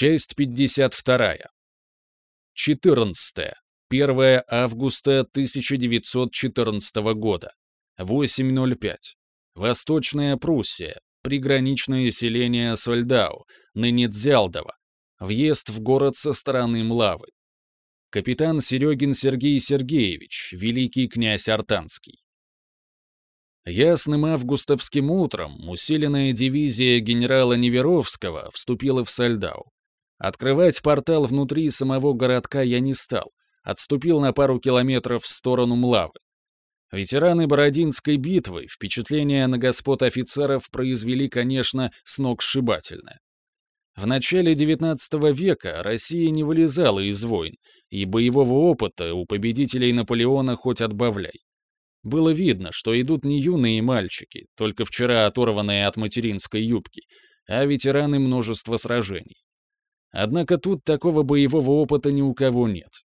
Часть 52. 14. 1 августа 1914 года. 8.05. Восточная Пруссия. Приграничное селение Сольдау, ныне Дзялдово. Въезд в город со стороны Млавы. Капитан Серегин Сергей Сергеевич, великий князь Артанский. Ясным августовским утром усиленная дивизия генерала Неверовского вступила в Сальдау. Открывать портал внутри самого городка я не стал, отступил на пару километров в сторону Млавы. Ветераны Бородинской битвы впечатление на господ офицеров произвели, конечно, сногсшибательное. В начале XIX века Россия не вылезала из войн, и боевого опыта у победителей Наполеона хоть отбавляй. Было видно, что идут не юные мальчики, только вчера оторванные от материнской юбки, а ветераны множества сражений. Однако тут такого боевого опыта ни у кого нет.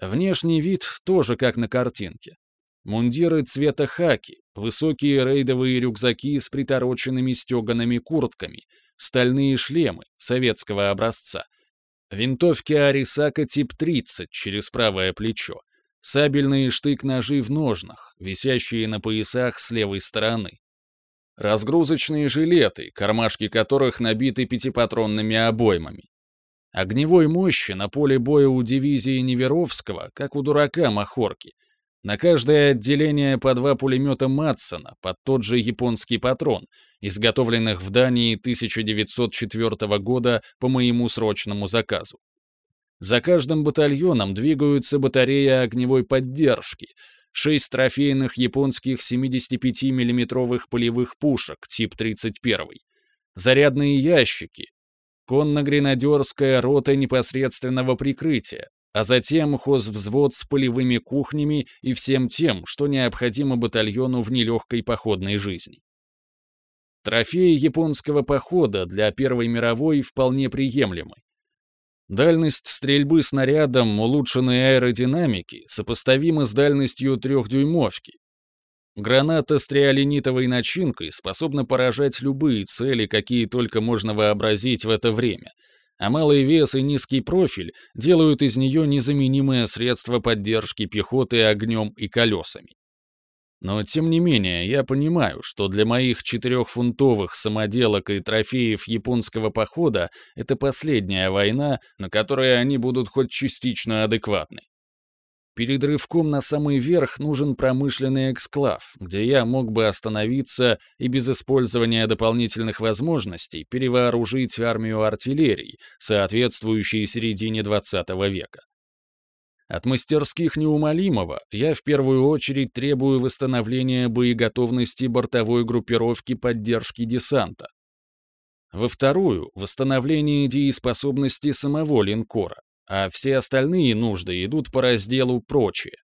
Внешний вид тоже как на картинке. Мундиры цвета хаки, высокие рейдовые рюкзаки с притороченными стегаными куртками, стальные шлемы советского образца, винтовки Арисака тип 30 через правое плечо, сабельные штык-ножи в ножнах, висящие на поясах с левой стороны, разгрузочные жилеты, кармашки которых набиты пятипатронными обоймами. Огневой мощи на поле боя у дивизии Неверовского, как у дурака Махорки. На каждое отделение по два пулемета Матсона под тот же японский патрон, изготовленных в Дании 1904 года по моему срочному заказу. За каждым батальоном двигаются батареи огневой поддержки, шесть трофейных японских 75 миллиметровых полевых пушек тип 31, зарядные ящики, конно-гренадерская рота непосредственного прикрытия, а затем хозвзвод с полевыми кухнями и всем тем, что необходимо батальону в нелегкой походной жизни. Трофеи японского похода для Первой мировой вполне приемлемы. Дальность стрельбы снарядом улучшенной аэродинамики сопоставима с дальностью трехдюймовки. Граната с триолинитовой начинкой способна поражать любые цели, какие только можно вообразить в это время, а малый вес и низкий профиль делают из нее незаменимое средство поддержки пехоты огнем и колесами. Но, тем не менее, я понимаю, что для моих четырехфунтовых самоделок и трофеев японского похода это последняя война, на которой они будут хоть частично адекватны. Перед рывком на самый верх нужен промышленный эксклав, где я мог бы остановиться и без использования дополнительных возможностей перевооружить армию артиллерии, соответствующей середине 20 века. От мастерских неумолимого я в первую очередь требую восстановления боеготовности бортовой группировки поддержки десанта. Во вторую — восстановление дееспособности самого линкора, а все остальные нужды идут по разделу «Прочее».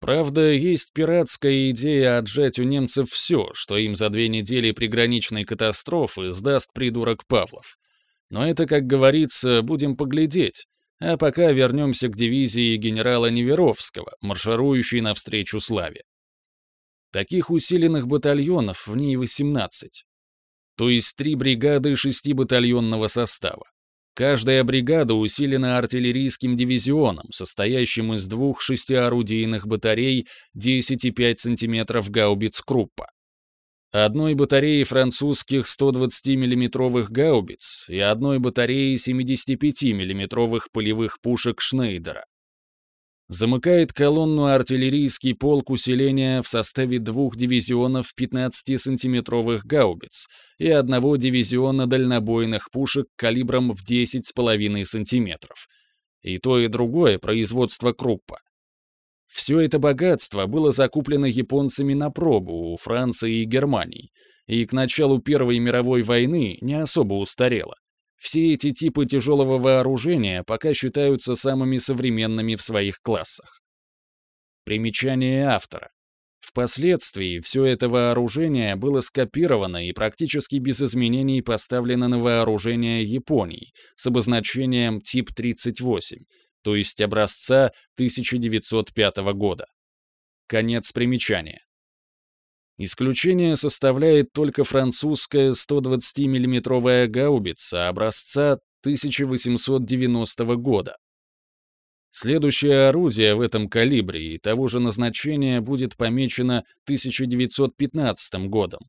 Правда, есть пиратская идея отжать у немцев все, что им за две недели приграничной катастрофы сдаст придурок Павлов. Но это, как говорится, будем поглядеть, а пока вернемся к дивизии генерала Неверовского, марширующей навстречу славе. Таких усиленных батальонов в ней 18. То есть три бригады шестибатальонного состава. Каждая бригада усилена артиллерийским дивизионом, состоящим из двух шестиорудийных батарей 10,5 см гаубиц Круппа одной батареи французских 120 миллиметровых гаубиц и одной батареи 75 миллиметровых полевых пушек Шнейдера. Замыкает колонну артиллерийский полк усиления в составе двух дивизионов 15-сантиметровых гаубиц и одного дивизиона дальнобойных пушек калибром в 10,5 сантиметров. И то, и другое производство Круппа. Все это богатство было закуплено японцами на пробу у Франции и Германии, и к началу Первой мировой войны не особо устарело. Все эти типы тяжелого вооружения пока считаются самыми современными в своих классах. Примечание автора. Впоследствии все это вооружение было скопировано и практически без изменений поставлено на вооружение Японии с обозначением тип 38, то есть образца 1905 года. Конец примечания. Исключение составляет только французская 120 миллиметровая гаубица образца 1890 года. Следующее орудие в этом калибре и того же назначения будет помечено 1915 годом,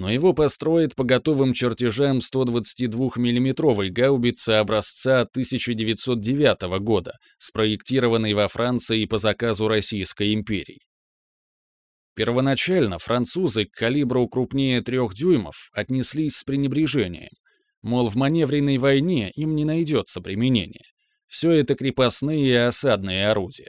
но его построят по готовым чертежам 122 миллиметровой гаубицы образца 1909 года, спроектированной во Франции по заказу Российской империи. Первоначально французы к калибру крупнее трех дюймов отнеслись с пренебрежением, мол, в маневренной войне им не найдется применения. Все это крепостные и осадные орудия.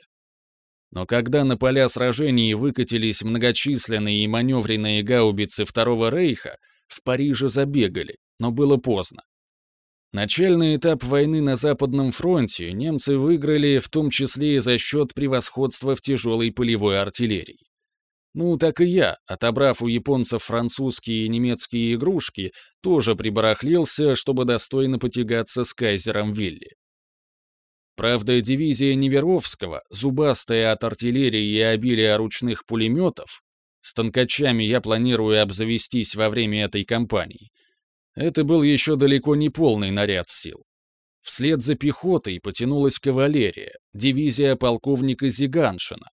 Но когда на поля сражений выкатились многочисленные и маневренные гаубицы Второго Рейха, в Париже забегали, но было поздно. Начальный этап войны на Западном фронте немцы выиграли в том числе и за счет превосходства в тяжелой полевой артиллерии. Ну, так и я, отобрав у японцев французские и немецкие игрушки, тоже прибарахлился, чтобы достойно потягаться с кайзером Вилли. Правда, дивизия Неверовского, зубастая от артиллерии и обилия ручных пулеметов, с танкачами я планирую обзавестись во время этой кампании, это был еще далеко не полный наряд сил. Вслед за пехотой потянулась кавалерия, дивизия полковника Зиганшина,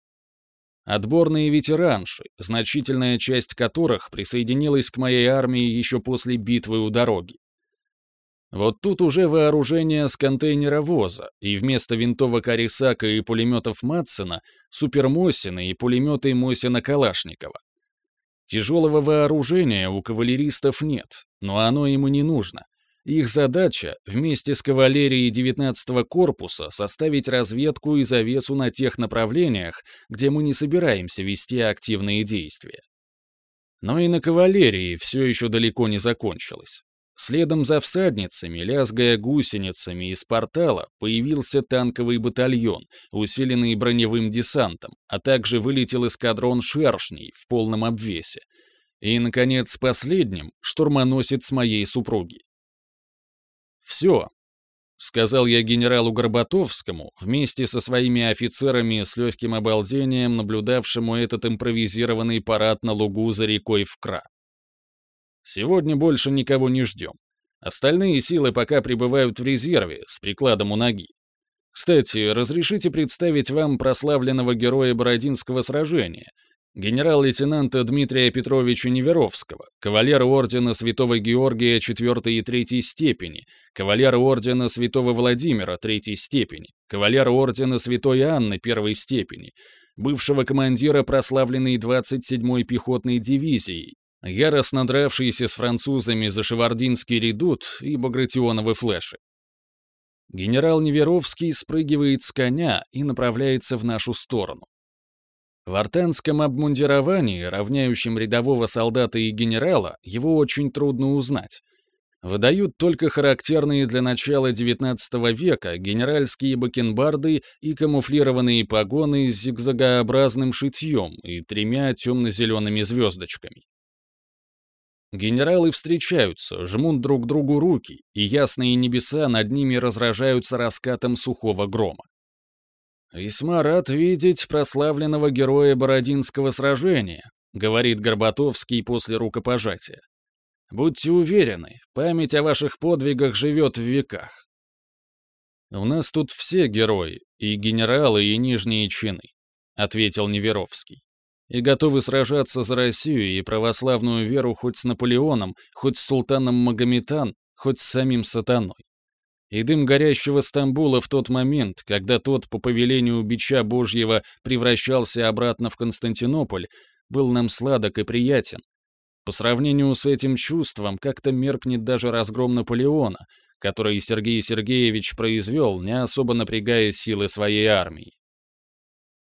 Отборные ветеранши, значительная часть которых присоединилась к моей армии еще после битвы у дороги. Вот тут уже вооружение с контейнеровоза, и вместо винтовок Арисака и пулеметов Матсена супермосины и пулеметы Мосина-Калашникова. Тяжелого вооружения у кавалеристов нет, но оно ему не нужно. Их задача вместе с кавалерией 19-го корпуса составить разведку и завесу на тех направлениях, где мы не собираемся вести активные действия. Но и на кавалерии все еще далеко не закончилось. Следом за всадницами, лязгая гусеницами из портала, появился танковый батальон, усиленный броневым десантом, а также вылетел эскадрон шершней в полном обвесе. И, наконец, последним — штурмоносец моей супруги. «Все», — сказал я генералу Горбатовскому, вместе со своими офицерами с легким обалдением, наблюдавшему этот импровизированный парад на лугу за рекой Вкра. «Сегодня больше никого не ждем. Остальные силы пока пребывают в резерве, с прикладом у ноги. Кстати, разрешите представить вам прославленного героя Бородинского сражения, генерал-лейтенанта Дмитрия Петровича Неверовского, кавалера ордена Святого Георгия IV и III степени, кавалера ордена Святого Владимира III степени, кавалера ордена Святой Анны I степени, бывшего командира прославленной 27-й пехотной дивизии, яростно дравшийся с французами за Шевардинский редут и Багратионовы флеши. Генерал Неверовский спрыгивает с коня и направляется в нашу сторону. В артенском обмундировании, равняющем рядового солдата и генерала, его очень трудно узнать. Выдают только характерные для начала XIX века генеральские бакенбарды и камуфлированные погоны с зигзагообразным шитьем и тремя темно-зелеными звездочками. Генералы встречаются, жмут друг другу руки, и ясные небеса над ними разражаются раскатом сухого грома. «Весьма рад видеть прославленного героя Бородинского сражения», говорит Горбатовский после рукопожатия. «Будьте уверены, память о ваших подвигах живет в веках». «У нас тут все герои, и генералы, и нижние чины», ответил Неверовский. «И готовы сражаться за Россию и православную веру хоть с Наполеоном, хоть с султаном Магометан, хоть с самим сатаной и дым горящего Стамбула в тот момент, когда тот по повелению бича Божьего превращался обратно в Константинополь, был нам сладок и приятен. По сравнению с этим чувством как-то меркнет даже разгром Наполеона, который Сергей Сергеевич произвел, не особо напрягая силы своей армии.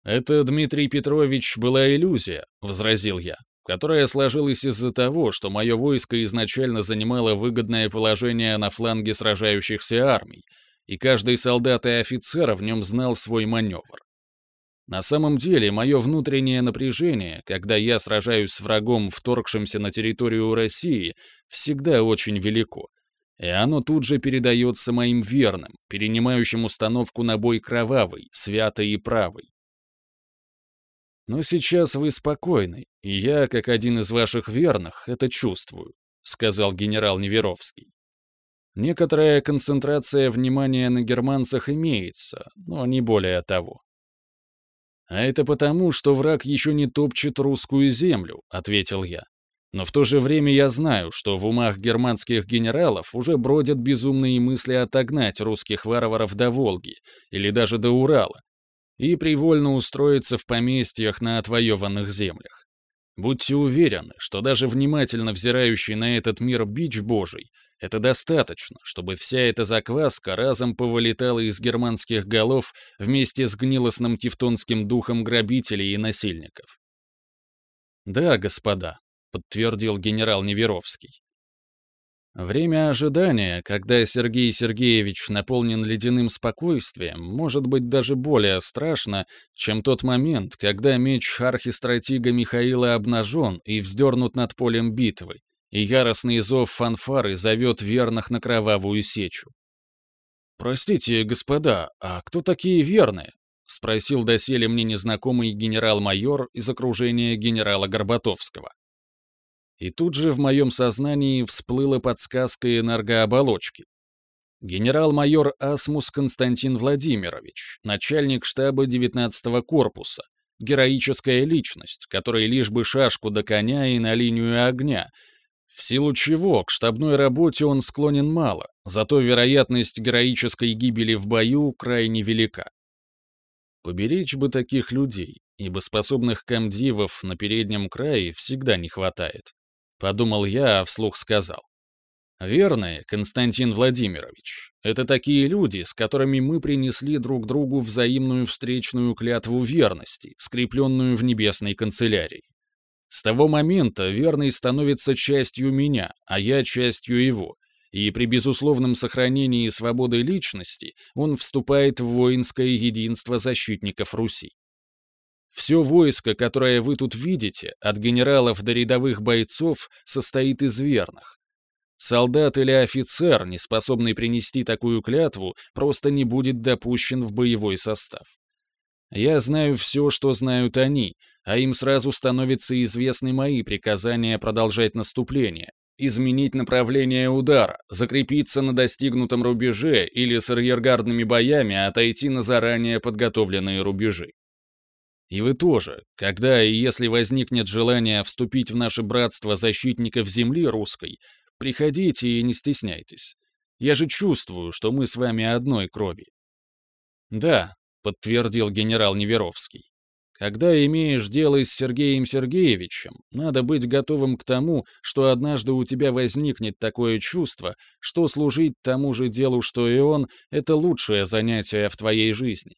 «Это, Дмитрий Петрович, была иллюзия», — возразил я которая сложилась из-за того, что мое войско изначально занимало выгодное положение на фланге сражающихся армий, и каждый солдат и офицер в нем знал свой маневр. На самом деле, мое внутреннее напряжение, когда я сражаюсь с врагом, вторгшимся на территорию России, всегда очень велико, и оно тут же передается моим верным, перенимающим установку на бой кровавый, святый и правый. Но сейчас вы спокойны, и я, как один из ваших верных, это чувствую», — сказал генерал Неверовский. Некоторая концентрация внимания на германцах имеется, но не более того. «А это потому, что враг еще не топчет русскую землю», — ответил я. «Но в то же время я знаю, что в умах германских генералов уже бродят безумные мысли отогнать русских варваров до Волги или даже до Урала и привольно устроиться в поместьях на отвоеванных землях. Будьте уверены, что даже внимательно взирающий на этот мир бич божий это достаточно, чтобы вся эта закваска разом повылетала из германских голов вместе с гнилостным тевтонским духом грабителей и насильников. «Да, господа», — подтвердил генерал Неверовский. Время ожидания, когда Сергей Сергеевич наполнен ледяным спокойствием, может быть даже более страшно, чем тот момент, когда меч архистратига Михаила обнажен и вздернут над полем битвы, и яростный зов фанфары зовет верных на кровавую сечу. «Простите, господа, а кто такие верные?» — спросил доселе мне незнакомый генерал-майор из окружения генерала Горбатовского. И тут же в моем сознании всплыла подсказка энергооболочки. Генерал-майор Асмус Константин Владимирович, начальник штаба 19-го корпуса, героическая личность, которая лишь бы шашку до коня и на линию огня — в силу чего к штабной работе он склонен мало, зато вероятность героической гибели в бою крайне велика. Поберечь бы таких людей, ибо способных комдивов на переднем крае всегда не хватает. Подумал я, а вслух сказал. Верные, Константин Владимирович, это такие люди, с которыми мы принесли друг другу взаимную встречную клятву верности, скрепленную в небесной канцелярии. С того момента верный становится частью меня, а я частью его, и при безусловном сохранении свободы личности он вступает в воинское единство защитников Руси. Все войско, которое вы тут видите, от генералов до рядовых бойцов, состоит из верных. Солдат или офицер, не способный принести такую клятву, просто не будет допущен в боевой состав. Я знаю все, что знают они, а им сразу становятся известны мои приказания продолжать наступление, изменить направление удара, закрепиться на достигнутом рубеже или с арьергардными боями отойти на заранее подготовленные рубежи. И вы тоже, когда и если возникнет желание вступить в наше братство защитников земли русской, приходите и не стесняйтесь. Я же чувствую, что мы с вами одной крови. Да, подтвердил генерал Неверовский. Когда имеешь дело с Сергеем Сергеевичем, надо быть готовым к тому, что однажды у тебя возникнет такое чувство, что служить тому же делу, что и он, это лучшее занятие в твоей жизни.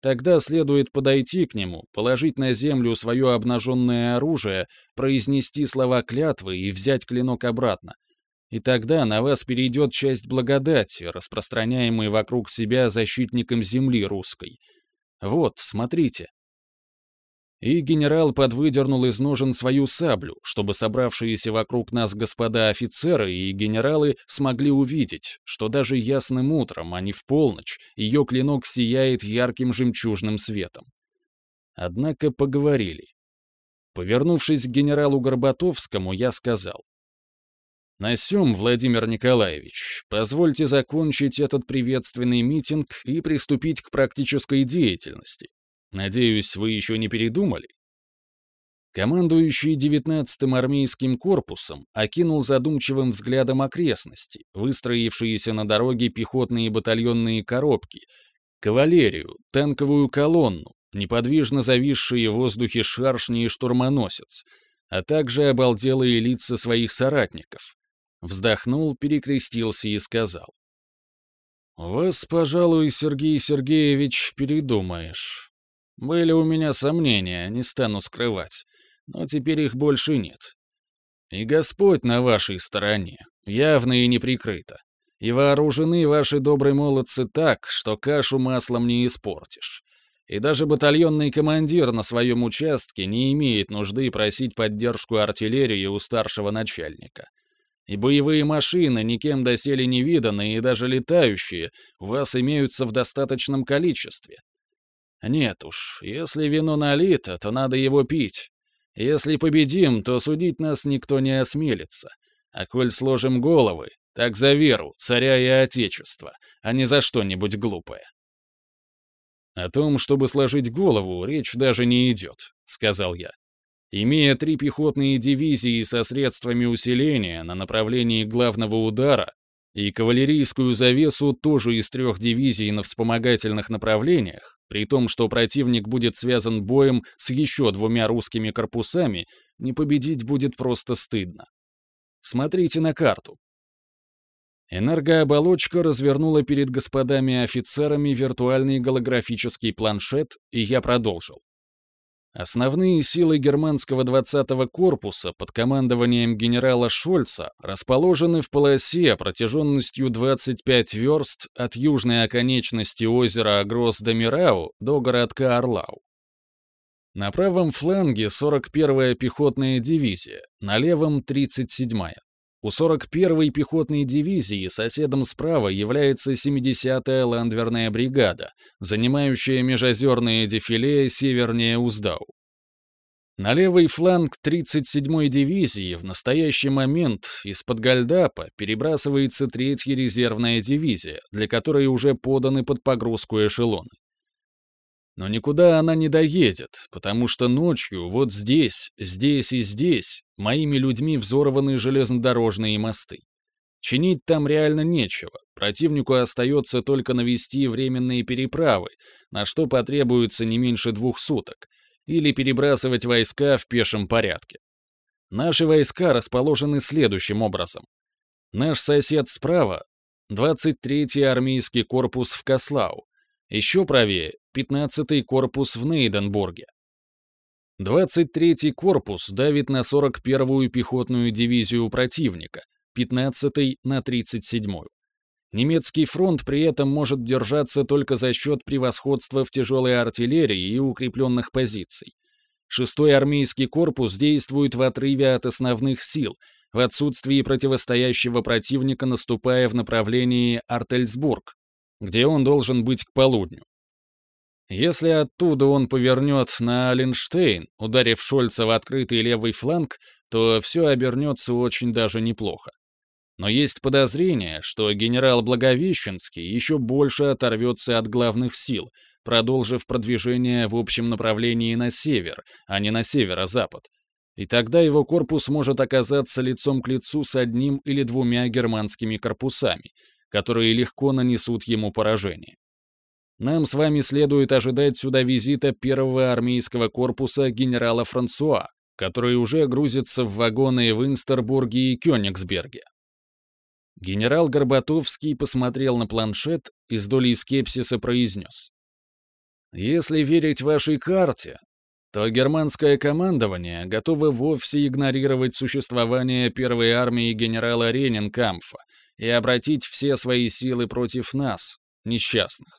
Тогда следует подойти к нему, положить на землю свое обнаженное оружие, произнести слова клятвы и взять клинок обратно. И тогда на вас перейдет часть благодати, распространяемой вокруг себя защитником земли русской. Вот, смотрите. И генерал подвыдернул из ножен свою саблю, чтобы собравшиеся вокруг нас господа офицеры и генералы смогли увидеть, что даже ясным утром, а не в полночь, ее клинок сияет ярким жемчужным светом. Однако поговорили. Повернувшись к генералу Горбатовскому, я сказал. «На сём, Владимир Николаевич, позвольте закончить этот приветственный митинг и приступить к практической деятельности. Надеюсь, вы еще не передумали?» Командующий 19-м армейским корпусом окинул задумчивым взглядом окрестности, выстроившиеся на дороге пехотные батальонные коробки, кавалерию, танковую колонну, неподвижно зависшие в воздухе шаршни и штурмоносец, а также обалделые лица своих соратников. Вздохнул, перекрестился и сказал. «Вас, пожалуй, Сергей Сергеевич, передумаешь. Были у меня сомнения, не стану скрывать, но теперь их больше нет. И Господь на вашей стороне, явно и неприкрыто. И вооружены ваши добрые молодцы так, что кашу маслом не испортишь. И даже батальонный командир на своем участке не имеет нужды просить поддержку артиллерии у старшего начальника. И боевые машины, никем доселе не виданные и даже летающие, у вас имеются в достаточном количестве. Нет уж, если вино налито, то надо его пить. Если победим, то судить нас никто не осмелится. А коль сложим головы, так за веру, царя и отечество, а не за что-нибудь глупое. О том, чтобы сложить голову, речь даже не идет, сказал я. Имея три пехотные дивизии со средствами усиления на направлении главного удара и кавалерийскую завесу тоже из трех дивизий на вспомогательных направлениях, при том, что противник будет связан боем с еще двумя русскими корпусами, не победить будет просто стыдно. Смотрите на карту. Энергооболочка развернула перед господами офицерами виртуальный голографический планшет, и я продолжил. Основные силы германского 20-го корпуса под командованием генерала Шольца расположены в полосе протяженностью 25 верст от южной оконечности озера Агрос-де-Мирау до городка Орлау. На правом фланге 41-я пехотная дивизия, на левом — 37-я. У 41-й пехотной дивизии соседом справа является 70-я ландверная бригада, занимающая межозерное дефиле севернее Уздау. На левый фланг 37-й дивизии в настоящий момент из-под Гальдапа перебрасывается 3-я резервная дивизия, для которой уже поданы под погрузку эшелоны. Но никуда она не доедет, потому что ночью вот здесь, здесь и здесь моими людьми взорваны железнодорожные мосты. Чинить там реально нечего, противнику остается только навести временные переправы, на что потребуется не меньше двух суток, или перебрасывать войска в пешем порядке. Наши войска расположены следующим образом. Наш сосед справа — 23-й армейский корпус в Кослау, еще правее 15-й корпус в Нейденбурге. 23-й корпус давит на 41-ю пехотную дивизию противника, 15-й на 37-ю. Немецкий фронт при этом может держаться только за счет превосходства в тяжелой артиллерии и укрепленных позиций. Шестой армейский корпус действует в отрыве от основных сил, в отсутствии противостоящего противника наступая в направлении Артельсбург, где он должен быть к полудню. Если оттуда он повернет на Аленштейн, ударив Шольца в открытый левый фланг, то все обернется очень даже неплохо. Но есть подозрение, что генерал Благовещенский еще больше оторвется от главных сил, продолжив продвижение в общем направлении на север, а не на северо-запад. И тогда его корпус может оказаться лицом к лицу с одним или двумя германскими корпусами, которые легко нанесут ему поражение. Нам с вами следует ожидать сюда визита первого армейского корпуса генерала Франсуа, который уже грузится в вагоны в Инстербурге и Кёнигсберге. Генерал Горбатовский посмотрел на планшет и с долей скепсиса произнес. «Если верить вашей карте, то германское командование готово вовсе игнорировать существование первой армии генерала Ренинкамфа и обратить все свои силы против нас, несчастных.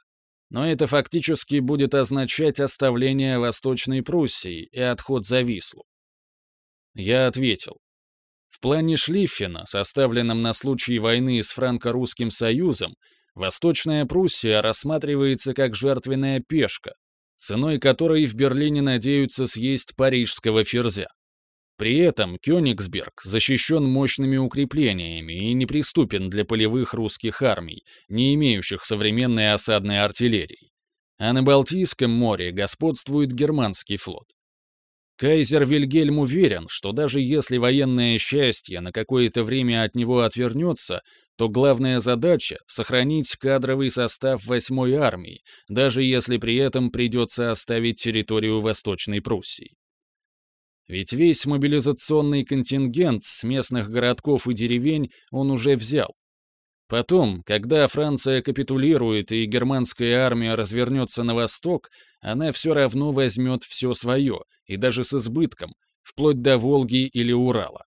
Но это фактически будет означать оставление Восточной Пруссии и отход за Вислу. Я ответил. В плане Шлиффена, составленном на случай войны с Франко-Русским Союзом, Восточная Пруссия рассматривается как жертвенная пешка, ценой которой в Берлине надеются съесть парижского ферзя. При этом Кёнигсберг защищен мощными укреплениями и неприступен для полевых русских армий, не имеющих современной осадной артиллерии. А на Балтийском море господствует германский флот. Кайзер Вильгельм уверен, что даже если военное счастье на какое-то время от него отвернется, то главная задача — сохранить кадровый состав 8-й армии, даже если при этом придется оставить территорию Восточной Пруссии. Ведь весь мобилизационный контингент с местных городков и деревень он уже взял. Потом, когда Франция капитулирует и германская армия развернется на восток, она все равно возьмет все свое, и даже с избытком, вплоть до Волги или Урала.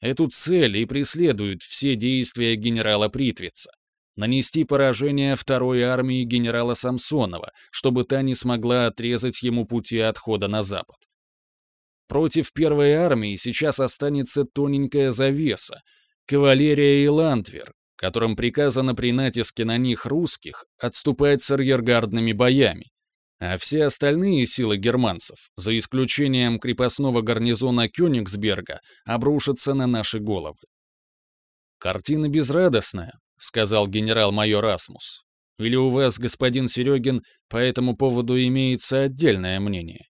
Эту цель и преследуют все действия генерала Притвица. Нанести поражение второй армии генерала Самсонова, чтобы та не смогла отрезать ему пути отхода на запад. Против первой армии сейчас останется тоненькая завеса, кавалерия и ландвер, которым приказано при натиске на них русских отступать с арьергардными боями. А все остальные силы германцев, за исключением крепостного гарнизона Кёнигсберга, обрушатся на наши головы. «Картина безрадостная», — сказал генерал-майор Асмус. «Или у вас, господин Серегин, по этому поводу имеется отдельное мнение?»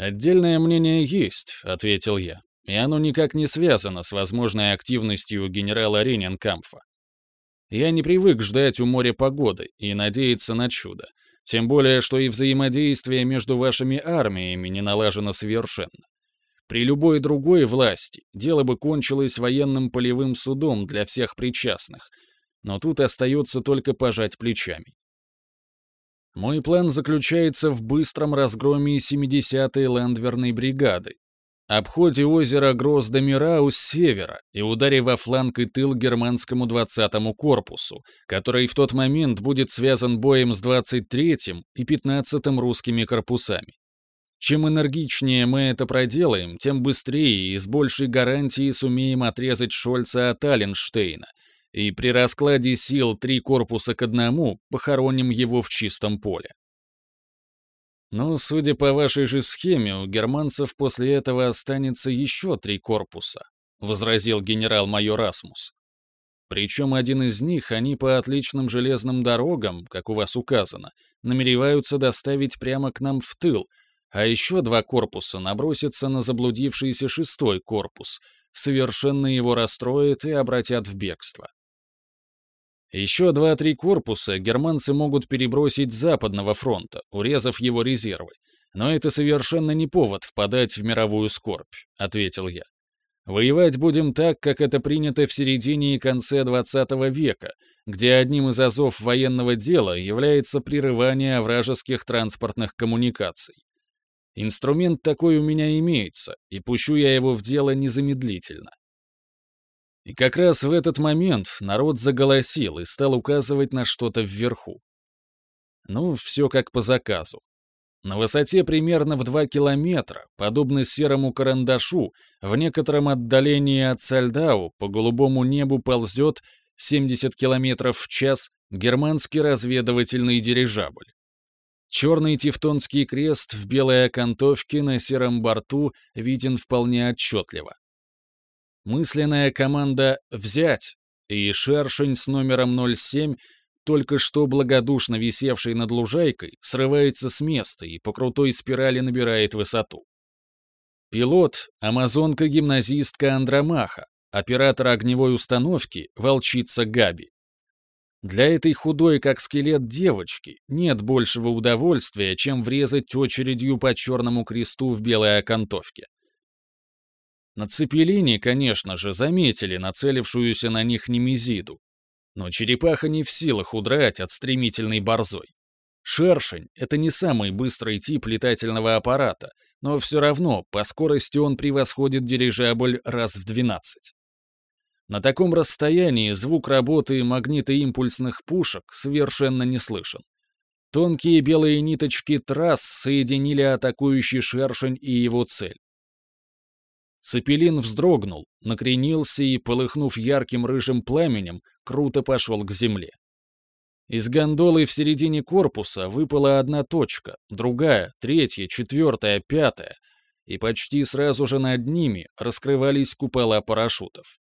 «Отдельное мнение есть», — ответил я, «и оно никак не связано с возможной активностью генерала Рененкамфа. Я не привык ждать у моря погоды и надеяться на чудо, тем более, что и взаимодействие между вашими армиями не налажено совершенно. При любой другой власти дело бы кончилось военным полевым судом для всех причастных, но тут остается только пожать плечами. Мой план заключается в быстром разгроме 70-й ландверной бригады, обходе озера Гроздомирау с севера и ударе во фланг и тыл германскому 20-му корпусу, который в тот момент будет связан боем с 23-м и 15-м русскими корпусами. Чем энергичнее мы это проделаем, тем быстрее и с большей гарантией сумеем отрезать Шольца от Алленштейна, и при раскладе сил три корпуса к одному похороним его в чистом поле. Но, судя по вашей же схеме, у германцев после этого останется еще три корпуса, возразил генерал-майор Асмус. Причем один из них они по отличным железным дорогам, как у вас указано, намереваются доставить прямо к нам в тыл, а еще два корпуса набросятся на заблудившийся шестой корпус, совершенно его расстроят и обратят в бегство. Еще два-три корпуса германцы могут перебросить с Западного фронта, урезав его резервы. Но это совершенно не повод впадать в мировую скорбь, ответил я. Воевать будем так, как это принято в середине и конце XX века, где одним из азов военного дела является прерывание вражеских транспортных коммуникаций. Инструмент такой у меня имеется, и пущу я его в дело незамедлительно. И как раз в этот момент народ заголосил и стал указывать на что-то вверху. Ну, все как по заказу. На высоте примерно в 2 километра, подобно серому карандашу, в некотором отдалении от Сальдау по голубому небу ползет 70 километров в час германский разведывательный дирижабль. Черный тевтонский крест в белой окантовке на сером борту виден вполне отчетливо. Мысленная команда «взять» и шершень с номером 07, только что благодушно висевший над лужайкой, срывается с места и по крутой спирали набирает высоту. Пилот — амазонка-гимназистка Андромаха, оператор огневой установки — волчица Габи. Для этой худой, как скелет девочки, нет большего удовольствия, чем врезать очередью по черному кресту в белой окантовке. На Цепелине, конечно же, заметили нацелившуюся на них немезиду. Но черепаха не в силах удрать от стремительной борзой. Шершень — это не самый быстрый тип летательного аппарата, но все равно по скорости он превосходит дирижабль раз в 12. На таком расстоянии звук работы магнитоимпульсных пушек совершенно не слышен. Тонкие белые ниточки трасс соединили атакующий шершень и его цель. Цепелин вздрогнул, накренился и, полыхнув ярким рыжим пламенем, круто пошел к земле. Из гондолы в середине корпуса выпала одна точка, другая, третья, четвертая, пятая, и почти сразу же над ними раскрывались купола парашютов.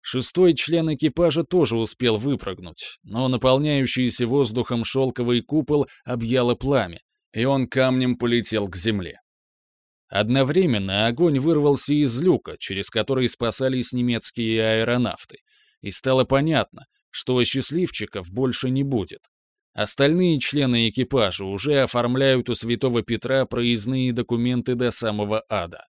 Шестой член экипажа тоже успел выпрыгнуть, но наполняющийся воздухом шелковый купол объяло пламя, и он камнем полетел к земле. Одновременно огонь вырвался из люка, через который спасались немецкие аэронавты, и стало понятно, что счастливчиков больше не будет. Остальные члены экипажа уже оформляют у Святого Петра проездные документы до самого ада.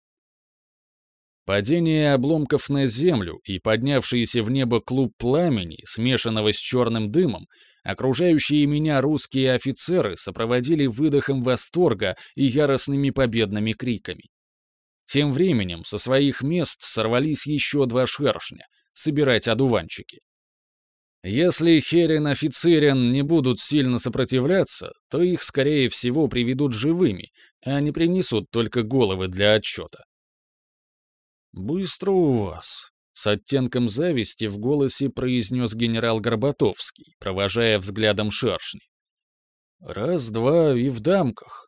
Падение обломков на землю и поднявшийся в небо клуб пламени, смешанного с черным дымом, Окружающие меня русские офицеры сопроводили выдохом восторга и яростными победными криками. Тем временем со своих мест сорвались еще два шершня — собирать одуванчики. Если Херен офицерен не будут сильно сопротивляться, то их, скорее всего, приведут живыми, а не принесут только головы для отчета. «Быстро у вас», с оттенком зависти в голосе произнес генерал Горбатовский, провожая взглядом шершни. Раз-два и в дамках.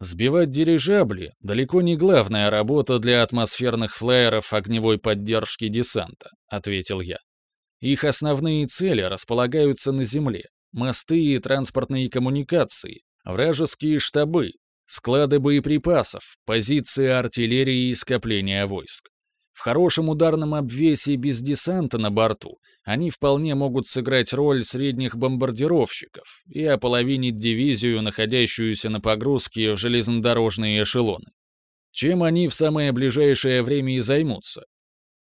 Сбивать дирижабли — далеко не главная работа для атмосферных флайеров огневой поддержки десанта, ответил я. Их основные цели располагаются на земле. Мосты и транспортные коммуникации, вражеские штабы, склады боеприпасов, позиции артиллерии и скопления войск. В хорошем ударном обвесе без десанта на борту они вполне могут сыграть роль средних бомбардировщиков и ополовинить дивизию, находящуюся на погрузке в железнодорожные эшелоны. Чем они в самое ближайшее время и займутся.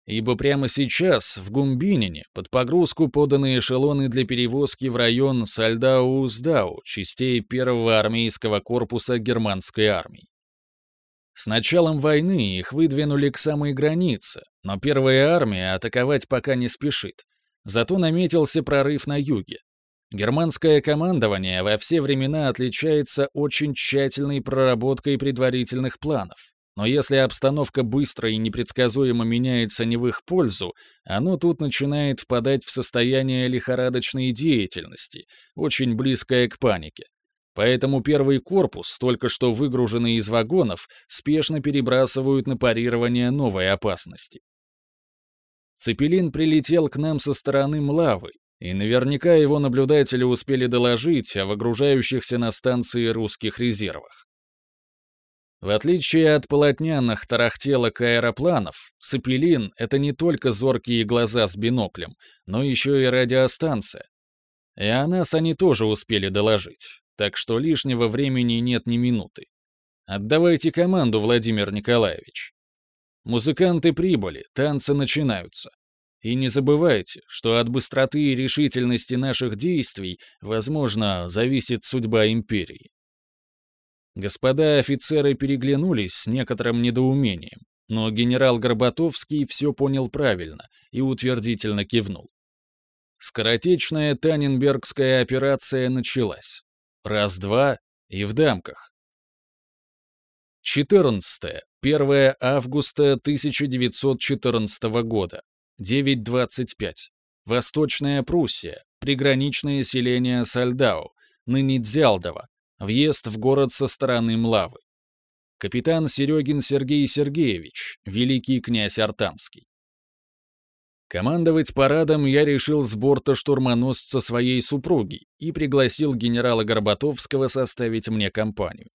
Ибо прямо сейчас в Гумбинине под погрузку поданы эшелоны для перевозки в район Сальдау-Уздау частей первого армейского корпуса германской армии. С началом войны их выдвинули к самой границе, но первая армия атаковать пока не спешит. Зато наметился прорыв на юге. Германское командование во все времена отличается очень тщательной проработкой предварительных планов. Но если обстановка быстро и непредсказуемо меняется не в их пользу, оно тут начинает впадать в состояние лихорадочной деятельности, очень близкое к панике. Поэтому первый корпус, только что выгруженный из вагонов, спешно перебрасывают на парирование новой опасности. Цепелин прилетел к нам со стороны Млавы, и наверняка его наблюдатели успели доложить о выгружающихся на станции русских резервах. В отличие от полотняных тарахтелок аэропланов, Цепелин — это не только зоркие глаза с биноклем, но еще и радиостанция. И о нас они тоже успели доложить так что лишнего времени нет ни минуты. Отдавайте команду, Владимир Николаевич. Музыканты прибыли, танцы начинаются. И не забывайте, что от быстроты и решительности наших действий, возможно, зависит судьба империи. Господа офицеры переглянулись с некоторым недоумением, но генерал Горбатовский все понял правильно и утвердительно кивнул. Скоротечная Таненбергская операция началась. Раз-два и в дамках. 14. 1 августа 1914 года. 9.25. Восточная Пруссия. Приграничное селение Сальдау. Ныне Дзялдово. Въезд в город со стороны Млавы. Капитан Серегин Сергей Сергеевич, великий князь Артанский. Командовать парадом я решил с борта штурмоносца своей супруги и пригласил генерала Горбатовского составить мне компанию.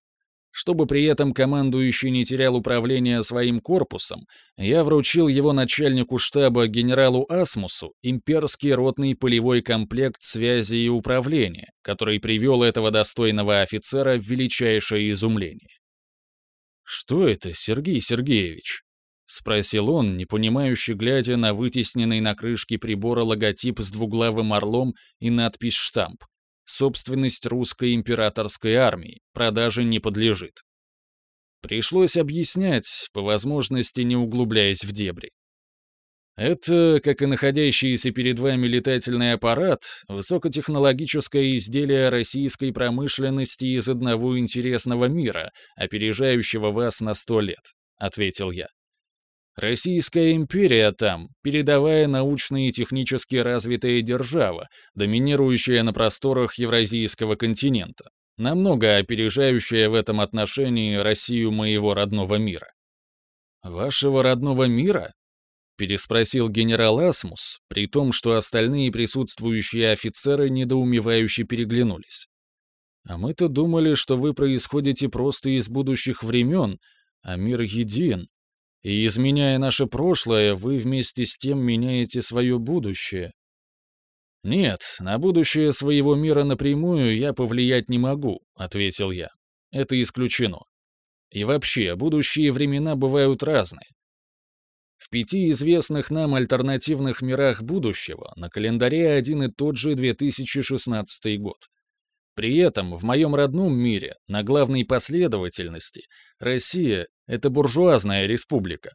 Чтобы при этом командующий не терял управление своим корпусом, я вручил его начальнику штаба генералу Асмусу имперский ротный полевой комплект связи и управления, который привел этого достойного офицера в величайшее изумление. «Что это, Сергей Сергеевич?» — спросил он, непонимающе глядя на вытесненный на крышке прибора логотип с двуглавым орлом и надпись «Штамп». Собственность русской императорской армии, продаже не подлежит. Пришлось объяснять, по возможности не углубляясь в дебри. Это, как и находящийся перед вами летательный аппарат, высокотехнологическое изделие российской промышленности из одного интересного мира, опережающего вас на сто лет, — ответил я. Российская империя там, передовая научно и технически развитая держава, доминирующая на просторах Евразийского континента, намного опережающая в этом отношении Россию моего родного мира. «Вашего родного мира?» — переспросил генерал Асмус, при том, что остальные присутствующие офицеры недоумевающе переглянулись. «А мы-то думали, что вы происходите просто из будущих времен, а мир един, и изменяя наше прошлое, вы вместе с тем меняете свое будущее. Нет, на будущее своего мира напрямую я повлиять не могу, ответил я. Это исключено. И вообще, будущие времена бывают разные. В пяти известных нам альтернативных мирах будущего на календаре один и тот же 2016 год. При этом в моем родном мире, на главной последовательности, Россия — это буржуазная республика.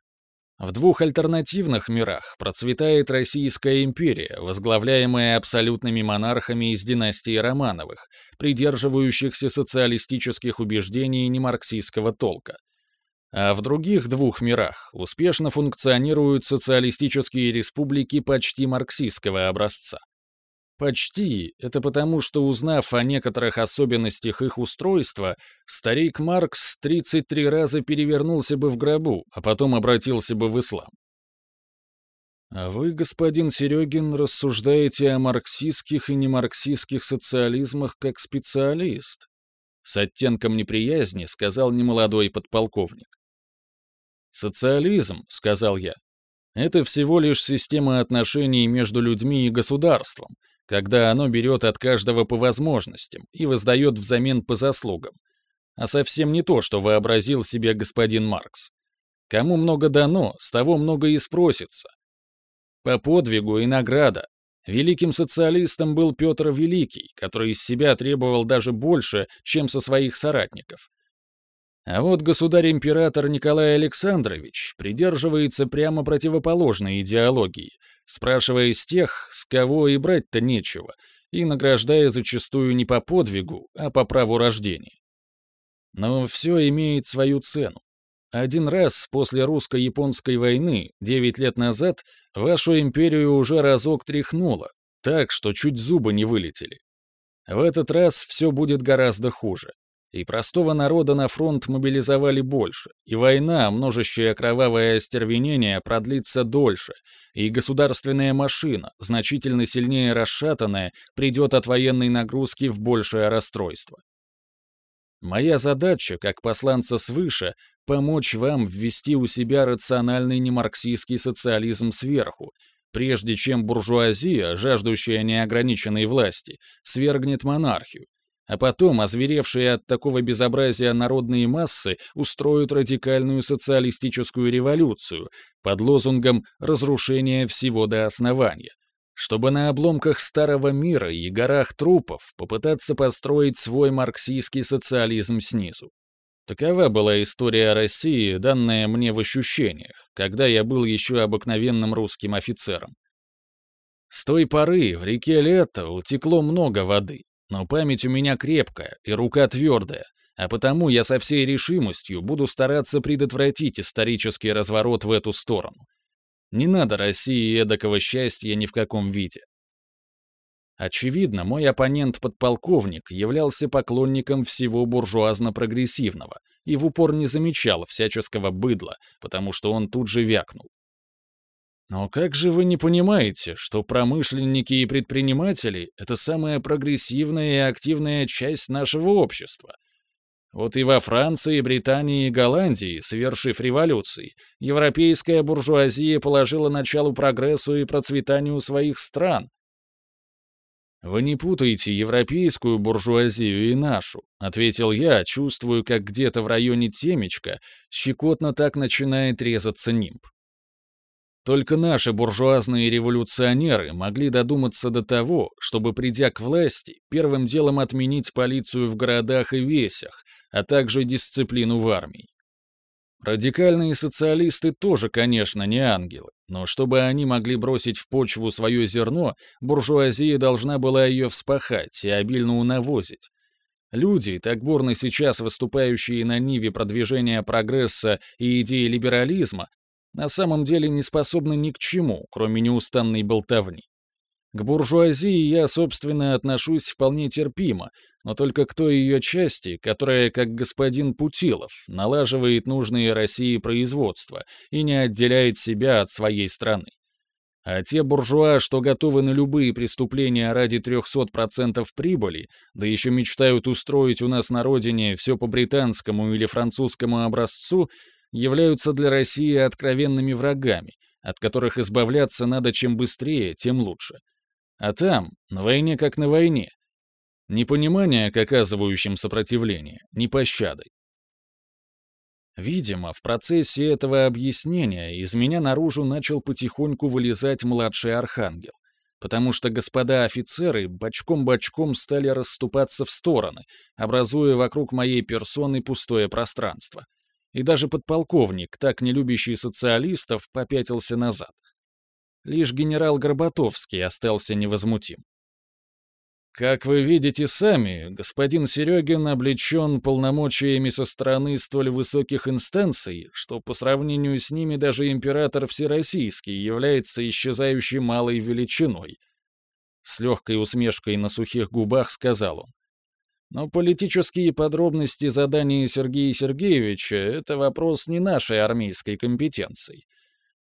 В двух альтернативных мирах процветает Российская империя, возглавляемая абсолютными монархами из династии Романовых, придерживающихся социалистических убеждений немарксистского толка. А в других двух мирах успешно функционируют социалистические республики почти марксистского образца. Почти. Это потому, что узнав о некоторых особенностях их устройства, старик Маркс 33 раза перевернулся бы в гробу, а потом обратился бы в ислам. А вы, господин Серегин, рассуждаете о марксистских и немарксистских социализмах как специалист. С оттенком неприязни сказал немолодой подполковник. «Социализм», — сказал я, — «это всего лишь система отношений между людьми и государством, когда оно берет от каждого по возможностям и воздает взамен по заслугам, а совсем не то, что вообразил себе господин Маркс. Кому много дано, с того много и спросится. По подвигу и награда. Великим социалистом был Петр Великий, который из себя требовал даже больше, чем со своих соратников. А вот государь-император Николай Александрович придерживается прямо противоположной идеологии, спрашивая из тех, с кого и брать-то нечего, и награждая зачастую не по подвигу, а по праву рождения. Но все имеет свою цену. Один раз после русско-японской войны, 9 лет назад, вашу империю уже разок тряхнуло, так что чуть зубы не вылетели. В этот раз все будет гораздо хуже. И простого народа на фронт мобилизовали больше, и война, множащая кровавое остервенение, продлится дольше, и государственная машина, значительно сильнее расшатанная, придет от военной нагрузки в большее расстройство. Моя задача, как посланца свыше, помочь вам ввести у себя рациональный немарксистский социализм сверху, прежде чем буржуазия, жаждущая неограниченной власти, свергнет монархию, а потом озверевшие от такого безобразия народные массы устроят радикальную социалистическую революцию под лозунгом «разрушение всего до основания», чтобы на обломках старого мира и горах трупов попытаться построить свой марксистский социализм снизу. Такова была история России, данная мне в ощущениях, когда я был еще обыкновенным русским офицером. С той поры в реке Лето утекло много воды, но память у меня крепкая и рука твердая, а потому я со всей решимостью буду стараться предотвратить исторический разворот в эту сторону. Не надо России эдакого счастья ни в каком виде. Очевидно, мой оппонент-подполковник являлся поклонником всего буржуазно-прогрессивного и в упор не замечал всяческого быдла, потому что он тут же вякнул. Но как же вы не понимаете, что промышленники и предприниматели — это самая прогрессивная и активная часть нашего общества? Вот и во Франции, Британии и Голландии, совершив революции, европейская буржуазия положила начало прогрессу и процветанию своих стран. «Вы не путаете европейскую буржуазию и нашу», — ответил я, чувствую, как где-то в районе темечка щекотно так начинает резаться нимб. Только наши буржуазные революционеры могли додуматься до того, чтобы, придя к власти, первым делом отменить полицию в городах и весях, а также дисциплину в армии. Радикальные социалисты тоже, конечно, не ангелы, но чтобы они могли бросить в почву свое зерно, буржуазия должна была ее вспахать и обильно унавозить. Люди, так бурно сейчас выступающие на ниве продвижения прогресса и идеи либерализма, на самом деле не способны ни к чему, кроме неустанной болтовни. К буржуазии я, собственно, отношусь вполне терпимо, но только к той ее части, которая, как господин Путилов, налаживает нужные России производства и не отделяет себя от своей страны. А те буржуа, что готовы на любые преступления ради 300% прибыли, да еще мечтают устроить у нас на родине все по британскому или французскому образцу, являются для России откровенными врагами, от которых избавляться надо чем быстрее, тем лучше. А там, на войне как на войне. Непонимание к оказывающим сопротивление, ни пощады. Видимо, в процессе этого объяснения из меня наружу начал потихоньку вылезать младший архангел, потому что господа офицеры бочком-бочком стали расступаться в стороны, образуя вокруг моей персоны пустое пространство и даже подполковник, так не любящий социалистов, попятился назад. Лишь генерал Горбатовский остался невозмутим. Как вы видите сами, господин Серегин облечен полномочиями со стороны столь высоких инстанций, что по сравнению с ними даже император Всероссийский является исчезающей малой величиной. с легкой усмешкой на сухих губах сказал он. Но политические подробности задания Сергея Сергеевича — это вопрос не нашей армейской компетенции.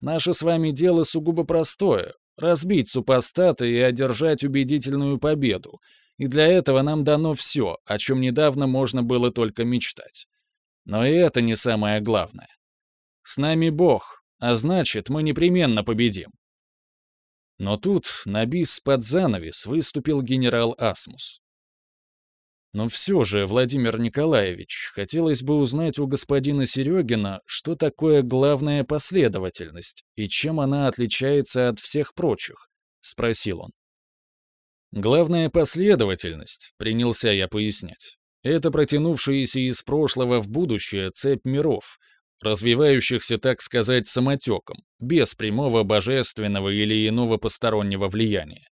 Наше с вами дело сугубо простое — разбить супостата и одержать убедительную победу, и для этого нам дано все, о чем недавно можно было только мечтать. Но и это не самое главное. С нами Бог, а значит, мы непременно победим. Но тут на бис под занавес выступил генерал Асмус. Но все же, Владимир Николаевич, хотелось бы узнать у господина Серегина, что такое главная последовательность и чем она отличается от всех прочих, — спросил он. Главная последовательность, принялся я пояснять, это протянувшаяся из прошлого в будущее цепь миров, развивающихся, так сказать, самотеком, без прямого божественного или иного постороннего влияния.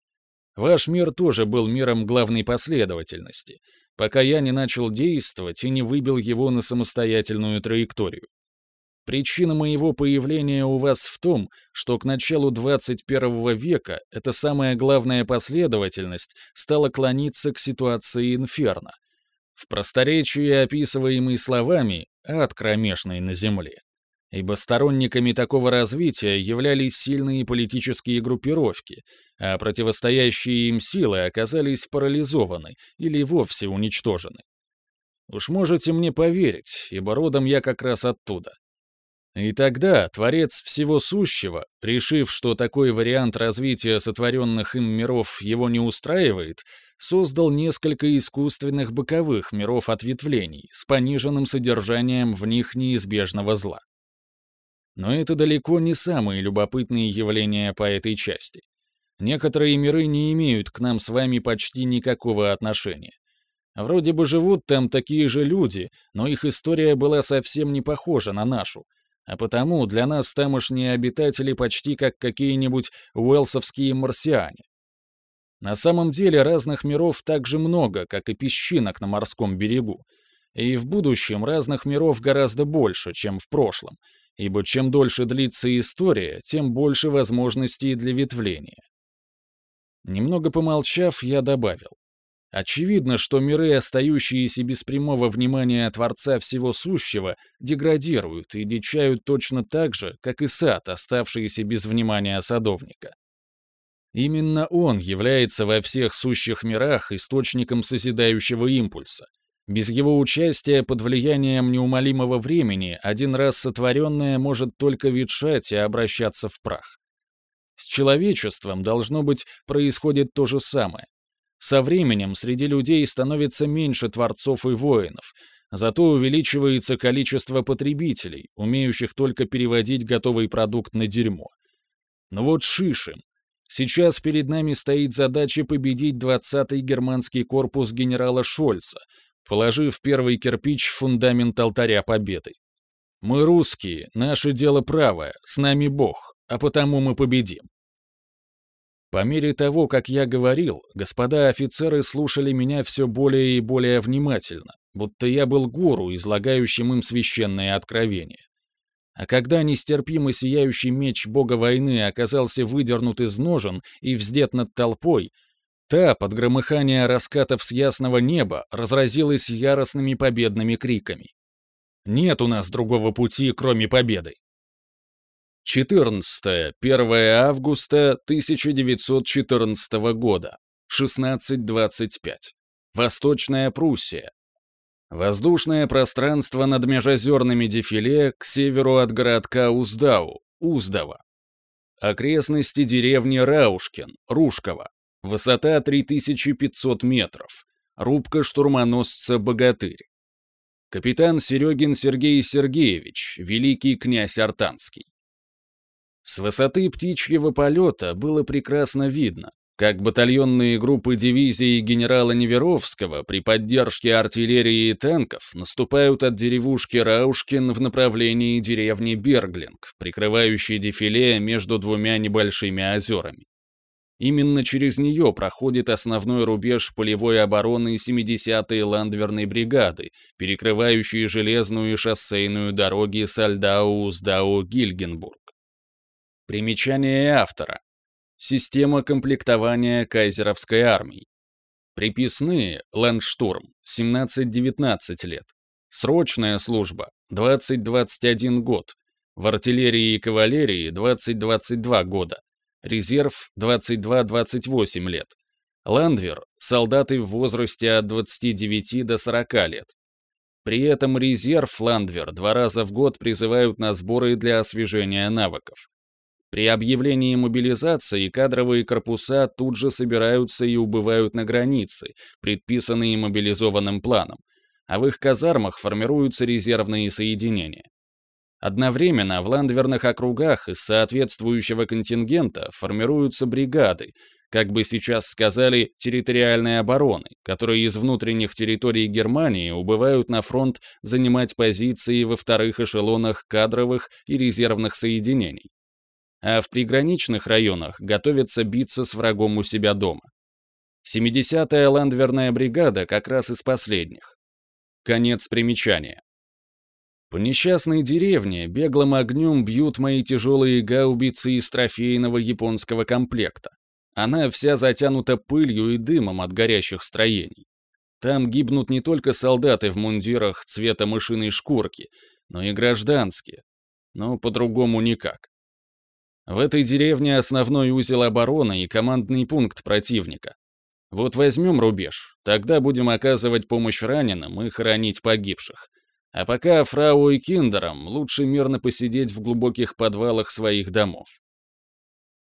Ваш мир тоже был миром главной последовательности — пока я не начал действовать и не выбил его на самостоятельную траекторию. Причина моего появления у вас в том, что к началу 21 века эта самая главная последовательность стала клониться к ситуации инферно. В просторечии, описываемой словами, ад кромешный на земле ибо сторонниками такого развития являлись сильные политические группировки, а противостоящие им силы оказались парализованы или вовсе уничтожены. Уж можете мне поверить, ибо родом я как раз оттуда. И тогда Творец Всего Сущего, решив, что такой вариант развития сотворенных им миров его не устраивает, создал несколько искусственных боковых миров ответвлений с пониженным содержанием в них неизбежного зла. Но это далеко не самые любопытные явления по этой части. Некоторые миры не имеют к нам с вами почти никакого отношения. Вроде бы живут там такие же люди, но их история была совсем не похожа на нашу, а потому для нас тамошние обитатели почти как какие-нибудь уэлсовские марсиане. На самом деле разных миров так же много, как и песчинок на морском берегу, и в будущем разных миров гораздо больше, чем в прошлом, ибо чем дольше длится история, тем больше возможностей для ветвления. Немного помолчав, я добавил. Очевидно, что миры, остающиеся без прямого внимания Творца Всего Сущего, деградируют и дичают точно так же, как и сад, оставшийся без внимания садовника. Именно он является во всех сущих мирах источником созидающего импульса, без его участия под влиянием неумолимого времени один раз сотворенное может только ветшать и обращаться в прах. С человечеством, должно быть, происходит то же самое. Со временем среди людей становится меньше творцов и воинов, зато увеличивается количество потребителей, умеющих только переводить готовый продукт на дерьмо. Но вот шишим. Сейчас перед нами стоит задача победить 20-й германский корпус генерала Шольца — положив первый кирпич в фундамент алтаря победы. «Мы русские, наше дело правое, с нами Бог, а потому мы победим». По мере того, как я говорил, господа офицеры слушали меня все более и более внимательно, будто я был гуру, излагающим им священное откровение. А когда нестерпимо сияющий меч бога войны оказался выдернут из ножен и вздет над толпой, Та, под громыхание раскатов с ясного неба, разразилась яростными победными криками. Нет у нас другого пути, кроме победы. 14. 1 августа 1914 года. 16.25. Восточная Пруссия. Воздушное пространство над межозерными дефиле к северу от городка Уздау, Уздова. Окрестности деревни Раушкин, Рушково. Высота 3500 метров. Рубка штурмоносца «Богатырь». Капитан Серегин Сергей Сергеевич, великий князь Артанский. С высоты птичьего полета было прекрасно видно, как батальонные группы дивизии генерала Неверовского при поддержке артиллерии и танков наступают от деревушки Раушкин в направлении деревни Берглинг, прикрывающей дефиле между двумя небольшими озерами. Именно через нее проходит основной рубеж полевой обороны 70-й ландверной бригады, перекрывающей железную и шоссейную дороги Сальдау-Уздау-Гильгенбург. Примечание автора. Система комплектования кайзеровской армии. Приписные – Ландштурм, 17-19 лет. Срочная служба – 20-21 год. В артиллерии и кавалерии – 20-22 года. Резерв – 22-28 лет. Ландвер – солдаты в возрасте от 29 до 40 лет. При этом резерв Ландвер два раза в год призывают на сборы для освежения навыков. При объявлении мобилизации кадровые корпуса тут же собираются и убывают на границе, предписанные мобилизованным планом, а в их казармах формируются резервные соединения. Одновременно в ландверных округах из соответствующего контингента формируются бригады, как бы сейчас сказали, территориальной обороны, которые из внутренних территорий Германии убывают на фронт занимать позиции во вторых эшелонах кадровых и резервных соединений. А в приграничных районах готовятся биться с врагом у себя дома. 70-я ландверная бригада как раз из последних. Конец примечания. По несчастной деревне беглым огнем бьют мои тяжелые гаубицы из трофейного японского комплекта. Она вся затянута пылью и дымом от горящих строений. Там гибнут не только солдаты в мундирах цвета мышиной шкурки, но и гражданские. Но по-другому никак. В этой деревне основной узел обороны и командный пункт противника. Вот возьмем рубеж, тогда будем оказывать помощь раненым и хоронить погибших. А пока фрау и киндерам лучше мирно посидеть в глубоких подвалах своих домов.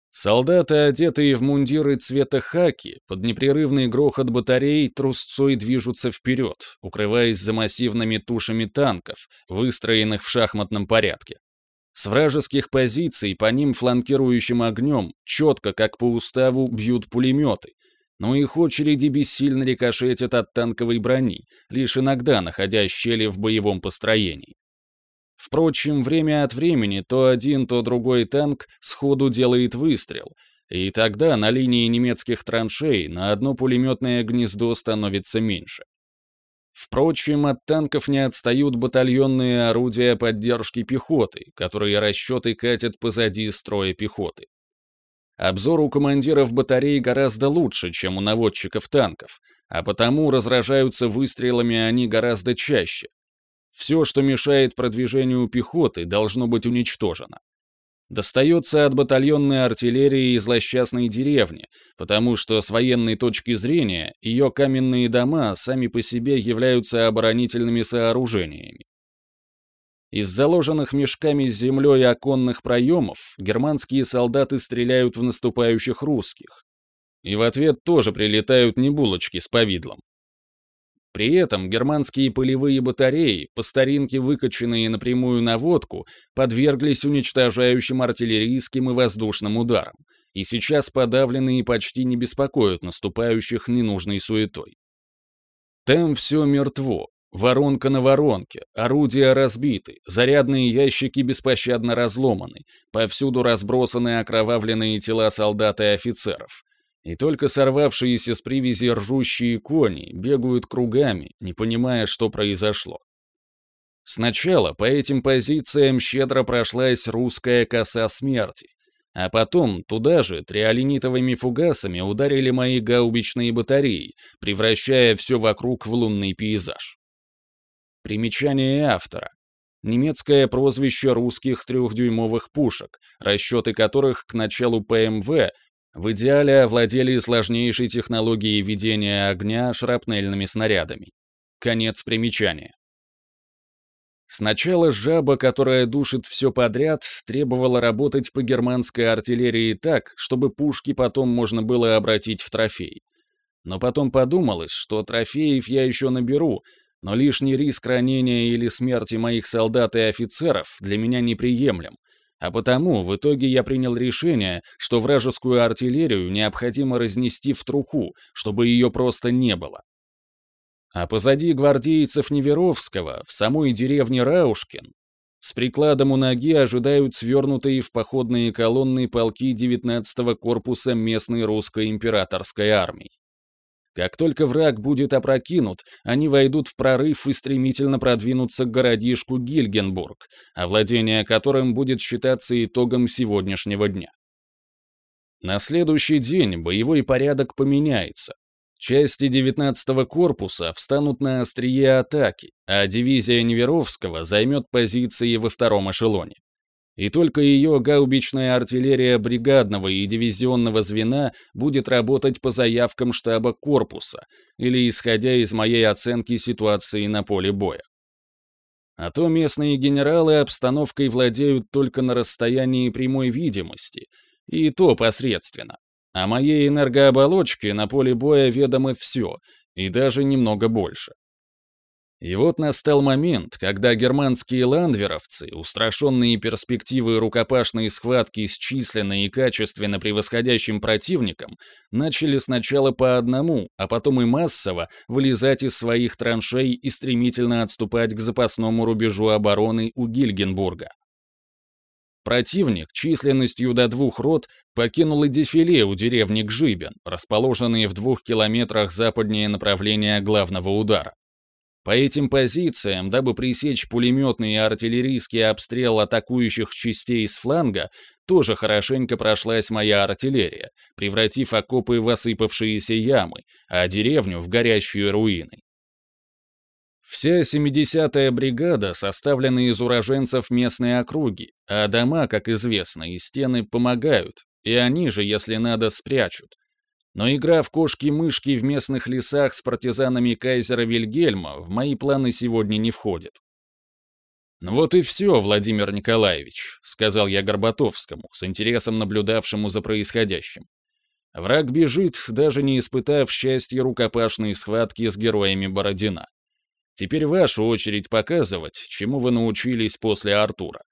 Солдаты, одетые в мундиры цвета хаки, под непрерывный грохот батарей трусцой движутся вперед, укрываясь за массивными тушами танков, выстроенных в шахматном порядке. С вражеских позиций по ним фланкирующим огнем, четко, как по уставу, бьют пулеметы, но их очереди бессильно рикошетят от танковой брони, лишь иногда находя щели в боевом построении. Впрочем, время от времени то один, то другой танк сходу делает выстрел, и тогда на линии немецких траншей на одно пулеметное гнездо становится меньше. Впрочем, от танков не отстают батальонные орудия поддержки пехоты, которые расчеты катят позади строя пехоты. Обзор у командиров батарей гораздо лучше, чем у наводчиков танков, а потому разражаются выстрелами они гораздо чаще, все, что мешает продвижению пехоты, должно быть уничтожено. Достается от батальонной артиллерии и злосчастной деревни, потому что с военной точки зрения ее каменные дома сами по себе являются оборонительными сооружениями. Из заложенных мешками с землей оконных проемов германские солдаты стреляют в наступающих русских. И в ответ тоже прилетают не булочки с повидлом. При этом германские полевые батареи, по старинке выкачанные напрямую на водку, подверглись уничтожающим артиллерийским и воздушным ударам, и сейчас подавленные почти не беспокоят наступающих ненужной суетой. Там все мертво, воронка на воронке, орудия разбиты, зарядные ящики беспощадно разломаны, повсюду разбросаны окровавленные тела солдат и офицеров, и только сорвавшиеся с привязи ржущие кони бегают кругами, не понимая, что произошло. Сначала по этим позициям щедро прошлась русская коса смерти, а потом туда же триолинитовыми фугасами ударили мои гаубичные батареи, превращая все вокруг в лунный пейзаж. Примечание автора. Немецкое прозвище русских трехдюймовых пушек, расчеты которых к началу ПМВ в идеале овладели сложнейшей технологией ведения огня шрапнельными снарядами. Конец примечания. Сначала жаба, которая душит все подряд, требовала работать по германской артиллерии так, чтобы пушки потом можно было обратить в трофей. Но потом подумалось, что трофеев я еще наберу, но лишний риск ранения или смерти моих солдат и офицеров для меня неприемлем, а потому в итоге я принял решение, что вражескую артиллерию необходимо разнести в труху, чтобы ее просто не было. А позади гвардейцев Неверовского, в самой деревне Раушкин, с прикладом у ноги ожидают свернутые в походные колонны полки 19-го корпуса местной русской императорской армии. Как только враг будет опрокинут, они войдут в прорыв и стремительно продвинутся к городишку Гильгенбург, овладение которым будет считаться итогом сегодняшнего дня. На следующий день боевой порядок поменяется. Части 19-го корпуса встанут на острие атаки, а дивизия Неверовского займет позиции во втором эшелоне. И только ее гаубичная артиллерия бригадного и дивизионного звена будет работать по заявкам штаба корпуса или исходя из моей оценки ситуации на поле боя. А то местные генералы обстановкой владеют только на расстоянии прямой видимости, и то посредственно. О моей энергооболочке на поле боя ведомо все, и даже немного больше. И вот настал момент, когда германские ландверовцы, устрашенные перспективы рукопашной схватки с численно и качественно превосходящим противником, начали сначала по одному, а потом и массово вылезать из своих траншей и стремительно отступать к запасному рубежу обороны у Гильгенбурга. Противник численностью до двух рот покинул и дефиле у деревни Гжибен, расположенные в двух километрах западнее направления главного удара. По этим позициям, дабы пресечь пулеметный и артиллерийский обстрел атакующих частей с фланга, тоже хорошенько прошлась моя артиллерия, превратив окопы в осыпавшиеся ямы, а деревню в горящие руины. Вся 70-я бригада составлена из уроженцев местной округи, а дома, как известно, и стены помогают, и они же, если надо, спрячут. Но игра в кошки-мышки в местных лесах с партизанами кайзера Вильгельма в мои планы сегодня не входит. «Ну вот и все, Владимир Николаевич», — сказал я Горбатовскому, с интересом наблюдавшему за происходящим. Враг бежит, даже не испытав счастья рукопашной схватки с героями Бородина. Теперь ваша очередь показывать, чему вы научились после Артура.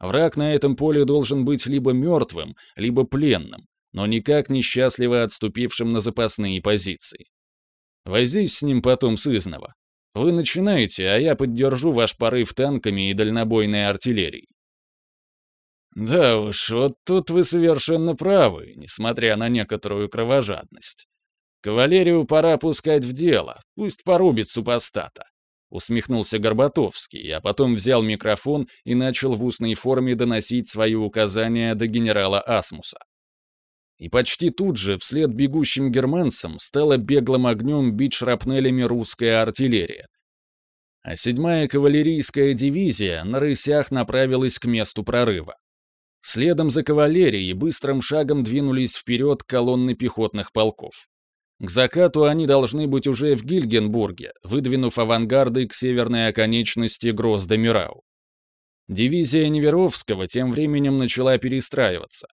Враг на этом поле должен быть либо мертвым, либо пленным, но никак не счастливо отступившим на запасные позиции. Возись с ним потом сызново. Вы начинаете, а я поддержу ваш порыв танками и дальнобойной артиллерией. Да уж, вот тут вы совершенно правы, несмотря на некоторую кровожадность. Кавалерию пора пускать в дело, пусть порубит супостата. Усмехнулся Горбатовский, а потом взял микрофон и начал в устной форме доносить свои указания до генерала Асмуса. И почти тут же, вслед бегущим германцам, стала беглым огнем бить шрапнелями русская артиллерия. А седьмая кавалерийская дивизия на рысях направилась к месту прорыва. Следом за кавалерией быстрым шагом двинулись вперед колонны пехотных полков. К закату они должны быть уже в Гильгенбурге, выдвинув авангарды к северной оконечности Грозда-Мирау. Дивизия Неверовского тем временем начала перестраиваться.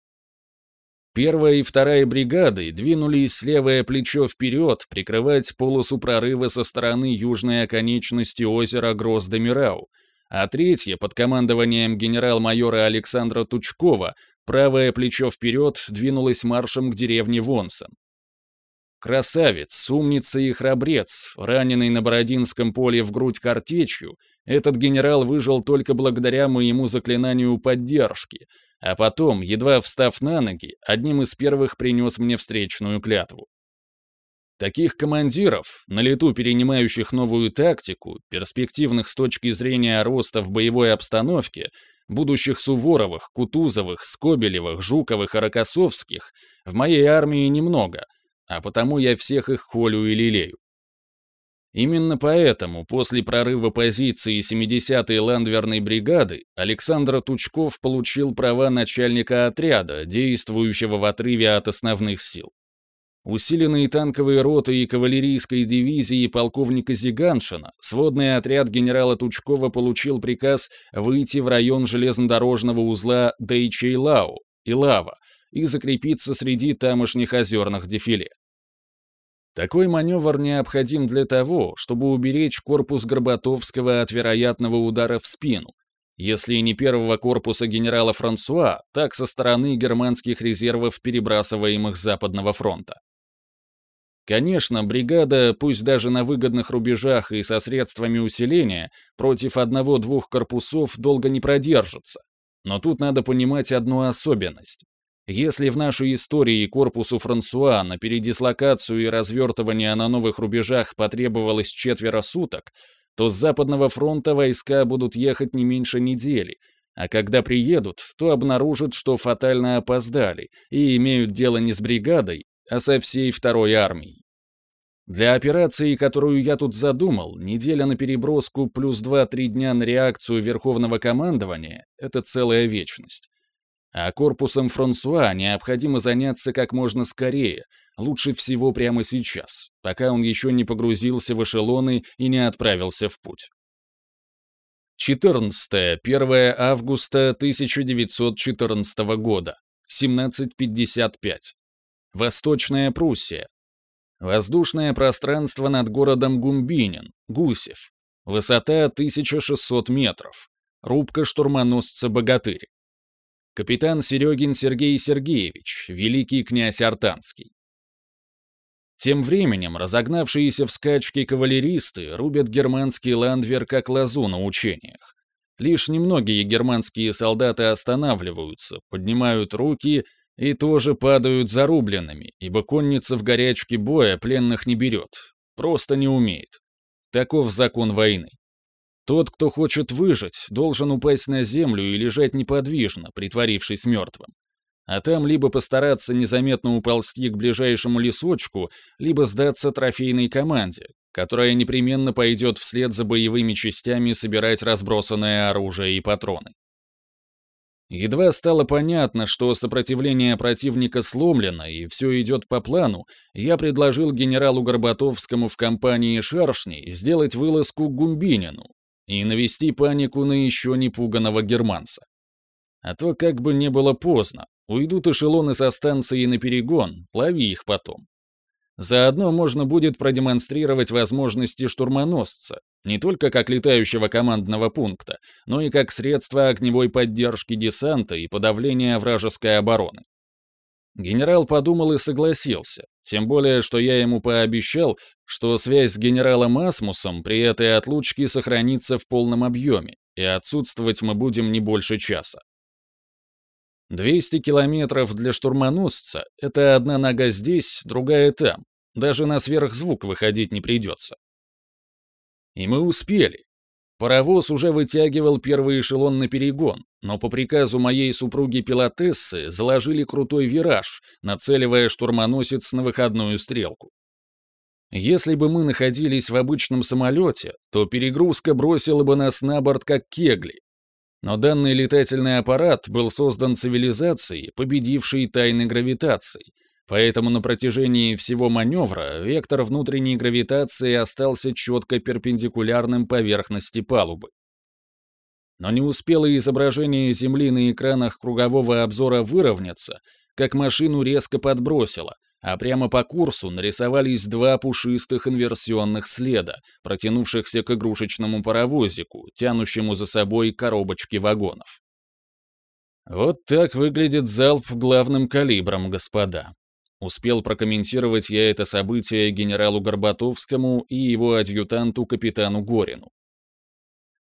Первая и вторая бригады двинулись левое плечо вперед прикрывать полосу прорыва со стороны южной оконечности озера Грозда-Мирау, а третья под командованием генерал-майора Александра Тучкова правое плечо вперед двинулось маршем к деревне Вонсон. Красавец, умница и храбрец, раненый на Бородинском поле в грудь картечью, этот генерал выжил только благодаря моему заклинанию поддержки, а потом, едва встав на ноги, одним из первых принес мне встречную клятву. Таких командиров, на лету перенимающих новую тактику, перспективных с точки зрения роста в боевой обстановке, будущих Суворовых, Кутузовых, Скобелевых, Жуковых и Рокоссовских, в моей армии немного — а потому я всех их холю и лелею. Именно поэтому после прорыва позиции 70-й ландверной бригады Александр Тучков получил права начальника отряда, действующего в отрыве от основных сил. Усиленные танковые роты и кавалерийской дивизии полковника Зиганшина, сводный отряд генерала Тучкова получил приказ выйти в район железнодорожного узла Дэйчейлау и Лава, и закрепиться среди тамошних озерных дефиле. Такой маневр необходим для того, чтобы уберечь корпус Горбатовского от вероятного удара в спину, если не первого корпуса генерала Франсуа, так со стороны германских резервов, перебрасываемых с Западного фронта. Конечно, бригада, пусть даже на выгодных рубежах и со средствами усиления, против одного-двух корпусов долго не продержится. Но тут надо понимать одну особенность. Если в нашей истории корпусу Франсуа на передислокацию и развертывание на новых рубежах потребовалось четверо суток, то с Западного фронта войска будут ехать не меньше недели, А когда приедут, то обнаружат, что фатально опоздали и имеют дело не с бригадой, а со всей второй армией. Для операции, которую я тут задумал, неделя на переброску плюс 2-3 дня на реакцию Верховного командования — это целая вечность. А корпусом Франсуа необходимо заняться как можно скорее, лучше всего прямо сейчас, пока он еще не погрузился в эшелоны и не отправился в путь. 14-1 августа 1914 года, 17.55. Восточная Пруссия. Воздушное пространство над городом Гумбинин, Гусев. Высота 1600 метров. Рубка штурмоносца «Богатырь». Капитан Серегин Сергей Сергеевич, великий князь Артанский. Тем временем разогнавшиеся в скачке кавалеристы рубят германский ландвер как лозу на учениях. Лишь немногие германские солдаты останавливаются, поднимают руки и тоже падают зарубленными, ибо конница в горячке боя пленных не берет, просто не умеет. Таков закон войны. Тот, кто хочет выжить, должен упасть на землю и лежать неподвижно, притворившись мертвым а там либо постараться незаметно уползти к ближайшему лесочку, либо сдаться трофейной команде, которая непременно пойдет вслед за боевыми частями собирать разбросанное оружие и патроны. Едва стало понятно, что сопротивление противника сломлено и все идет по плану, я предложил генералу Горбатовскому в компании «Шаршней» сделать вылазку к Гумбинину и навести панику на еще непуганного германца. А то как бы не было поздно, Уйдут эшелоны со станции на перегон, лови их потом. Заодно можно будет продемонстрировать возможности штурмоносца, не только как летающего командного пункта, но и как средство огневой поддержки десанта и подавления вражеской обороны. Генерал подумал и согласился, тем более, что я ему пообещал, что связь с генералом Асмусом при этой отлучке сохранится в полном объеме, и отсутствовать мы будем не больше часа. 200 километров для штурмоносца — это одна нога здесь, другая там. Даже на сверхзвук выходить не придется. И мы успели. Паровоз уже вытягивал первый эшелон на перегон, но по приказу моей супруги-пилотессы заложили крутой вираж, нацеливая штурмоносец на выходную стрелку. Если бы мы находились в обычном самолете, то перегрузка бросила бы нас на борт как кегли, но данный летательный аппарат был создан цивилизацией, победившей тайны гравитации, поэтому на протяжении всего маневра вектор внутренней гравитации остался четко перпендикулярным поверхности палубы. Но не успело изображение Земли на экранах кругового обзора выровняться, как машину резко подбросило, а прямо по курсу нарисовались два пушистых инверсионных следа, протянувшихся к игрушечному паровозику, тянущему за собой коробочки вагонов. «Вот так выглядит залп главным калибром, господа», Успел прокомментировать я это событие генералу Горбатовскому и его адъютанту капитану Горину.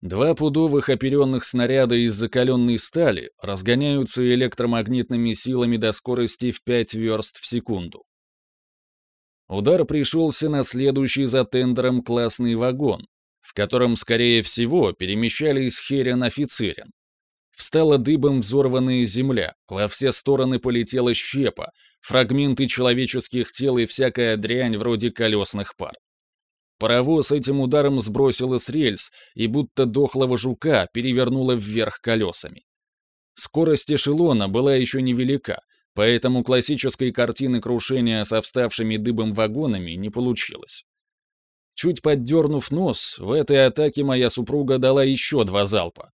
Два пудовых оперенных снаряда из закаленной стали разгоняются электромагнитными силами до скорости в 5 верст в секунду. Удар пришелся на следующий за тендером классный вагон, в котором, скорее всего, перемещались Херен-офицерин. Встала дыбом взорванная земля, во все стороны полетела щепа, фрагменты человеческих тел и всякая дрянь вроде колесных пар. Паровоз этим ударом сбросило с рельс и будто дохлого жука перевернуло вверх колесами. Скорость эшелона была еще невелика, поэтому классической картины крушения со вставшими дыбом вагонами не получилось. Чуть поддернув нос, в этой атаке моя супруга дала еще два залпа.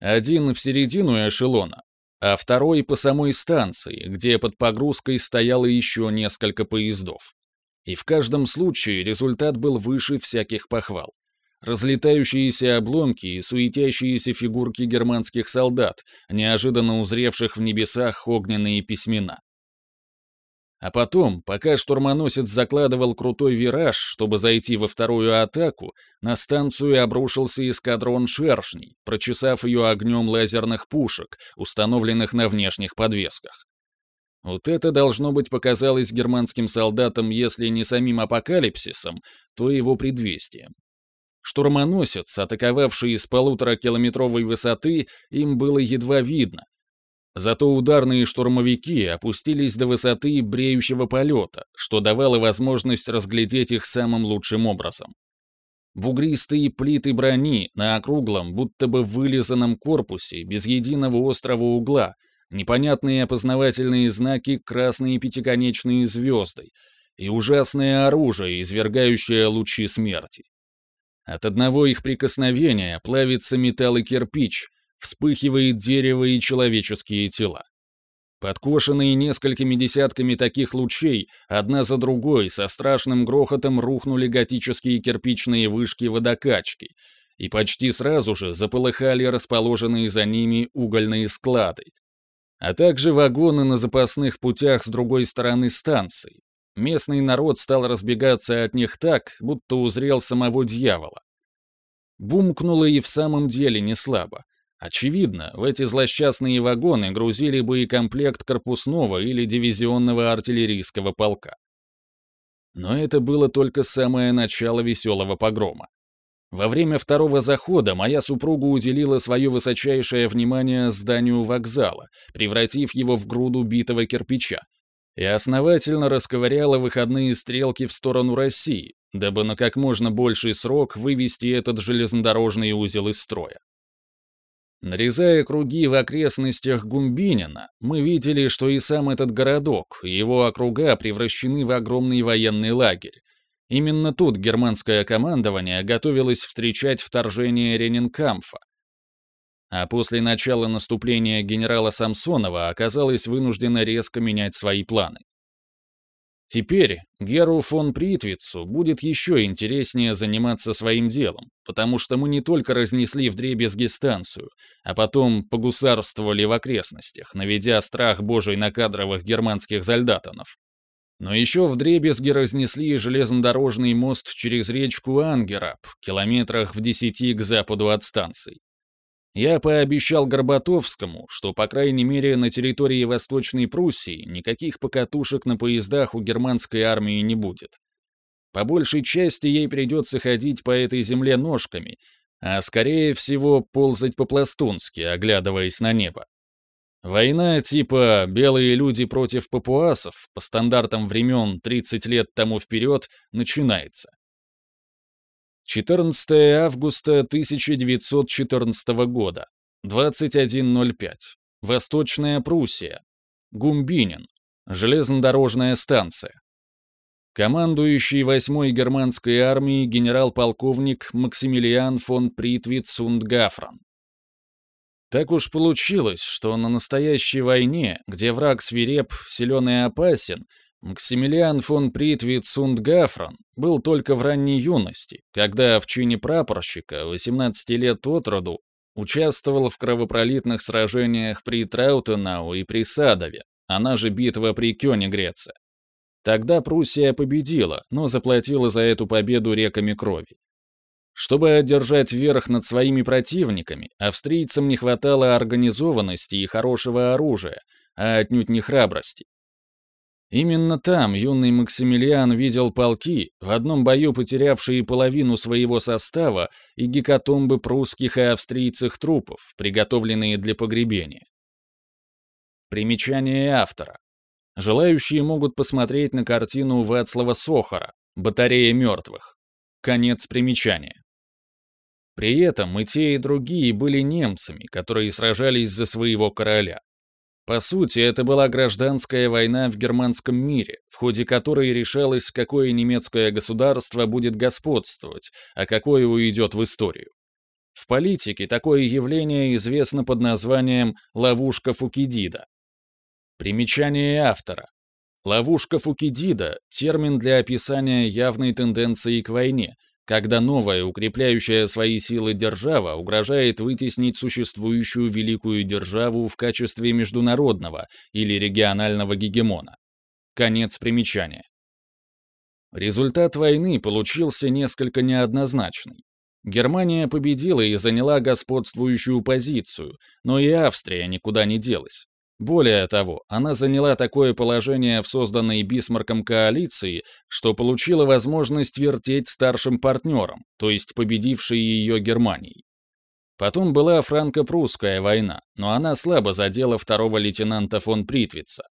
Один в середину эшелона, а второй по самой станции, где под погрузкой стояло еще несколько поездов. И в каждом случае результат был выше всяких похвал разлетающиеся обломки и суетящиеся фигурки германских солдат, неожиданно узревших в небесах огненные письмена. А потом, пока штурмоносец закладывал крутой вираж, чтобы зайти во вторую атаку, на станцию обрушился эскадрон шершней, прочесав ее огнем лазерных пушек, установленных на внешних подвесках. Вот это, должно быть, показалось германским солдатам, если не самим апокалипсисом, то его предвестием. Штурмоносец, атаковавший с полуторакилометровой высоты, им было едва видно. Зато ударные штурмовики опустились до высоты бреющего полета, что давало возможность разглядеть их самым лучшим образом. Бугристые плиты брони на округлом, будто бы вылизанном корпусе, без единого острого угла, непонятные опознавательные знаки красные пятиконечные звезды и ужасное оружие, извергающее лучи смерти. От одного их прикосновения плавится металл и кирпич, вспыхивает дерево и человеческие тела. Подкошенные несколькими десятками таких лучей, одна за другой со страшным грохотом рухнули готические кирпичные вышки водокачки, и почти сразу же заполыхали расположенные за ними угольные склады, а также вагоны на запасных путях с другой стороны станции, Местный народ стал разбегаться от них так, будто узрел самого дьявола. Бумкнуло и в самом деле не слабо. Очевидно, в эти злосчастные вагоны грузили боекомплект корпусного или дивизионного артиллерийского полка. Но это было только самое начало веселого погрома. Во время второго захода моя супруга уделила свое высочайшее внимание зданию вокзала, превратив его в груду битого кирпича, и основательно расковыряла выходные стрелки в сторону России, дабы на как можно больший срок вывести этот железнодорожный узел из строя. Нарезая круги в окрестностях Гумбинина, мы видели, что и сам этот городок, и его округа превращены в огромный военный лагерь. Именно тут германское командование готовилось встречать вторжение Ренинкамфа, а после начала наступления генерала Самсонова оказалась вынуждена резко менять свои планы. Теперь Геру фон Притвицу будет еще интереснее заниматься своим делом, потому что мы не только разнесли вдребезги станцию, а потом погусарствовали в окрестностях, наведя страх божий на кадровых германских зальдатанов. Но еще вдребезги разнесли железнодорожный мост через речку Ангераб, километрах в десяти к западу от станции. Я пообещал Горбатовскому, что, по крайней мере, на территории Восточной Пруссии никаких покатушек на поездах у германской армии не будет. По большей части ей придется ходить по этой земле ножками, а, скорее всего, ползать по-пластунски, оглядываясь на небо. Война типа «белые люди против папуасов» по стандартам времен 30 лет тому вперед начинается. 14 августа 1914 года, 21.05. Восточная Пруссия. Гумбинин. Железнодорожная станция. Командующий 8-й германской армией генерал-полковник Максимилиан фон Притвит Сундгафран. Так уж получилось, что на настоящей войне, где враг свиреп, силен и опасен, Максимилиан фон Притвит Сундгафран был только в ранней юности, когда в чине прапорщика, 18 лет от роду, участвовал в кровопролитных сражениях при Траутенау и при Садове, она же битва при Кёнигреце. Тогда Пруссия победила, но заплатила за эту победу реками крови. Чтобы одержать верх над своими противниками, австрийцам не хватало организованности и хорошего оружия, а отнюдь не храбрости. Именно там юный Максимилиан видел полки, в одном бою потерявшие половину своего состава и гекатомбы прусских и австрийцев трупов, приготовленные для погребения. Примечание автора. Желающие могут посмотреть на картину Вацлава Сохара «Батарея мертвых». Конец примечания. При этом и те, и другие были немцами, которые сражались за своего короля. По сути, это была гражданская война в германском мире, в ходе которой решалось, какое немецкое государство будет господствовать, а какое уйдет в историю. В политике такое явление известно под названием «ловушка Фукидида». Примечание автора. Ловушка Фукидида — термин для описания явной тенденции к войне, когда новая, укрепляющая свои силы держава угрожает вытеснить существующую великую державу в качестве международного или регионального гегемона. Конец примечания. Результат войны получился несколько неоднозначный. Германия победила и заняла господствующую позицию, но и Австрия никуда не делась. Более того, она заняла такое положение в созданной Бисмарком коалиции, что получила возможность вертеть старшим партнером, то есть победившей ее Германией. Потом была франко-прусская война, но она слабо задела второго лейтенанта фон Притвица.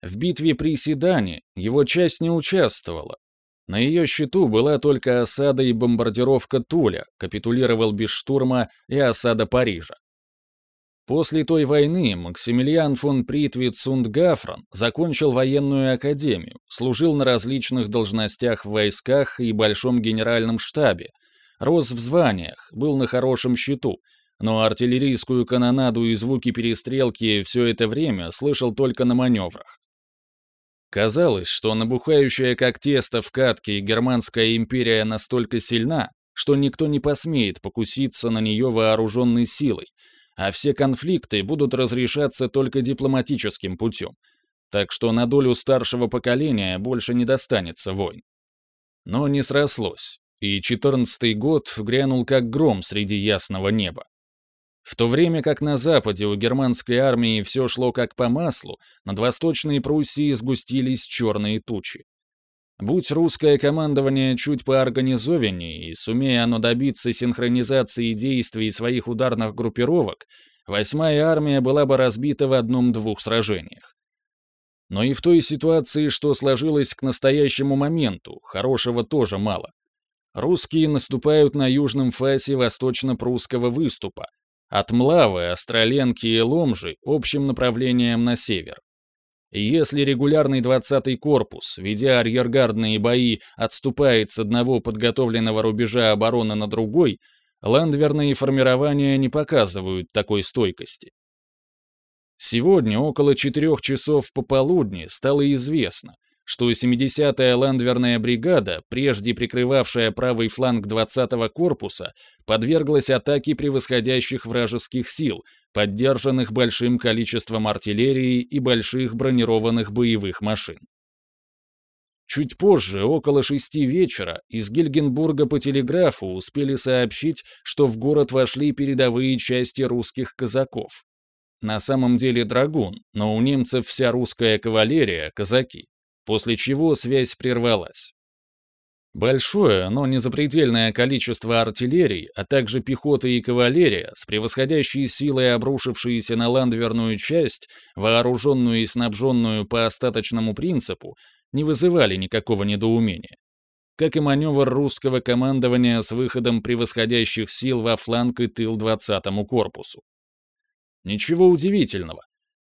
В битве при Седане его часть не участвовала. На ее счету была только осада и бомбардировка Туля, капитулировал без штурма и осада Парижа. После той войны Максимилиан фон Притвиц und Гафрон закончил военную академию, служил на различных должностях в войсках и Большом генеральном штабе, рос в званиях, был на хорошем счету, но артиллерийскую канонаду и звуки перестрелки все это время слышал только на маневрах. Казалось, что набухающая как тесто в катке германская империя настолько сильна, что никто не посмеет покуситься на нее вооруженной силой, а все конфликты будут разрешаться только дипломатическим путем. Так что на долю старшего поколения больше не достанется войн. Но не срослось, и четырнадцатый год грянул как гром среди ясного неба. В то время как на Западе у германской армии все шло как по маслу, над Восточной Пруссией сгустились черные тучи. Будь русское командование чуть поорганизованнее и сумея оно добиться синхронизации действий своих ударных группировок, восьмая армия была бы разбита в одном-двух сражениях. Но и в той ситуации, что сложилось к настоящему моменту, хорошего тоже мало. Русские наступают на южном фасе восточно-прусского выступа, от Млавы, Остроленки и Ломжи общим направлением на север. Если регулярный 20-й корпус, ведя арьергардные бои, отступает с одного подготовленного рубежа обороны на другой, ландверные формирования не показывают такой стойкости. Сегодня около 4 часов пополудни стало известно, что 70-я ландверная бригада, прежде прикрывавшая правый фланг 20-го корпуса, подверглась атаке превосходящих вражеских сил, поддержанных большим количеством артиллерии и больших бронированных боевых машин. Чуть позже, около шести вечера, из Гильгенбурга по телеграфу успели сообщить, что в город вошли передовые части русских казаков. На самом деле драгун, но у немцев вся русская кавалерия — казаки после чего связь прервалась. Большое, но не запредельное количество артиллерии, а также пехоты и кавалерия, с превосходящей силой обрушившиеся на ландверную часть, вооруженную и снабженную по остаточному принципу, не вызывали никакого недоумения. Как и маневр русского командования с выходом превосходящих сил во фланг и тыл 20-му корпусу. Ничего удивительного.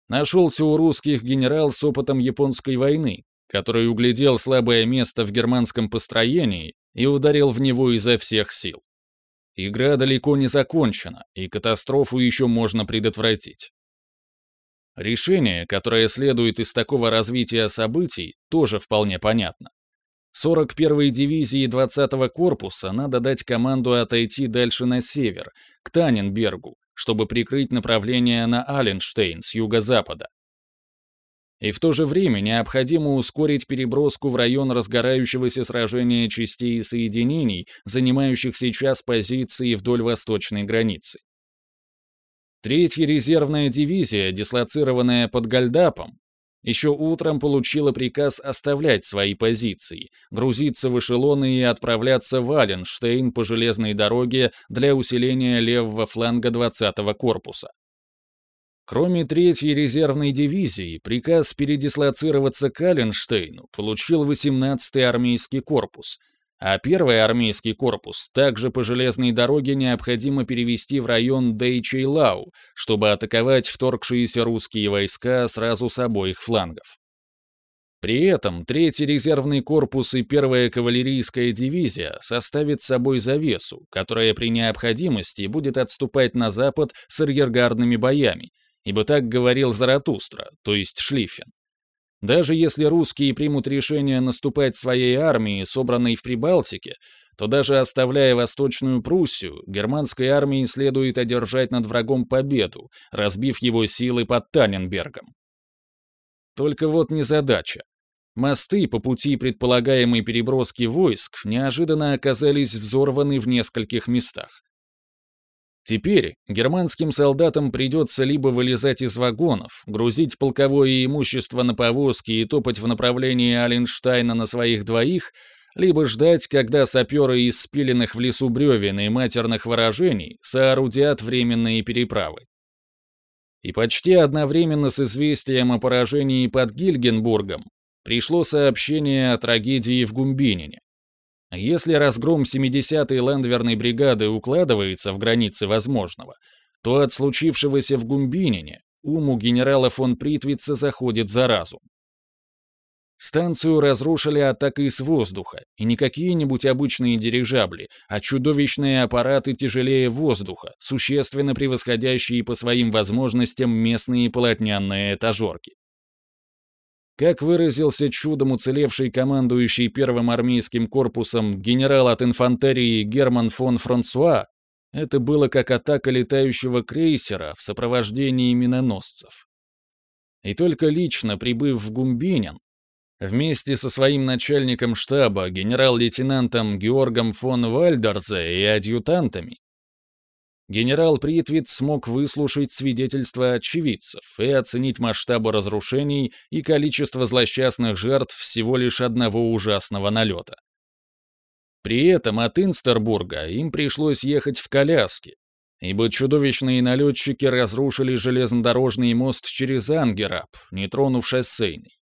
Нашелся у русских генерал с опытом японской войны, который углядел слабое место в германском построении и ударил в него изо всех сил. Игра далеко не закончена, и катастрофу еще можно предотвратить. Решение, которое следует из такого развития событий, тоже вполне понятно. 41-й дивизии 20-го корпуса надо дать команду отойти дальше на север, к Таненбергу, чтобы прикрыть направление на Аленштейн с юго-запада, и в то же время необходимо ускорить переброску в район разгорающегося сражения частей и соединений, занимающих сейчас позиции вдоль восточной границы. Третья резервная дивизия, дислоцированная под Гальдапом, еще утром получила приказ оставлять свои позиции, грузиться в эшелоны и отправляться в Аленштейн по железной дороге для усиления левого фланга 20-го корпуса. Кроме третьей резервной дивизии, приказ передислоцироваться к Алленштейну получил 18-й армейский корпус, а первый армейский корпус также по железной дороге необходимо перевести в район Дейчейлау, чтобы атаковать вторгшиеся русские войска сразу с обоих флангов. При этом третий резервный корпус и первая кавалерийская дивизия составят собой завесу, которая при необходимости будет отступать на запад с арьергардными боями, ибо так говорил Заратустра, то есть Шлиффен. Даже если русские примут решение наступать своей армией, собранной в Прибалтике, то даже оставляя Восточную Пруссию, германской армии следует одержать над врагом победу, разбив его силы под Таненбергом. Только вот незадача. Мосты по пути предполагаемой переброски войск неожиданно оказались взорваны в нескольких местах. Теперь германским солдатам придется либо вылезать из вагонов, грузить полковое имущество на повозки и топать в направлении Аленштайна на своих двоих, либо ждать, когда саперы из спиленных в лесу бревен и матерных выражений соорудят временные переправы. И почти одновременно с известием о поражении под Гильгенбургом пришло сообщение о трагедии в Гумбинине. Если разгром 70-й ландверной бригады укладывается в границы возможного, то от случившегося в Гумбинине уму генерала фон Притвица заходит за разум. Станцию разрушили атакой с воздуха, и не какие-нибудь обычные дирижабли, а чудовищные аппараты тяжелее воздуха, существенно превосходящие по своим возможностям местные полотняные этажерки. Как выразился чудом уцелевший командующий первым армейским корпусом генерал от инфантерии Герман фон Франсуа, это было как атака летающего крейсера в сопровождении миноносцев. И только лично прибыв в Гумбинин, вместе со своим начальником штаба генерал-лейтенантом Георгом фон Вальдерзе и адъютантами, Генерал Притвиц смог выслушать свидетельства очевидцев и оценить масштабы разрушений и количество злосчастных жертв всего лишь одного ужасного налета. При этом от Инстербурга им пришлось ехать в коляске, ибо чудовищные налетчики разрушили железнодорожный мост через Ангераб, не тронув шоссейный.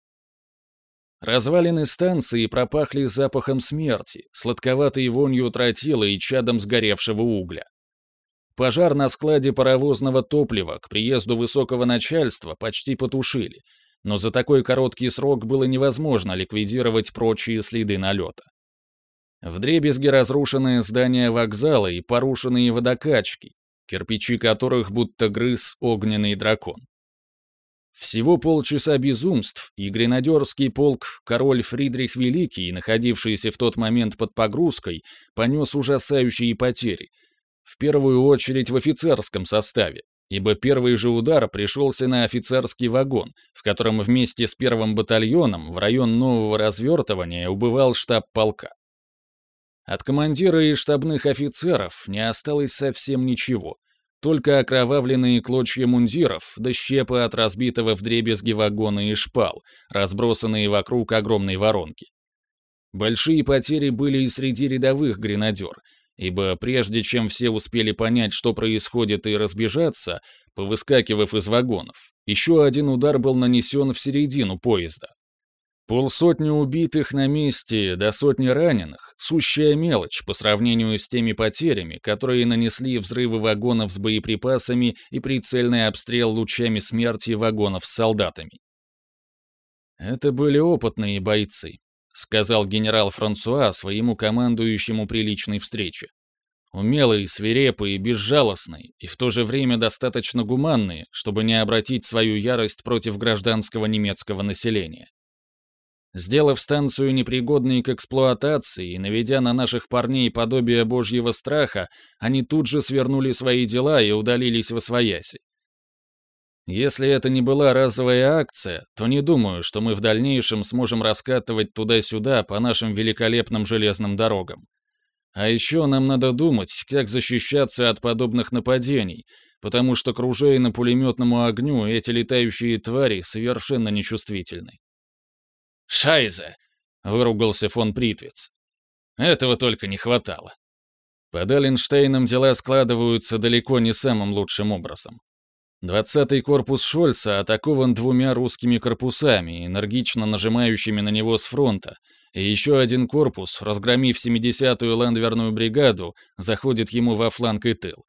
Развалины станции пропахли запахом смерти, сладковатой вонью тротила и чадом сгоревшего угля. Пожар на складе паровозного топлива к приезду высокого начальства почти потушили, но за такой короткий срок было невозможно ликвидировать прочие следы налета. Вдребезги разрушенные здания вокзала и порушенные водокачки, кирпичи которых будто грыз огненный дракон. Всего полчаса безумств, и гренадерский полк король Фридрих Великий, находившийся в тот момент под погрузкой, понес ужасающие потери — в первую очередь в офицерском составе, ибо первый же удар пришелся на офицерский вагон, в котором вместе с первым батальоном в район нового развертывания убывал штаб полка. От командира и штабных офицеров не осталось совсем ничего, только окровавленные клочья мундиров да щепы от разбитого вдребезги вагона и шпал, разбросанные вокруг огромной воронки. Большие потери были и среди рядовых гренадер, ибо прежде чем все успели понять, что происходит и разбежаться, повыскакивав из вагонов, еще один удар был нанесен в середину поезда. Полсотни убитых на месте до сотни раненых — сущая мелочь по сравнению с теми потерями, которые нанесли взрывы вагонов с боеприпасами и прицельный обстрел лучами смерти вагонов с солдатами. Это были опытные бойцы, — сказал генерал Франсуа своему командующему при личной встрече. Умелые, свирепые, безжалостные и в то же время достаточно гуманные, чтобы не обратить свою ярость против гражданского немецкого населения. Сделав станцию непригодной к эксплуатации и наведя на наших парней подобие божьего страха, они тут же свернули свои дела и удалились во свояси. Если это не была разовая акция, то не думаю, что мы в дальнейшем сможем раскатывать туда-сюда по нашим великолепным железным дорогам. А еще нам надо думать, как защищаться от подобных нападений, потому что, к пулеметному огню, эти летающие твари совершенно нечувствительны. «Шайзе!» — выругался фон Притвиц. «Этого только не хватало». Под Алленштейном дела складываются далеко не самым лучшим образом. Двадцатый корпус Шольца атакован двумя русскими корпусами, энергично нажимающими на него с фронта, и еще один корпус, разгромив 70-ю ландверную бригаду, заходит ему во фланг и тыл.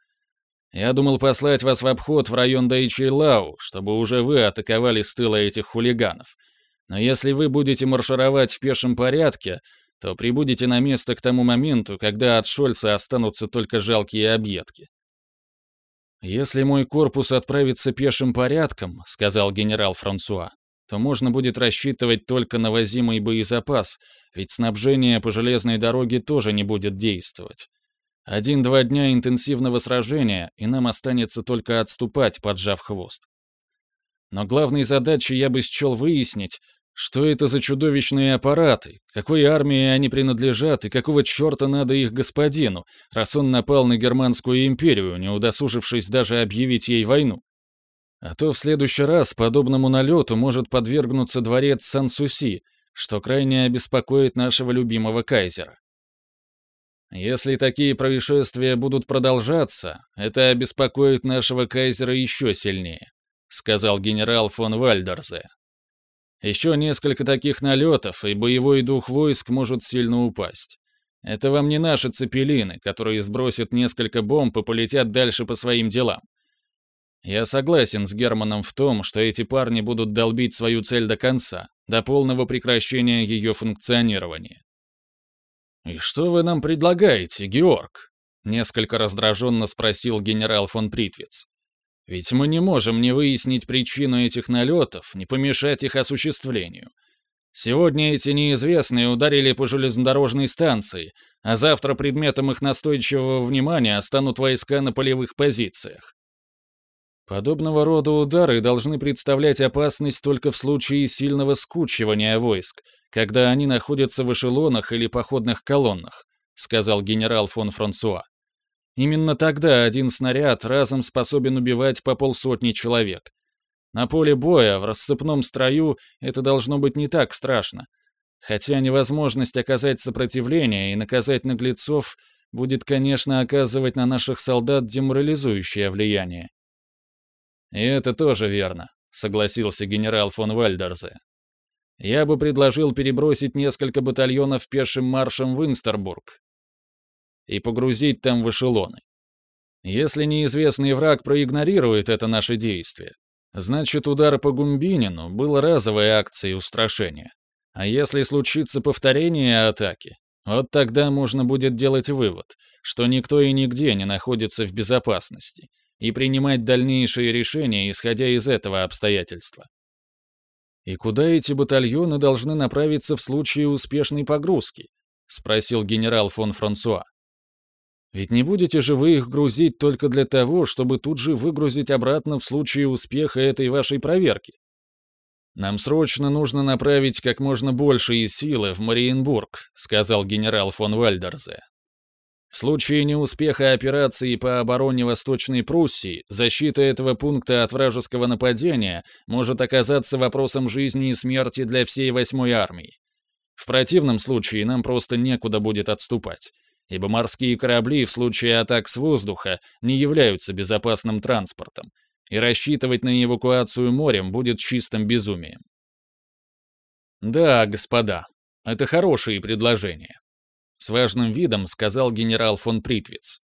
Я думал послать вас в обход в район Дайчи-Лау, чтобы уже вы атаковали с тыла этих хулиганов. Но если вы будете маршировать в пешем порядке, то прибудете на место к тому моменту, когда от Шольца останутся только жалкие объедки. «Если мой корпус отправится пешим порядком», — сказал генерал Франсуа, то можно будет рассчитывать только на возимый боезапас, ведь снабжение по железной дороге тоже не будет действовать. Один-два дня интенсивного сражения, и нам останется только отступать, поджав хвост. Но главной задачей я бы счел выяснить, Что это за чудовищные аппараты? Какой армии они принадлежат и какого черта надо их господину, раз он напал на Германскую империю, не удосужившись даже объявить ей войну? А то в следующий раз подобному налету может подвергнуться дворец Сан-Суси, что крайне обеспокоит нашего любимого кайзера. Если такие происшествия будут продолжаться, это обеспокоит нашего кайзера еще сильнее, сказал генерал фон Вальдерзе. Еще несколько таких налетов, и боевой дух войск может сильно упасть. Это вам не наши цепелины, которые сбросят несколько бомб и полетят дальше по своим делам. Я согласен с Германом в том, что эти парни будут долбить свою цель до конца, до полного прекращения ее функционирования. «И что вы нам предлагаете, Георг?» — несколько раздраженно спросил генерал фон Притвиц. Ведь мы не можем не выяснить причину этих налетов, не помешать их осуществлению. Сегодня эти неизвестные ударили по железнодорожной станции, а завтра предметом их настойчивого внимания станут войска на полевых позициях. Подобного рода удары должны представлять опасность только в случае сильного скучивания войск, когда они находятся в эшелонах или походных колоннах, сказал генерал фон Франсуа. Именно тогда один снаряд разом способен убивать по полсотни человек. На поле боя, в рассыпном строю, это должно быть не так страшно. Хотя невозможность оказать сопротивление и наказать наглецов будет, конечно, оказывать на наших солдат деморализующее влияние. «И это тоже верно», — согласился генерал фон Вальдерзе. «Я бы предложил перебросить несколько батальонов пешим маршем в Инстербург, и погрузить там в эшелоны. Если неизвестный враг проигнорирует это наше действие, значит удар по Гумбинину был разовой акцией устрашения. А если случится повторение атаки, вот тогда можно будет делать вывод, что никто и нигде не находится в безопасности, и принимать дальнейшие решения, исходя из этого обстоятельства. «И куда эти батальоны должны направиться в случае успешной погрузки?» — спросил генерал фон Франсуа. Ведь не будете же вы их грузить только для того, чтобы тут же выгрузить обратно в случае успеха этой вашей проверки. Нам срочно нужно направить как можно большие силы в Мариенбург, сказал генерал фон Вальдерзе. В случае неуспеха операции по обороне Восточной Пруссии, защита этого пункта от вражеского нападения может оказаться вопросом жизни и смерти для всей восьмой армии. В противном случае нам просто некуда будет отступать ибо морские корабли в случае атак с воздуха не являются безопасным транспортом, и рассчитывать на эвакуацию морем будет чистым безумием. «Да, господа, это хорошие предложения», — с важным видом сказал генерал фон Притвиц.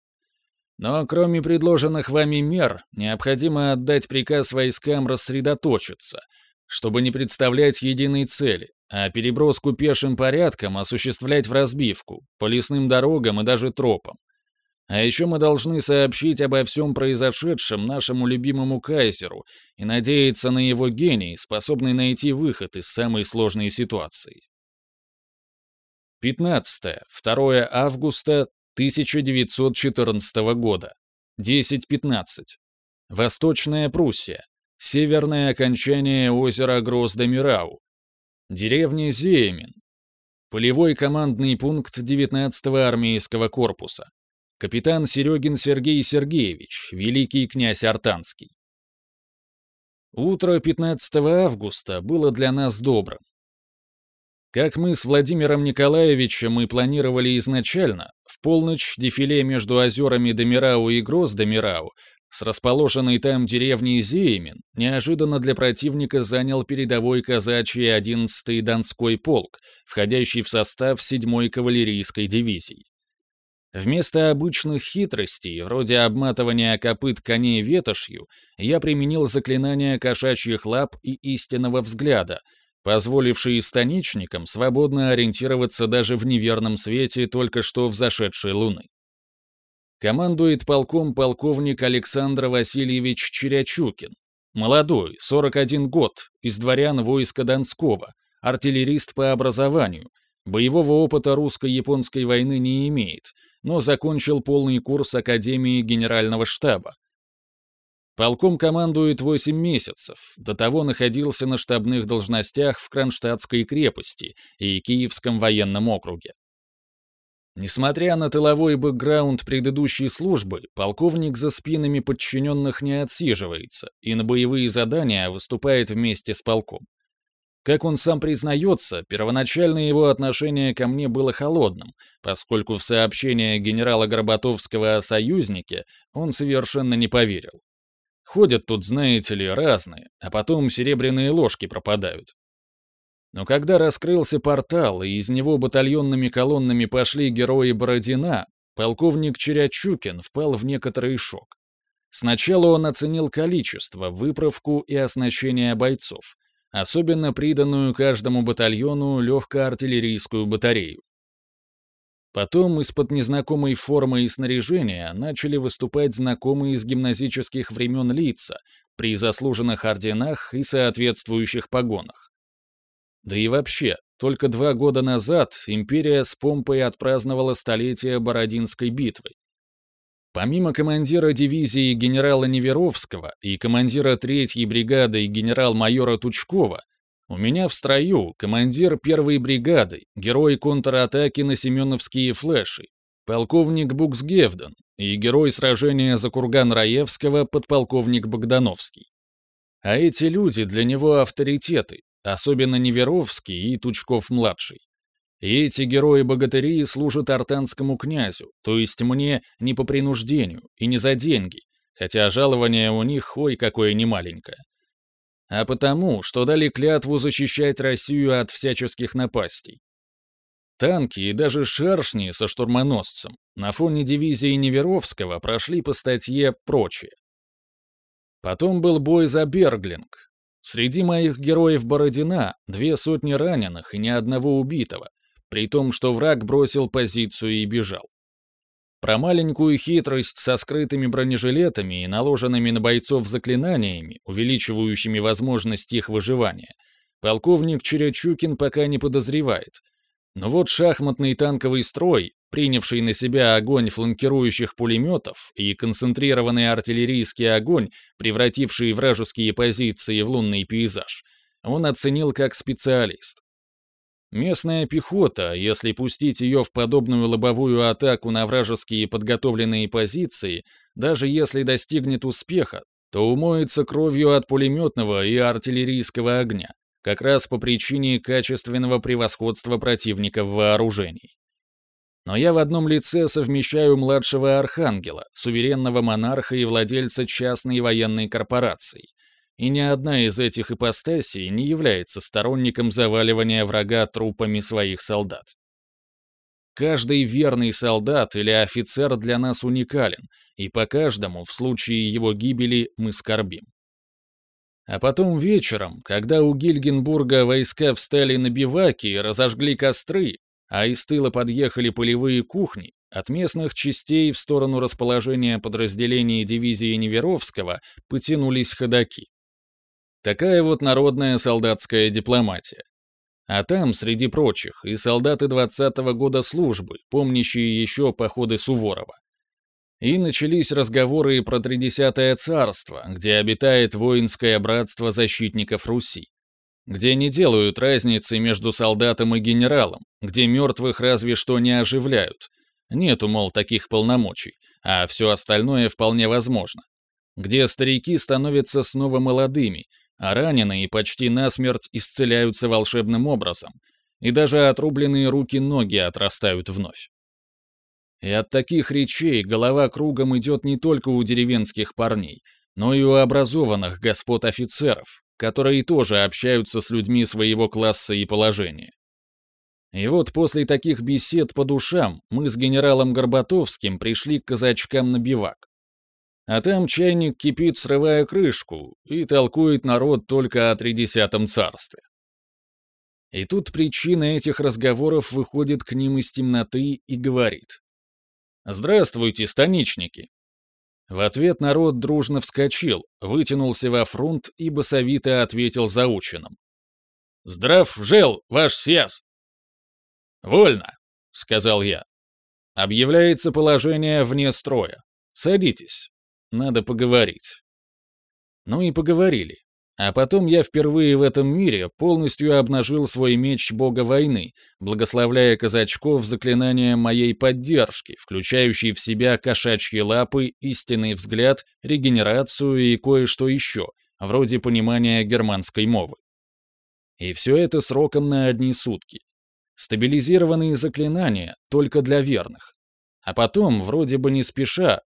«Но кроме предложенных вами мер, необходимо отдать приказ войскам рассредоточиться, чтобы не представлять единой цели, а переброску пешим порядком осуществлять в разбивку, по лесным дорогам и даже тропам. А еще мы должны сообщить обо всем произошедшем нашему любимому кайзеру и надеяться на его гений, способный найти выход из самой сложной ситуации. 15. 2 августа 1914 года. 10.15. Восточная Пруссия. Северное окончание озера Гроздомирау. Деревня Зеемин. Полевой командный пункт 19-го армейского корпуса. Капитан Серегин Сергей Сергеевич, великий князь Артанский. Утро 15 августа было для нас добрым. Как мы с Владимиром Николаевичем и планировали изначально, в полночь дефиле между озерами Домирау и Гроздомирау с расположенной там деревней Зеемин неожиданно для противника занял передовой казачий 11-й Донской полк, входящий в состав 7-й кавалерийской дивизии. Вместо обычных хитростей, вроде обматывания копыт коней ветошью, я применил заклинание кошачьих лап и истинного взгляда, позволившие станичникам свободно ориентироваться даже в неверном свете только что взошедшей луны. Командует полком полковник Александр Васильевич Черячукин. Молодой, 41 год, из дворян войска Донского, артиллерист по образованию, боевого опыта русско-японской войны не имеет, но закончил полный курс Академии Генерального штаба. Полком командует 8 месяцев, до того находился на штабных должностях в Кронштадтской крепости и Киевском военном округе. Несмотря на тыловой бэкграунд предыдущей службы, полковник за спинами подчиненных не отсиживается и на боевые задания выступает вместе с полком. Как он сам признается, первоначально его отношение ко мне было холодным, поскольку в сообщение генерала Горбатовского о союзнике он совершенно не поверил. Ходят тут, знаете ли, разные, а потом серебряные ложки пропадают. Но когда раскрылся портал, и из него батальонными колоннами пошли герои Бородина, полковник Черячукин впал в некоторый шок. Сначала он оценил количество, выправку и оснащение бойцов, особенно приданную каждому батальону легкоартиллерийскую батарею. Потом из-под незнакомой формы и снаряжения начали выступать знакомые из гимназических времен лица при заслуженных орденах и соответствующих погонах. Да и вообще, только два года назад империя с помпой отпраздновала столетие Бородинской битвы, Помимо командира дивизии генерала Неверовского и командира третьей бригады генерал-майора Тучкова, у меня в строю командир первой бригады, герой контратаки на семеновские флеши, полковник Буксгевден и герой сражения за курган Раевского подполковник Богдановский. А эти люди для него авторитеты, особенно Неверовский и Тучков-младший. И эти герои-богатыри служат артанскому князю, то есть мне не по принуждению и не за деньги, хотя жалование у них ой какое немаленькое. А потому, что дали клятву защищать Россию от всяческих напастей. Танки и даже шершни со штурмоносцем на фоне дивизии Неверовского прошли по статье «Прочее». Потом был бой за Берглинг. Среди моих героев Бородина две сотни раненых и ни одного убитого, при том, что враг бросил позицию и бежал. Про маленькую хитрость со скрытыми бронежилетами и наложенными на бойцов заклинаниями, увеличивающими возможность их выживания, полковник Черячукин пока не подозревает. Но вот шахматный танковый строй, принявший на себя огонь фланкирующих пулеметов и концентрированный артиллерийский огонь, превративший вражеские позиции в лунный пейзаж, он оценил как специалист. Местная пехота, если пустить ее в подобную лобовую атаку на вражеские подготовленные позиции, даже если достигнет успеха, то умоется кровью от пулеметного и артиллерийского огня, как раз по причине качественного превосходства противника в вооружении. Но я в одном лице совмещаю младшего архангела, суверенного монарха и владельца частной военной корпорации, и ни одна из этих ипостасей не является сторонником заваливания врага трупами своих солдат. Каждый верный солдат или офицер для нас уникален, и по каждому в случае его гибели мы скорбим. А потом вечером, когда у Гильгенбурга войска встали на биваки и разожгли костры, а из тыла подъехали полевые кухни, от местных частей в сторону расположения подразделений дивизии Неверовского потянулись ходаки. Такая вот народная солдатская дипломатия. А там, среди прочих, и солдаты 20-го года службы, помнящие еще походы Суворова. И начались разговоры про Тридесятое царство, где обитает воинское братство защитников Руси. Где не делают разницы между солдатом и генералом, где мертвых разве что не оживляют. Нету, мол, таких полномочий, а все остальное вполне возможно. Где старики становятся снова молодыми, а раненые почти насмерть исцеляются волшебным образом, и даже отрубленные руки-ноги отрастают вновь. И от таких речей голова кругом идет не только у деревенских парней, но и у образованных господ офицеров, которые тоже общаются с людьми своего класса и положения. И вот после таких бесед по душам мы с генералом Горбатовским пришли к казачкам на бивак. А там чайник кипит, срывая крышку, и толкует народ только о тридесятом царстве. И тут причина этих разговоров выходит к ним из темноты и говорит. «Здравствуйте, станичники!» В ответ народ дружно вскочил, вытянулся во фронт и басовито ответил заученным. «Здрав жел, ваш сес!» «Вольно!» — сказал я. «Объявляется положение вне строя. Садитесь». Надо поговорить. Ну и поговорили. А потом я впервые в этом мире полностью обнажил свой меч бога войны, благословляя казачков заклинанием моей поддержки, включающей в себя кошачьи лапы, истинный взгляд, регенерацию и кое-что еще, вроде понимания германской мовы. И все это сроком на одни сутки. Стабилизированные заклинания только для верных. А потом, вроде бы не спеша,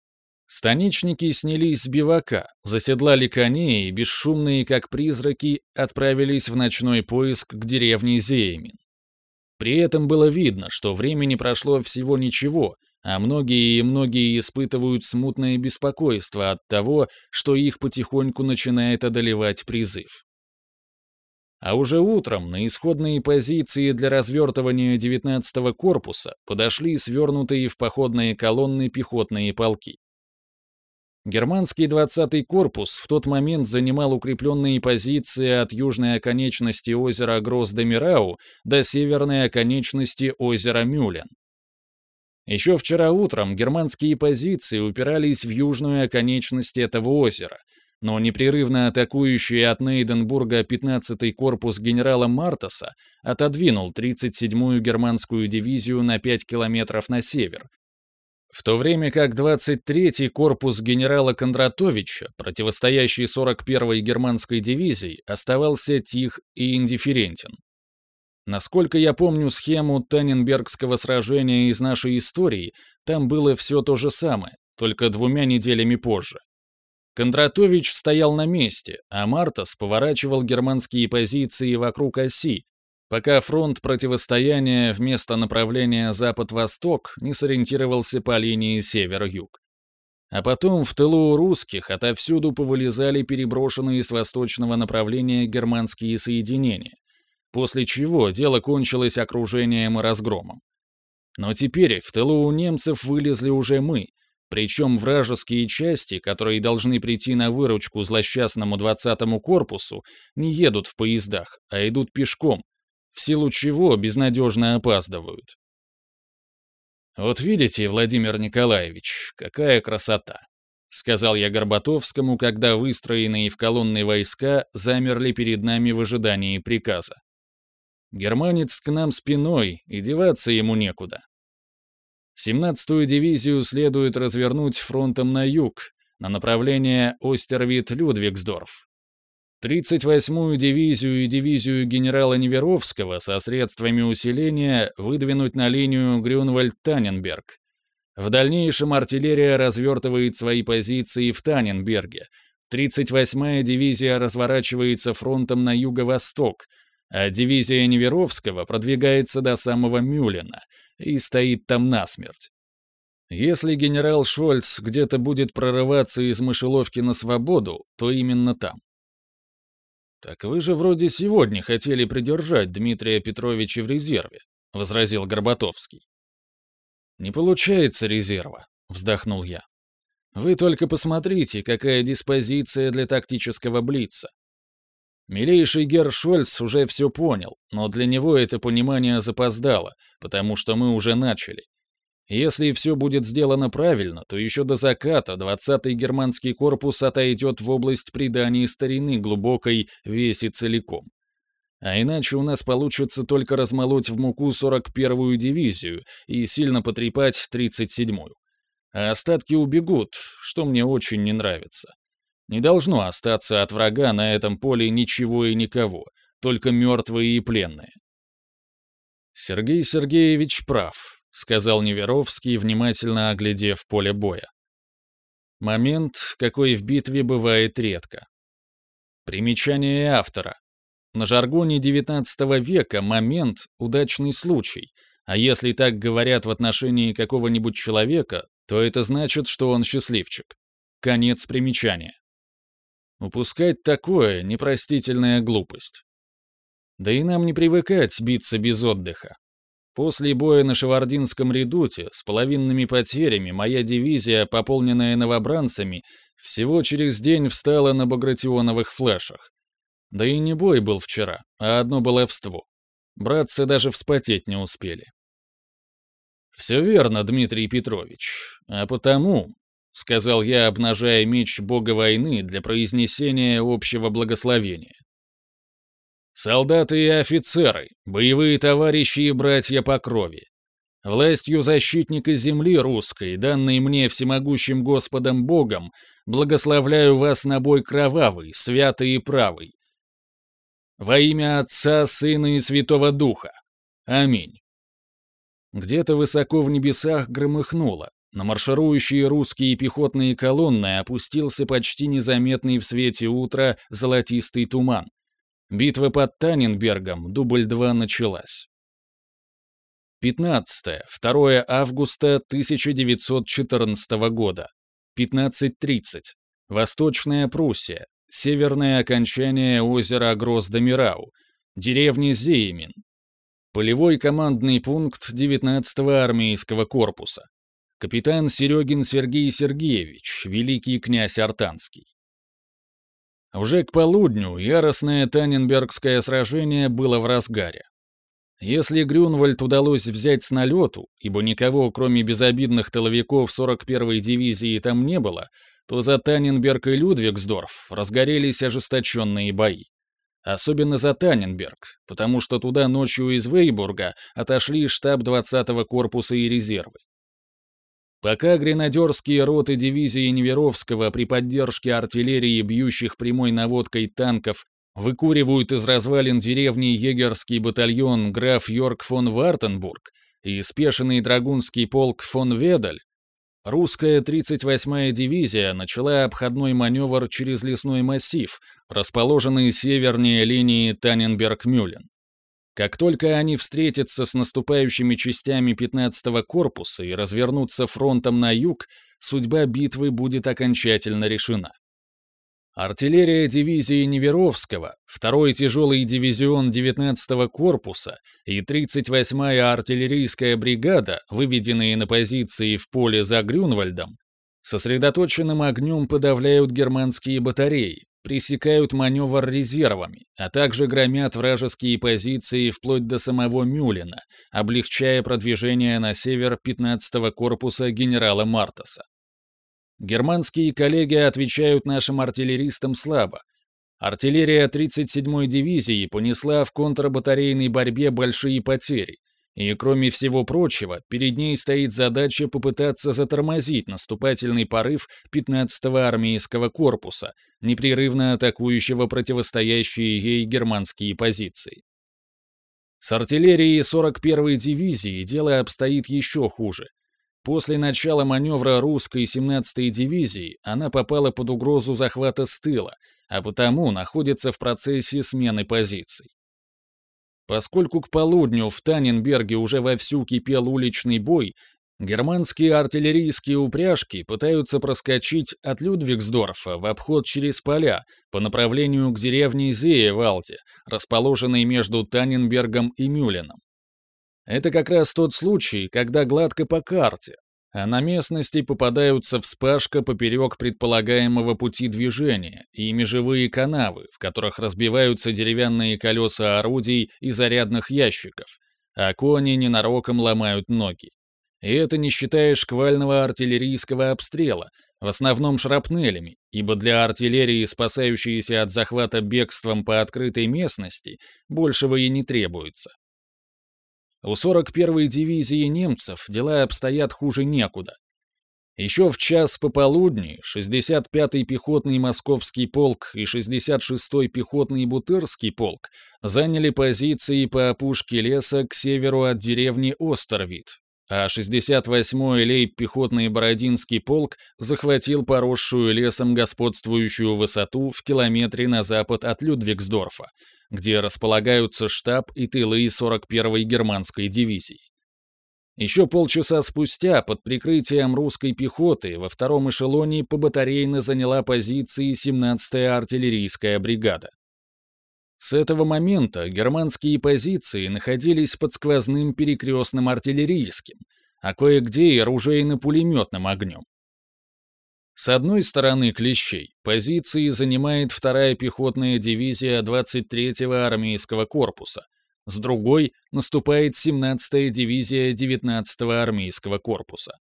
станичники снялись с бивака, заседлали коней и, бесшумные как призраки, отправились в ночной поиск к деревне Зеемин. При этом было видно, что времени прошло всего ничего, а многие и многие испытывают смутное беспокойство от того, что их потихоньку начинает одолевать призыв. А уже утром на исходные позиции для развертывания 19-го корпуса подошли свернутые в походные колонны пехотные полки. Германский 20-й корпус в тот момент занимал укрепленные позиции от южной оконечности озера Гросс-де-Мирау до северной оконечности озера Мюлен. Еще вчера утром германские позиции упирались в южную оконечность этого озера, но непрерывно атакующий от Нейденбурга 15-й корпус генерала Мартаса отодвинул 37-ю германскую дивизию на 5 километров на север, в то время как 23-й корпус генерала Кондратовича, противостоящий 41-й германской дивизии, оставался тих и индифферентен. Насколько я помню схему Таненбергского сражения из нашей истории, там было все то же самое, только двумя неделями позже. Кондратович стоял на месте, а Мартас поворачивал германские позиции вокруг оси, пока фронт противостояния вместо направления запад-восток не сориентировался по линии север-юг. А потом в тылу русских отовсюду повылезали переброшенные с восточного направления германские соединения, после чего дело кончилось окружением и разгромом. Но теперь в тылу у немцев вылезли уже мы — причем вражеские части, которые должны прийти на выручку злосчастному 20-му корпусу, не едут в поездах, а идут пешком, в силу чего безнадежно опаздывают. «Вот видите, Владимир Николаевич, какая красота!» — сказал я Горбатовскому, когда выстроенные в колонны войска замерли перед нами в ожидании приказа. Германец к нам спиной, и деваться ему некуда. 17-ю дивизию следует развернуть фронтом на юг, на направление Остервит-Людвигсдорф. 38-ю дивизию и дивизию генерала Неверовского со средствами усиления выдвинуть на линию Грюнвальд-Таненберг. В дальнейшем артиллерия развертывает свои позиции в Таненберге. 38-я дивизия разворачивается фронтом на юго-восток, а дивизия Неверовского продвигается до самого Мюлена — и стоит там насмерть. Если генерал Шольц где-то будет прорываться из мышеловки на свободу, то именно там. «Так вы же вроде сегодня хотели придержать Дмитрия Петровича в резерве», — возразил Горбатовский. «Не получается резерва», — вздохнул я. «Вы только посмотрите, какая диспозиция для тактического блица. Милейший Гершольц уже все понял, но для него это понимание запоздало, потому что мы уже начали. Если все будет сделано правильно, то еще до заката 20-й германский корпус отойдет в область предания старины глубокой веси целиком. А иначе у нас получится только размолоть в муку 41-ю дивизию и сильно потрепать 37-ю. А остатки убегут, что мне очень не нравится. Не должно остаться от врага на этом поле ничего и никого, только мертвые и пленные. Сергей Сергеевич прав, сказал Неверовский, внимательно оглядев поле боя. Момент, какой в битве бывает редко. Примечание автора. На жаргоне XIX века момент — удачный случай, а если так говорят в отношении какого-нибудь человека, то это значит, что он счастливчик. Конец примечания. Упускать такое — непростительная глупость. Да и нам не привыкать биться без отдыха. После боя на Шевардинском редуте с половинными потерями моя дивизия, пополненная новобранцами, всего через день встала на багратионовых флешах. Да и не бой был вчера, а одно баловство. Братцы даже вспотеть не успели. «Все верно, Дмитрий Петрович. А потому...» сказал я, обнажая меч бога войны для произнесения общего благословения. Солдаты и офицеры, боевые товарищи и братья по крови. Властью защитника земли русской, данной мне всемогущим Господом Богом, благословляю вас на бой кровавый, святый и правый. Во имя Отца, Сына и Святого Духа. Аминь. Где-то высоко в небесах громыхнуло. На марширующие русские пехотные колонны опустился почти незаметный в свете утра золотистый туман. Битва под Таненбергом, дубль 2, началась. 15. 2 августа 1914 года. 15.30. Восточная Пруссия. Северное окончание озера Гроздомирау. Деревня Зеймин. Полевой командный пункт 19-го армейского корпуса. Капитан Серегин Сергей Сергеевич, великий князь Артанский. Уже к полудню яростное Таненбергское сражение было в разгаре. Если Грюнвальд удалось взять с налету, ибо никого, кроме безобидных тыловиков 41-й дивизии там не было, то за Таненберг и Людвигсдорф разгорелись ожесточенные бои. Особенно за Таненберг, потому что туда ночью из Вейбурга отошли штаб 20-го корпуса и резервы. Пока гренадерские роты дивизии Неверовского при поддержке артиллерии, бьющих прямой наводкой танков, выкуривают из развалин деревни егерский батальон граф Йорк фон Вартенбург и спешенный драгунский полк фон Ведаль, русская 38-я дивизия начала обходной маневр через лесной массив, расположенный севернее линии Таненберг-Мюлен. Как только они встретятся с наступающими частями 15-го корпуса и развернутся фронтом на юг, судьба битвы будет окончательно решена. Артиллерия дивизии Неверовского, второй тяжелый дивизион 19-го корпуса и 38-я артиллерийская бригада, выведенные на позиции в поле за Грюнвальдом, сосредоточенным огнем подавляют германские батареи, пресекают маневр резервами, а также громят вражеские позиции вплоть до самого Мюлина, облегчая продвижение на север 15-го корпуса генерала Мартаса. Германские коллеги отвечают нашим артиллеристам слабо. Артиллерия 37-й дивизии понесла в контрбатарейной борьбе большие потери, и, кроме всего прочего, перед ней стоит задача попытаться затормозить наступательный порыв 15-го армейского корпуса, непрерывно атакующего противостоящие ей германские позиции. С артиллерией 41-й дивизии дело обстоит еще хуже. После начала маневра русской 17-й дивизии она попала под угрозу захвата с тыла, а потому находится в процессе смены позиций. Поскольку к полудню в Таненберге уже вовсю кипел уличный бой, германские артиллерийские упряжки пытаются проскочить от Людвигсдорфа в обход через поля по направлению к деревне Зеевалде, расположенной между Таненбергом и Мюленом. Это как раз тот случай, когда гладко по карте, а на местности попадаются вспашка поперек предполагаемого пути движения и межевые канавы, в которых разбиваются деревянные колеса орудий и зарядных ящиков, а кони ненароком ломают ноги. И это не считая шквального артиллерийского обстрела, в основном шрапнелями, ибо для артиллерии, спасающейся от захвата бегством по открытой местности, большего и не требуется. У 41-й дивизии немцев дела обстоят хуже некуда. Еще в час пополудни 65-й пехотный московский полк и 66-й пехотный бутырский полк заняли позиции по опушке леса к северу от деревни Остервит, а 68-й лейб-пехотный Бородинский полк захватил поросшую лесом господствующую высоту в километре на запад от Людвигсдорфа, где располагаются штаб и тылы 41-й германской дивизии. Еще полчаса спустя под прикрытием русской пехоты во втором эшелоне по батарейно заняла позиции 17-я артиллерийская бригада. С этого момента германские позиции находились под сквозным перекрестным артиллерийским, а кое-где и оружейно-пулеметным огнем. С одной стороны Клещей позиции занимает вторая пехотная дивизия 23-го армейского корпуса, с другой наступает 17-я дивизия 19-го армейского корпуса.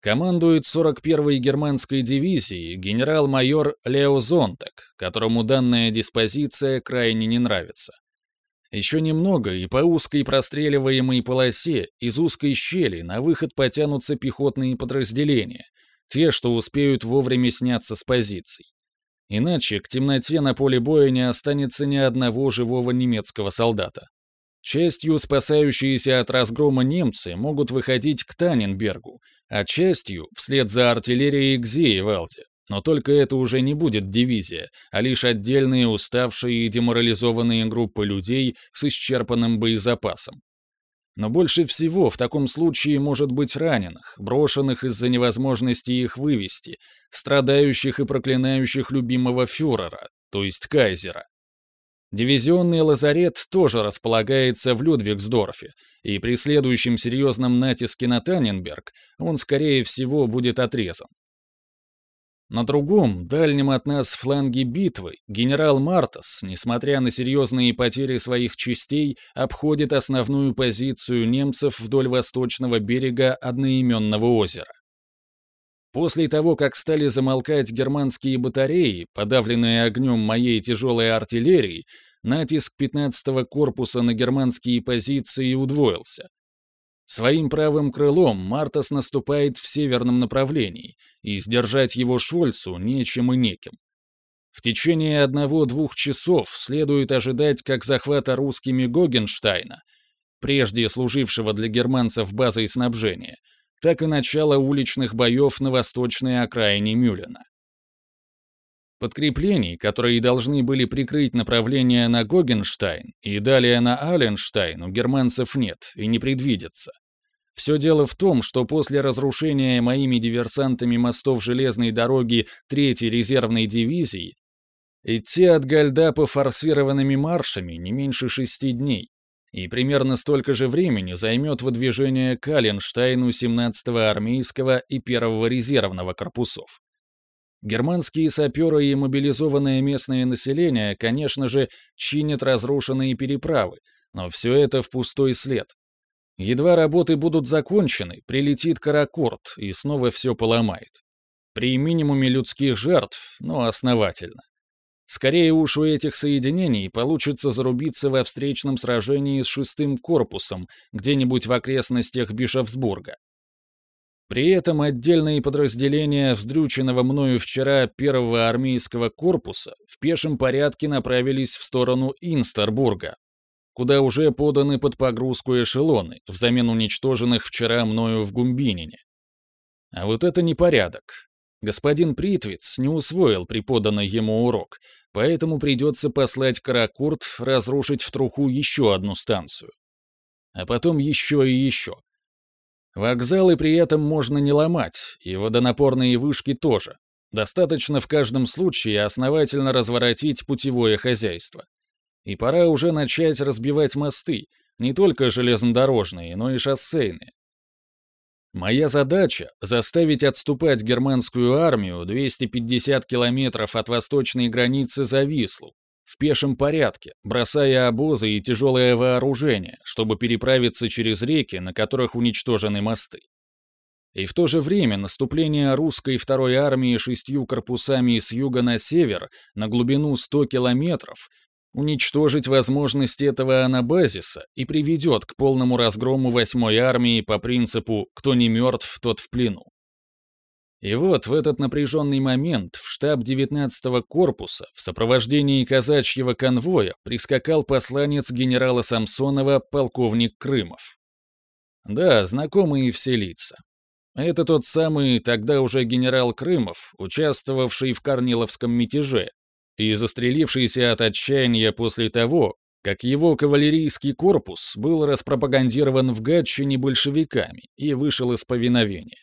Командует 41-й германской дивизией генерал-майор Лео Зонтек, которому данная диспозиция крайне не нравится. Еще немного, и по узкой простреливаемой полосе из узкой щели на выход потянутся пехотные подразделения, те, что успеют вовремя сняться с позиций. Иначе к темноте на поле боя не останется ни одного живого немецкого солдата. Частью спасающиеся от разгрома немцы могут выходить к Таненбергу, а частью — вслед за артиллерией к Зеевалде. Но только это уже не будет дивизия, а лишь отдельные уставшие и деморализованные группы людей с исчерпанным боезапасом. Но больше всего в таком случае может быть раненых, брошенных из-за невозможности их вывести, страдающих и проклинающих любимого фюрера, то есть кайзера. Дивизионный лазарет тоже располагается в Людвигсдорфе, и при следующем серьезном натиске на Таненберг он, скорее всего, будет отрезан. На другом, дальнем от нас фланге битвы, генерал Мартас, несмотря на серьезные потери своих частей, обходит основную позицию немцев вдоль восточного берега одноименного озера. После того, как стали замолкать германские батареи, подавленные огнем моей тяжелой артиллерии, натиск 15-го корпуса на германские позиции удвоился. Своим правым крылом Мартас наступает в северном направлении, и сдержать его Шольцу нечем и неким. В течение одного-двух часов следует ожидать как захвата русскими Гогенштайна, прежде служившего для германцев базой снабжения, так и начало уличных боев на восточной окраине Мюллена. Подкреплений, которые должны были прикрыть направление на Гогенштайн и далее на Аленштайн, у германцев нет и не предвидится. Все дело в том, что после разрушения моими диверсантами мостов железной дороги 3-й резервной дивизии идти от Гальдапа форсированными маршами не меньше шести дней, и примерно столько же времени займет выдвижение к Аленштайну 17-го армейского и 1-го резервного корпусов. Германские саперы и мобилизованное местное население, конечно же, чинят разрушенные переправы, но все это в пустой след. Едва работы будут закончены, прилетит Каракорт и снова все поломает. При минимуме людских жертв, но основательно. Скорее уж у этих соединений получится зарубиться во встречном сражении с шестым корпусом где-нибудь в окрестностях Бишофсбурга. При этом отдельные подразделения вздрюченного мною вчера первого армейского корпуса в пешем порядке направились в сторону Инстербурга, куда уже поданы под погрузку эшелоны, взамен уничтоженных вчера мною в Гумбинине. А вот это непорядок. Господин Притвиц не усвоил преподанный ему урок, поэтому придется послать Каракурт разрушить в труху еще одну станцию. А потом еще и еще. Вокзалы при этом можно не ломать, и водонапорные вышки тоже. Достаточно в каждом случае основательно разворотить путевое хозяйство. И пора уже начать разбивать мосты, не только железнодорожные, но и шоссейные. Моя задача — заставить отступать германскую армию 250 километров от восточной границы за Вислу, в пешем порядке, бросая обозы и тяжелое вооружение, чтобы переправиться через реки, на которых уничтожены мосты. И в то же время наступление русской второй армии шестью корпусами с юга на север на глубину 100 километров уничтожить возможность этого анабазиса и приведет к полному разгрому 8-й армии по принципу «кто не мертв, тот в плену». И вот в этот напряженный момент в штаб 19-го корпуса в сопровождении казачьего конвоя прискакал посланец генерала Самсонова полковник Крымов. Да, знакомые все лица. Это тот самый тогда уже генерал Крымов, участвовавший в Корниловском мятеже, и застрелившийся от отчаяния после того, как его кавалерийский корпус был распропагандирован в Гатчине большевиками и вышел из повиновения.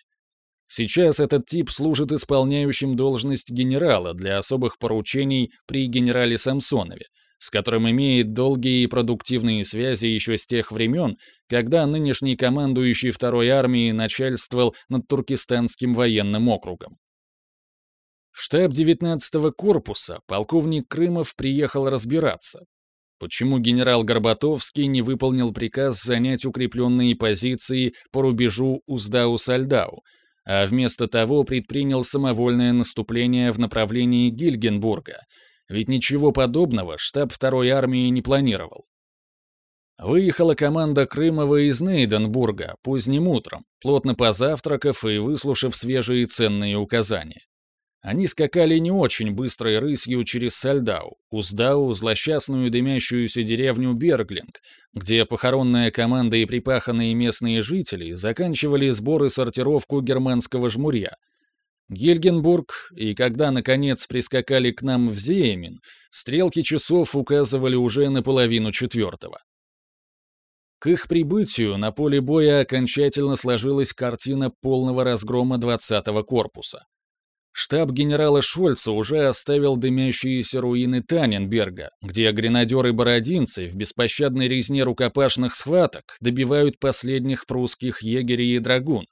Сейчас этот тип служит исполняющим должность генерала для особых поручений при генерале Самсонове, с которым имеет долгие и продуктивные связи еще с тех времен, когда нынешний командующий второй армией начальствовал над Туркестанским военным округом. В штаб 19-го корпуса полковник Крымов приехал разбираться, почему генерал Горбатовский не выполнил приказ занять укрепленные позиции по рубежу Уздау-Сальдау, а вместо того предпринял самовольное наступление в направлении Гильгенбурга, ведь ничего подобного штаб второй армии не планировал. Выехала команда Крымова из Нейденбурга поздним утром, плотно позавтракав и выслушав свежие ценные указания. Они скакали не очень быстрой рысью через Сальдау, Уздау, злосчастную дымящуюся деревню Берглинг, где похоронная команда и припаханные местные жители заканчивали сбор и сортировку германского жмурья. Гельгенбург, и когда, наконец, прискакали к нам в Зеемин, стрелки часов указывали уже на половину четвертого. К их прибытию на поле боя окончательно сложилась картина полного разгрома 20-го корпуса. Штаб генерала Шольца уже оставил дымящиеся руины Таненберга, где гренадеры-бородинцы в беспощадной резне рукопашных схваток добивают последних прусских егерей и драгун,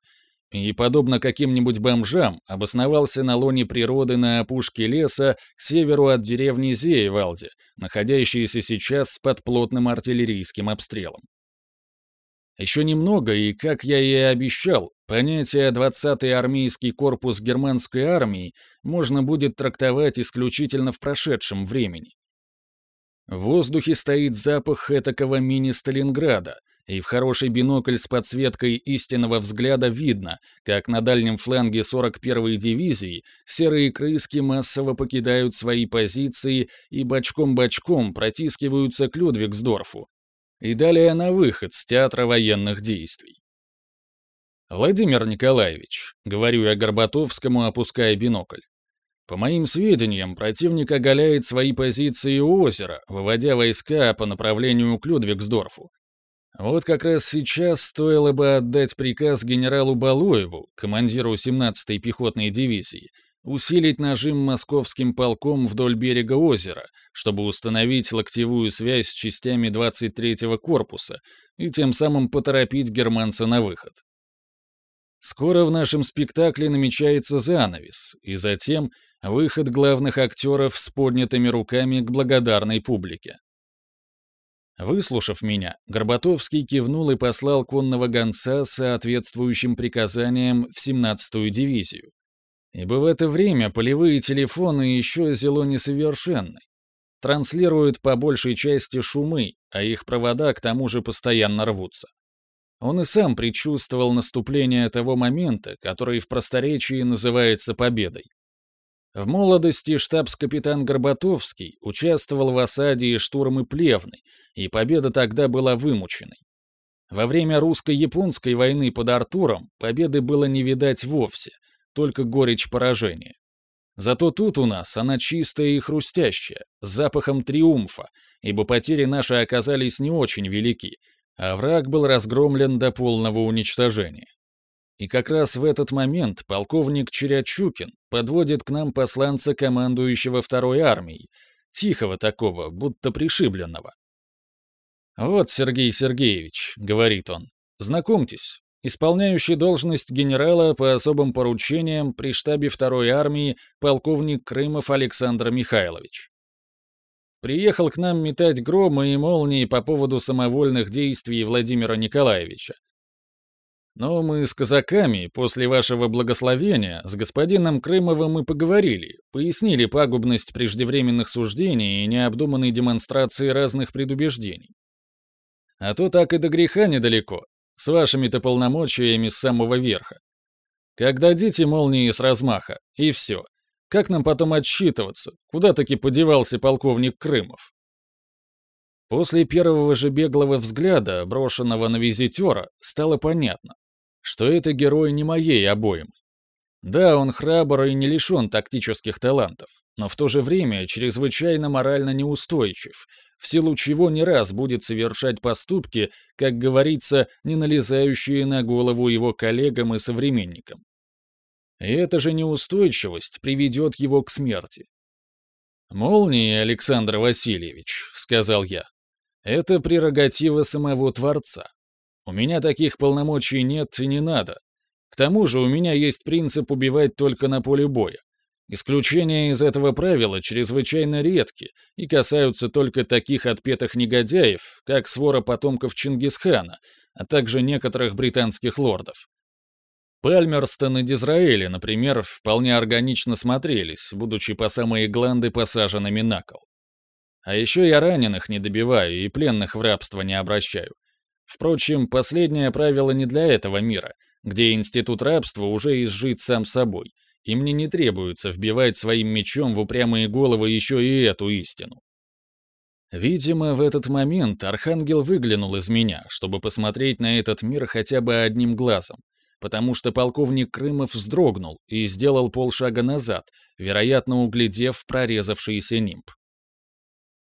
и, подобно каким-нибудь бомжам, обосновался на лоне природы на опушке леса к северу от деревни Зеевалде, находящейся сейчас под плотным артиллерийским обстрелом. Еще немного, и, как я и обещал, понятие «20-й армейский корпус германской армии» можно будет трактовать исключительно в прошедшем времени. В воздухе стоит запах этакого мини-Сталинграда, и в хороший бинокль с подсветкой истинного взгляда видно, как на дальнем фланге 41-й дивизии серые крыски массово покидают свои позиции и бочком-бочком протискиваются к Людвигсдорфу, и далее на выход с театра военных действий. «Владимир Николаевич», — говорю я Горбатовскому, опуская бинокль, «по моим сведениям, противник оголяет свои позиции у озера, выводя войска по направлению к Людвигсдорфу. Вот как раз сейчас стоило бы отдать приказ генералу Балуеву, командиру 17-й пехотной дивизии, усилить нажим московским полком вдоль берега озера, чтобы установить локтевую связь с частями 23-го корпуса и тем самым поторопить германца на выход. Скоро в нашем спектакле намечается занавес, и затем выход главных актеров с поднятыми руками к благодарной публике. Выслушав меня, Горбатовский кивнул и послал конного гонца с соответствующим приказанием в 17-ю дивизию, Ибо в это время полевые телефоны еще зело несовершенны. Транслируют по большей части шумы, а их провода к тому же постоянно рвутся. Он и сам предчувствовал наступление того момента, который в просторечии называется победой. В молодости штабс-капитан Горбатовский участвовал в осаде и штурме Плевны, и победа тогда была вымученной. Во время русско-японской войны под Артуром победы было не видать вовсе, только горечь поражения. Зато тут у нас она чистая и хрустящая, с запахом триумфа, ибо потери наши оказались не очень велики, а враг был разгромлен до полного уничтожения. И как раз в этот момент полковник Черячукин подводит к нам посланца командующего второй армией, тихого такого, будто пришибленного. «Вот, Сергей Сергеевич», — говорит он, — «знакомьтесь, Исполняющий должность генерала по особым поручениям при штабе второй армии полковник Крымов Александр Михайлович. Приехал к нам метать громы и молнии по поводу самовольных действий Владимира Николаевича. Но мы с казаками после вашего благословения с господином Крымовым и поговорили, пояснили пагубность преждевременных суждений и необдуманной демонстрации разных предубеждений. А то так и до греха недалеко, с вашими-то полномочиями с самого верха. Как дадите молнии с размаха, и все. Как нам потом отсчитываться? Куда таки подевался полковник Крымов? После первого же беглого взгляда, брошенного на визитера, стало понятно, что это герой не моей обоймы. Да, он храбр и не лишен тактических талантов, но в то же время чрезвычайно морально неустойчив, в силу чего не раз будет совершать поступки, как говорится, не налезающие на голову его коллегам и современникам. И эта же неустойчивость приведет его к смерти. «Молнии, Александр Васильевич», — сказал я, — «это прерогатива самого Творца. У меня таких полномочий нет и не надо. К тому же у меня есть принцип убивать только на поле боя. Исключения из этого правила чрезвычайно редки и касаются только таких отпетых негодяев, как свора потомков Чингисхана, а также некоторых британских лордов. Пальмерстон и Дизраэли, например, вполне органично смотрелись, будучи по самые гланды посаженными на кол. А еще я раненых не добиваю и пленных в рабство не обращаю. Впрочем, последнее правило не для этого мира, где институт рабства уже изжит сам собой, и мне не требуется вбивать своим мечом в упрямые головы еще и эту истину. Видимо, в этот момент Архангел выглянул из меня, чтобы посмотреть на этот мир хотя бы одним глазом, потому что полковник Крымов вздрогнул и сделал полшага назад, вероятно, углядев прорезавшийся нимб.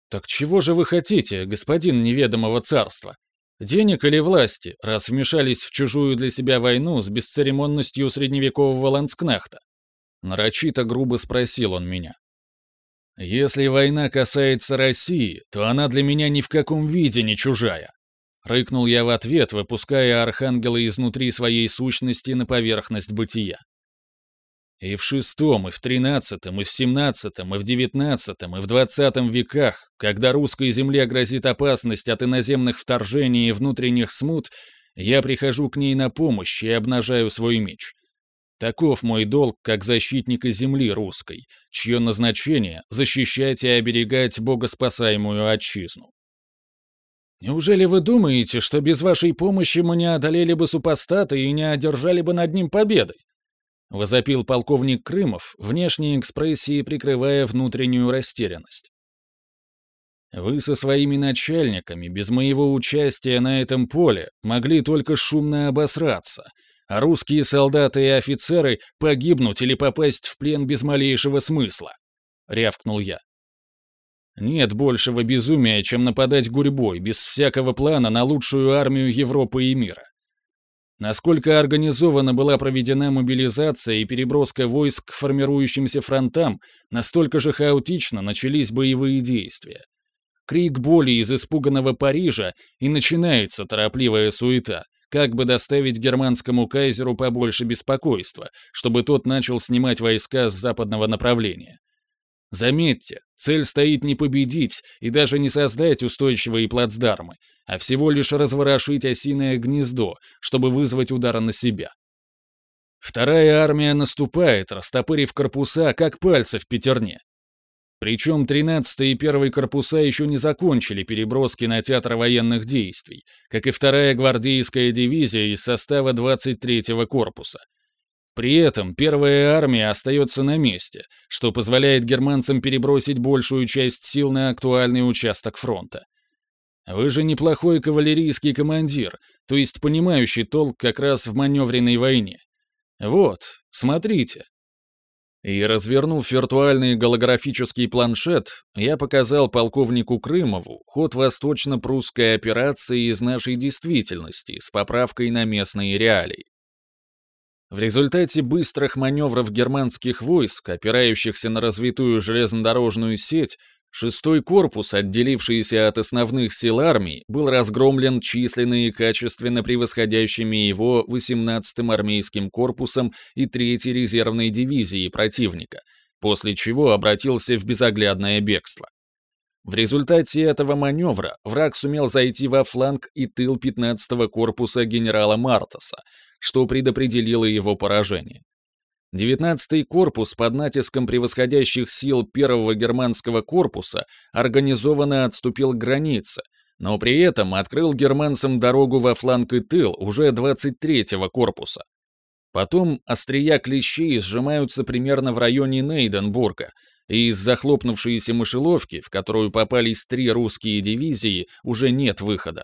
«Так чего же вы хотите, господин неведомого царства? Денег или власти, раз вмешались в чужую для себя войну с бесцеремонностью средневекового ланскнахта?» Нарочито грубо спросил он меня. «Если война касается России, то она для меня ни в каком виде не чужая», — рыкнул я в ответ, выпуская архангела изнутри своей сущности на поверхность бытия. И в шестом, и в тринадцатом, и в семнадцатом, и в девятнадцатом, и в двадцатом веках, когда русской земле грозит опасность от иноземных вторжений и внутренних смут, я прихожу к ней на помощь и обнажаю свой меч. Таков мой долг как защитника земли русской, чье назначение — защищать и оберегать богоспасаемую отчизну. Неужели вы думаете, что без вашей помощи мы не одолели бы супостата и не одержали бы над ним победы? Возопил полковник Крымов, внешней экспрессией прикрывая внутреннюю растерянность. Вы со своими начальниками, без моего участия на этом поле, могли только шумно обосраться — а русские солдаты и офицеры погибнуть или попасть в плен без малейшего смысла», — рявкнул я. «Нет большего безумия, чем нападать гурьбой, без всякого плана на лучшую армию Европы и мира. Насколько организованно была проведена мобилизация и переброска войск к формирующимся фронтам, настолько же хаотично начались боевые действия. Крик боли из испуганного Парижа, и начинается торопливая суета, как бы доставить германскому кайзеру побольше беспокойства, чтобы тот начал снимать войска с западного направления. Заметьте, цель стоит не победить и даже не создать устойчивые плацдармы, а всего лишь разворошить осиное гнездо, чтобы вызвать удар на себя. Вторая армия наступает, растопырив корпуса, как пальцы в пятерне. Причем 13-й и 1 корпуса еще не закончили переброски на театр военных действий, как и вторая гвардейская дивизия из состава 23-го корпуса. При этом первая армия остается на месте, что позволяет германцам перебросить большую часть сил на актуальный участок фронта. Вы же неплохой кавалерийский командир, то есть понимающий толк как раз в маневренной войне. Вот, смотрите. И, развернув виртуальный голографический планшет, я показал полковнику Крымову ход восточно-прусской операции из нашей действительности с поправкой на местные реалии. В результате быстрых маневров германских войск, опирающихся на развитую железнодорожную сеть, Шестой корпус, отделившийся от основных сил армии, был разгромлен численно и качественно превосходящими его 18-м армейским корпусом и 3-й резервной дивизией противника, после чего обратился в безоглядное бегство. В результате этого маневра враг сумел зайти во фланг и тыл 15-го корпуса генерала Мартаса, что предопределило его поражение. 19-й корпус под натиском превосходящих сил первого германского корпуса организованно отступил к границе, но при этом открыл германцам дорогу во фланг и тыл уже 23-го корпуса. Потом острия клещей сжимаются примерно в районе Нейденбурга, и из захлопнувшейся мышеловки, в которую попались три русские дивизии, уже нет выхода.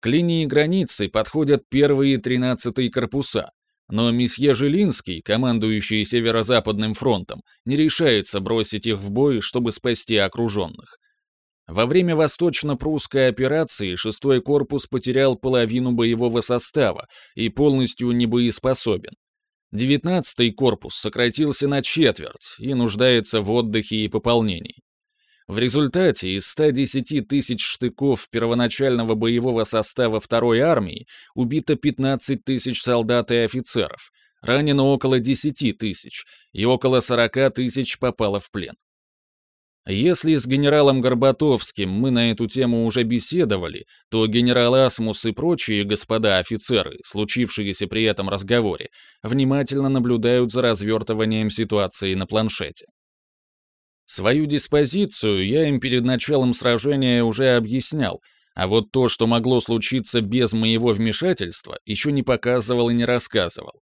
К линии границы подходят первые 13-й корпуса, но месье Жилинский, командующий Северо-Западным фронтом, не решается бросить их в бой, чтобы спасти окруженных. Во время восточно-прусской операции шестой корпус потерял половину боевого состава и полностью не боеспособен. Девятнадцатый корпус сократился на четверть и нуждается в отдыхе и пополнении. В результате из 110 тысяч штыков первоначального боевого состава второй армии убито 15 тысяч солдат и офицеров, ранено около 10 тысяч, и около 40 тысяч попало в плен. Если с генералом Горбатовским мы на эту тему уже беседовали, то генерал Асмус и прочие господа офицеры, случившиеся при этом разговоре, внимательно наблюдают за развертыванием ситуации на планшете. Свою диспозицию я им перед началом сражения уже объяснял, а вот то, что могло случиться без моего вмешательства, еще не показывал и не рассказывал.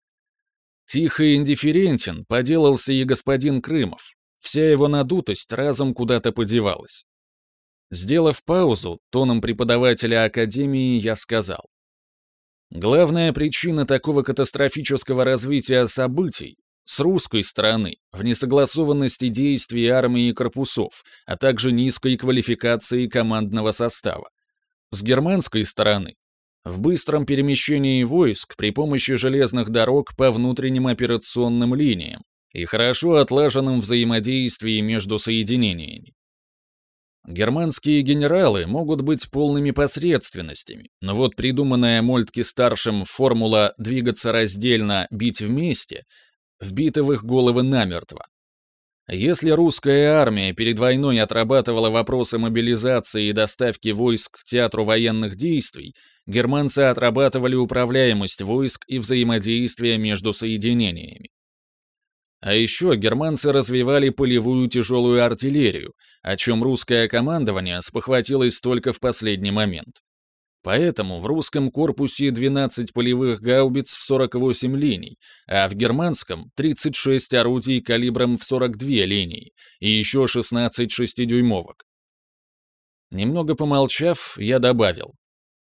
Тихо и индифферентен поделался и господин Крымов, Вся его надутость разом куда-то подевалась. Сделав паузу, тоном преподавателя Академии я сказал. Главная причина такого катастрофического развития событий с русской стороны в несогласованности действий армии и корпусов, а также низкой квалификации командного состава. С германской стороны в быстром перемещении войск при помощи железных дорог по внутренним операционным линиям, и хорошо отлаженном взаимодействии между соединениями. Германские генералы могут быть полными посредственностями, но вот придуманная Мольтке-старшим формула «двигаться раздельно, бить вместе» вбита в их головы намертво. Если русская армия перед войной отрабатывала вопросы мобилизации и доставки войск к театру военных действий, германцы отрабатывали управляемость войск и взаимодействие между соединениями. А еще германцы развивали полевую тяжелую артиллерию, о чем русское командование спохватилось только в последний момент. Поэтому в русском корпусе 12 полевых гаубиц в 48 линий, а в германском 36 орудий калибром в 42 линии и еще 16 шестидюймовок. Немного помолчав, я добавил.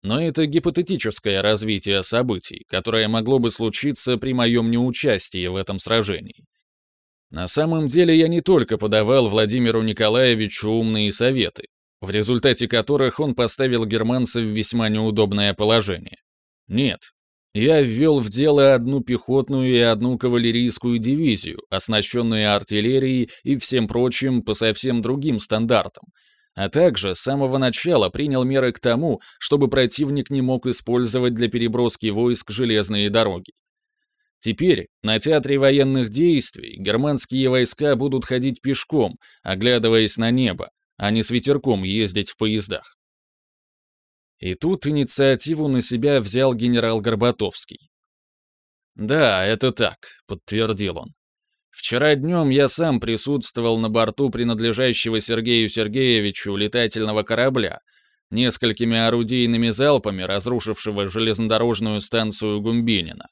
Но это гипотетическое развитие событий, которое могло бы случиться при моем неучастии в этом сражении. На самом деле я не только подавал Владимиру Николаевичу умные советы, в результате которых он поставил германцев в весьма неудобное положение. Нет, я ввел в дело одну пехотную и одну кавалерийскую дивизию, оснащенные артиллерией и всем прочим по совсем другим стандартам, а также с самого начала принял меры к тому, чтобы противник не мог использовать для переброски войск железные дороги. Теперь на театре военных действий германские войска будут ходить пешком, оглядываясь на небо, а не с ветерком ездить в поездах. И тут инициативу на себя взял генерал Горбатовский. «Да, это так», — подтвердил он. «Вчера днем я сам присутствовал на борту принадлежащего Сергею Сергеевичу летательного корабля, несколькими орудийными залпами разрушившего железнодорожную станцию Гумбинина.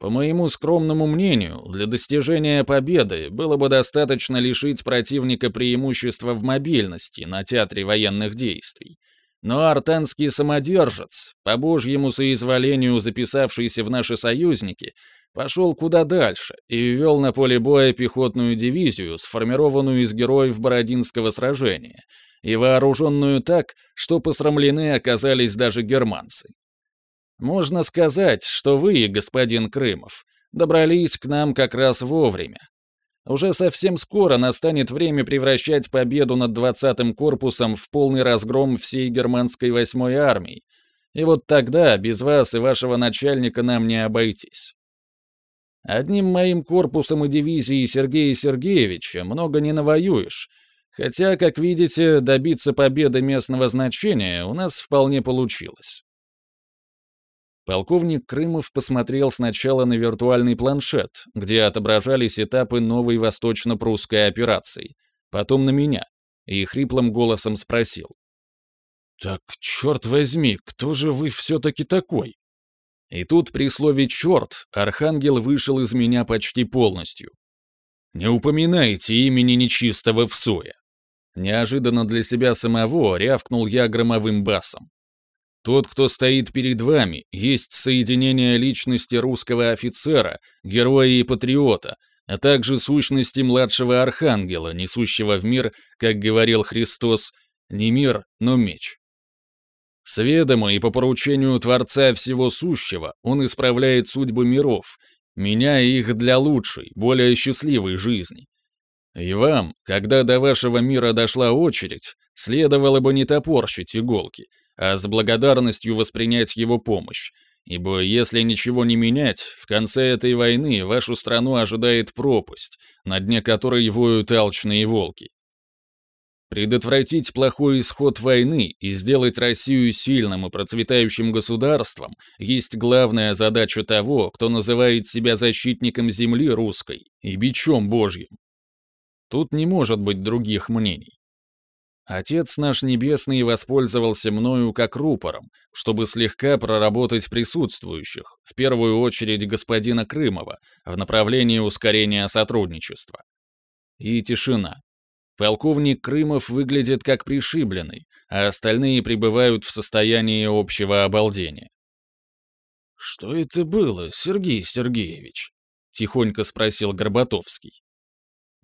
По моему скромному мнению, для достижения победы было бы достаточно лишить противника преимущества в мобильности на театре военных действий. Но артанский самодержец, по божьему соизволению записавшийся в наши союзники, пошел куда дальше и ввел на поле боя пехотную дивизию, сформированную из героев Бородинского сражения, и вооруженную так, что посрамлены оказались даже германцы. Можно сказать, что вы, господин Крымов, добрались к нам как раз вовремя. Уже совсем скоро настанет время превращать победу над 20-м корпусом в полный разгром всей германской 8-й армии. И вот тогда без вас и вашего начальника нам не обойтись. Одним моим корпусом и дивизией Сергея Сергеевича много не навоюешь, хотя, как видите, добиться победы местного значения у нас вполне получилось. Полковник Крымов посмотрел сначала на виртуальный планшет, где отображались этапы новой восточно-прусской операции, потом на меня, и хриплым голосом спросил. «Так, черт возьми, кто же вы все-таки такой?» И тут при слове «черт» Архангел вышел из меня почти полностью. «Не упоминайте имени нечистого в сое!» Неожиданно для себя самого рявкнул я громовым басом. Тот, кто стоит перед вами, есть соединение личности русского офицера, героя и патриота, а также сущности младшего архангела, несущего в мир, как говорил Христос, не мир, но меч. Сведомо и по поручению Творца Всего Сущего он исправляет судьбы миров, меняя их для лучшей, более счастливой жизни. И вам, когда до вашего мира дошла очередь, следовало бы не топорщить иголки — а с благодарностью воспринять его помощь, ибо если ничего не менять, в конце этой войны вашу страну ожидает пропасть, на дне которой воют алчные волки. Предотвратить плохой исход войны и сделать Россию сильным и процветающим государством есть главная задача того, кто называет себя защитником земли русской и бичом Божьим. Тут не может быть других мнений. Отец наш Небесный воспользовался мною как рупором, чтобы слегка проработать присутствующих, в первую очередь господина Крымова, в направлении ускорения сотрудничества. И тишина. Полковник Крымов выглядит как пришибленный, а остальные пребывают в состоянии общего обалдения. «Что это было, Сергей Сергеевич?» — тихонько спросил Горбатовский.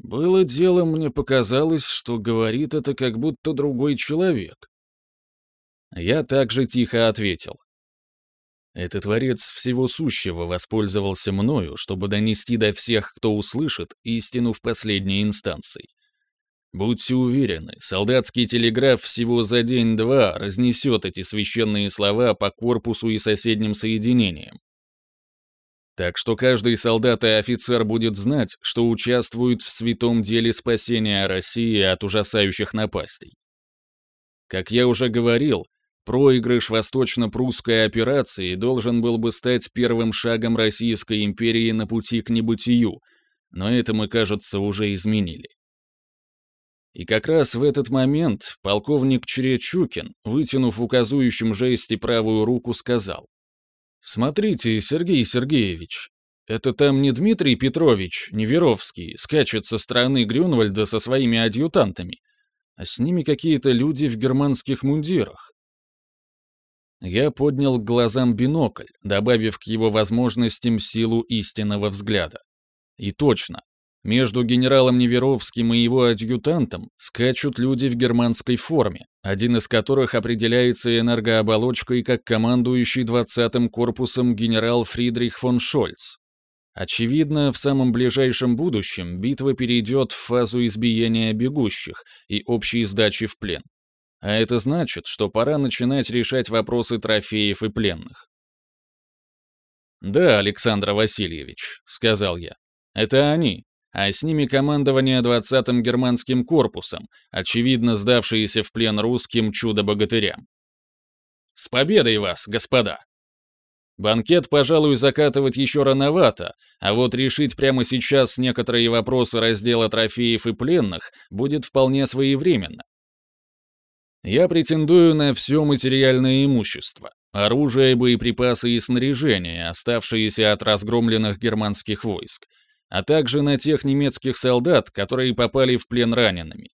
«Было дело, мне показалось, что говорит это как будто другой человек». Я также тихо ответил. Этот творец всего сущего воспользовался мною, чтобы донести до всех, кто услышит, истину в последней инстанции. Будьте уверены, солдатский телеграф всего за день-два разнесет эти священные слова по корпусу и соседним соединениям. Так что каждый солдат и офицер будет знать, что участвует в святом деле спасения России от ужасающих напастей. Как я уже говорил, проигрыш восточно-прусской операции должен был бы стать первым шагом Российской империи на пути к небытию, но это мы, кажется, уже изменили. И как раз в этот момент полковник Черечукин, вытянув в указующем жесте правую руку, сказал. «Смотрите, Сергей Сергеевич, это там не Дмитрий Петрович, не Веровский, скачет со стороны Грюнвальда со своими адъютантами, а с ними какие-то люди в германских мундирах». Я поднял к глазам бинокль, добавив к его возможностям силу истинного взгляда. И точно, между генералом Неверовским и его адъютантом скачут люди в германской форме, один из которых определяется энергооболочкой как командующий 20-м корпусом генерал Фридрих фон Шольц. Очевидно, в самом ближайшем будущем битва перейдет в фазу избиения бегущих и общей сдачи в плен. А это значит, что пора начинать решать вопросы трофеев и пленных. «Да, Александр Васильевич», — сказал я, — «это они, а с ними командование 20-м германским корпусом, очевидно сдавшиеся в плен русским чудо-богатырям. С победой вас, господа! Банкет, пожалуй, закатывать еще рановато, а вот решить прямо сейчас некоторые вопросы раздела трофеев и пленных будет вполне своевременно. Я претендую на все материальное имущество, оружие, боеприпасы и снаряжение, оставшиеся от разгромленных германских войск, а также на тех немецких солдат, которые попали в плен ранеными.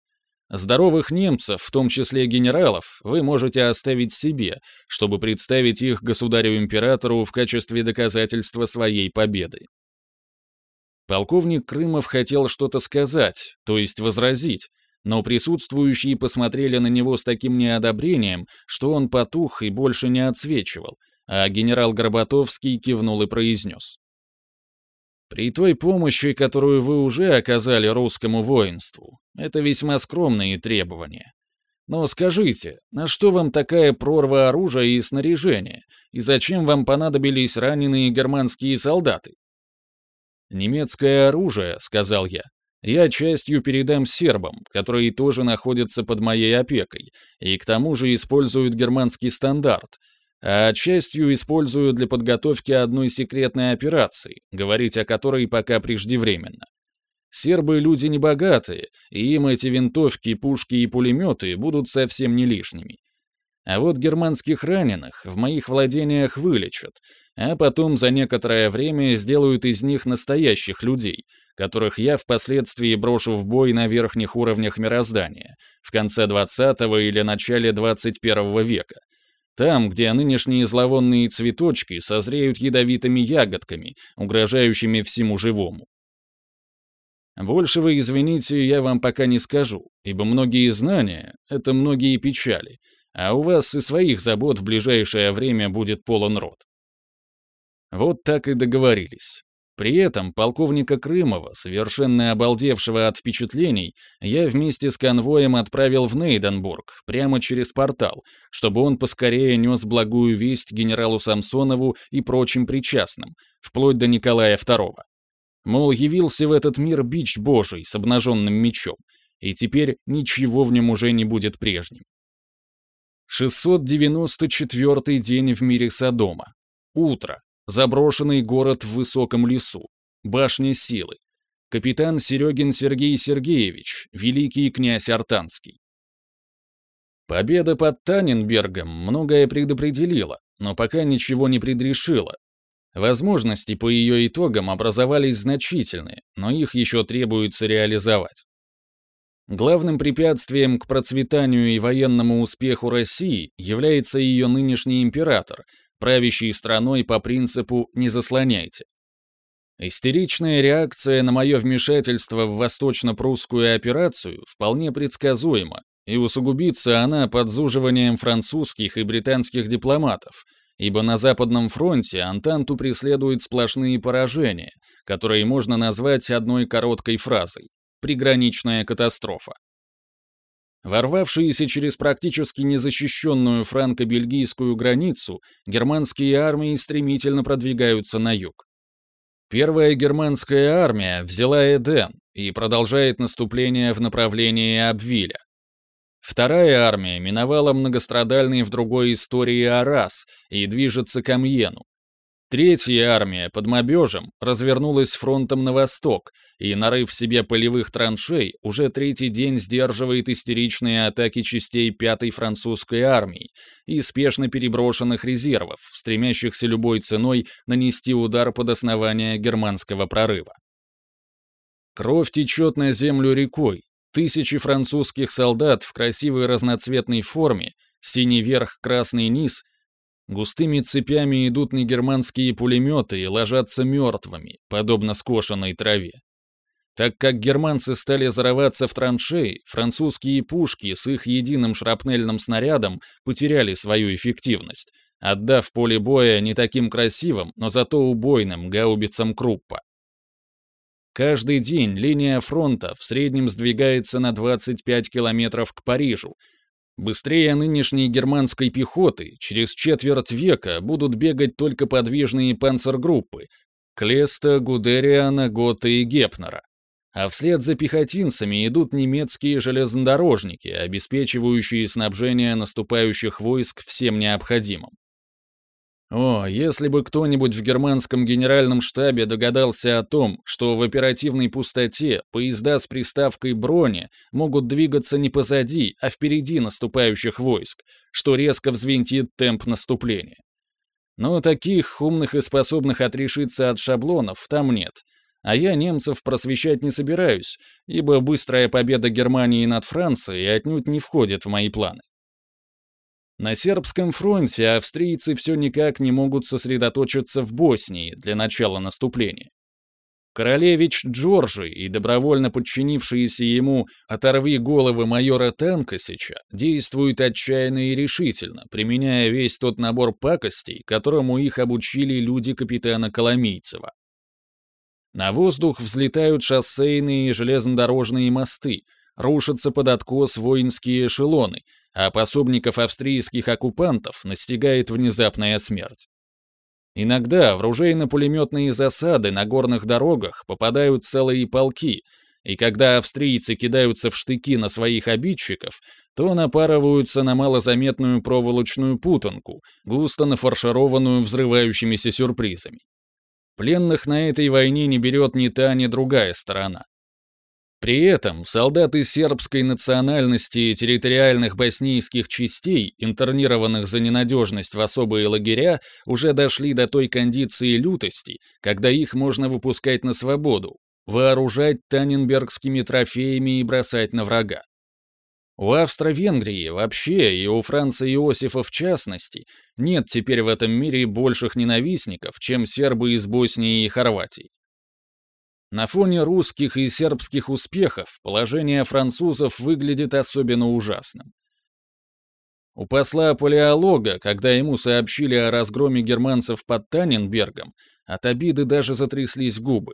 Здоровых немцев, в том числе генералов, вы можете оставить себе, чтобы представить их государю-императору в качестве доказательства своей победы. Полковник Крымов хотел что-то сказать, то есть возразить, но присутствующие посмотрели на него с таким неодобрением, что он потух и больше не отсвечивал, а генерал Горбатовский кивнул и произнес. При той помощи, которую вы уже оказали русскому воинству, это весьма скромные требования. Но скажите, на что вам такая прорва оружия и снаряжения, и зачем вам понадобились раненые германские солдаты? «Немецкое оружие», — сказал я, — «я частью передам сербам, которые тоже находятся под моей опекой, и к тому же используют германский стандарт, а частью использую для подготовки одной секретной операции, говорить о которой пока преждевременно. Сербы люди небогатые, и им эти винтовки, пушки и пулеметы будут совсем не лишними. А вот германских раненых в моих владениях вылечат, а потом за некоторое время сделают из них настоящих людей, которых я впоследствии брошу в бой на верхних уровнях мироздания, в конце 20 или начале 21 века, там, где нынешние зловонные цветочки созреют ядовитыми ягодками, угрожающими всему живому. Большего, извините, я вам пока не скажу, ибо многие знания — это многие печали, а у вас и своих забот в ближайшее время будет полон рот. Вот так и договорились. При этом полковника Крымова, совершенно обалдевшего от впечатлений, я вместе с конвоем отправил в Нейденбург, прямо через портал, чтобы он поскорее нес благую весть генералу Самсонову и прочим причастным, вплоть до Николая II. Мол, явился в этот мир бич божий с обнаженным мечом, и теперь ничего в нем уже не будет прежним. 694 день в мире Содома. Утро. Заброшенный город в высоком лесу. Башня силы. Капитан Серегин Сергей Сергеевич, великий князь Артанский. Победа под Таненбергом многое предопределила, но пока ничего не предрешила. Возможности по ее итогам образовались значительные, но их еще требуется реализовать. Главным препятствием к процветанию и военному успеху России является ее нынешний император, правящий страной по принципу «не заслоняйте». Истеричная реакция на мое вмешательство в восточно-прусскую операцию вполне предсказуема, и усугубится она подзуживанием французских и британских дипломатов, ибо на Западном фронте Антанту преследует сплошные поражения, которые можно назвать одной короткой фразой «приграничная катастрофа». Ворвавшиеся через практически незащищенную франко-бельгийскую границу, германские армии стремительно продвигаются на юг. Первая германская армия взяла Эден и продолжает наступление в направлении Абвиля. Вторая армия миновала многострадальный в другой истории Арас и движется к Амьену. Третья армия под Мобежем развернулась фронтом на восток и, нарыв себе полевых траншей, уже третий день сдерживает истеричные атаки частей пятой французской армии и спешно переброшенных резервов, стремящихся любой ценой нанести удар под основание германского прорыва. Кровь течет на землю рекой, Тысячи французских солдат в красивой разноцветной форме, синий верх, красный низ, густыми цепями идут на германские пулеметы и ложатся мертвыми, подобно скошенной траве. Так как германцы стали зарываться в траншеи, французские пушки с их единым шрапнельным снарядом потеряли свою эффективность, отдав поле боя не таким красивым, но зато убойным гаубицам Круппа. Каждый день линия фронта в среднем сдвигается на 25 километров к Парижу. Быстрее нынешней германской пехоты через четверть века будут бегать только подвижные панцергруппы Клеста, Гудериана, Гота и Гепнера. А вслед за пехотинцами идут немецкие железнодорожники, обеспечивающие снабжение наступающих войск всем необходимым. О, если бы кто-нибудь в германском генеральном штабе догадался о том, что в оперативной пустоте поезда с приставкой «брони» могут двигаться не позади, а впереди наступающих войск, что резко взвинтит темп наступления. Но таких умных и способных отрешиться от шаблонов там нет. А я немцев просвещать не собираюсь, ибо быстрая победа Германии над Францией отнюдь не входит в мои планы. На сербском фронте австрийцы все никак не могут сосредоточиться в Боснии для начала наступления. Королевич Джорджи и добровольно подчинившиеся ему «оторви головы майора Танкосича» действуют отчаянно и решительно, применяя весь тот набор пакостей, которому их обучили люди капитана Коломийцева. На воздух взлетают шоссейные и железнодорожные мосты, рушатся под откос воинские эшелоны, а пособников австрийских оккупантов настигает внезапная смерть. Иногда в ружейно-пулеметные засады на горных дорогах попадают целые полки, и когда австрийцы кидаются в штыки на своих обидчиков, то напарываются на малозаметную проволочную путанку, густо нафаршированную взрывающимися сюрпризами. Пленных на этой войне не берет ни та, ни другая сторона. При этом солдаты сербской национальности и территориальных боснийских частей, интернированных за ненадежность в особые лагеря, уже дошли до той кондиции лютости, когда их можно выпускать на свободу, вооружать таненбергскими трофеями и бросать на врага. У Австро-Венгрии вообще и у Франца Иосифа в частности нет теперь в этом мире больших ненавистников, чем сербы из Боснии и Хорватии. На фоне русских и сербских успехов положение французов выглядит особенно ужасным. У посла Палеолога, когда ему сообщили о разгроме германцев под Таненбергом, от обиды даже затряслись губы.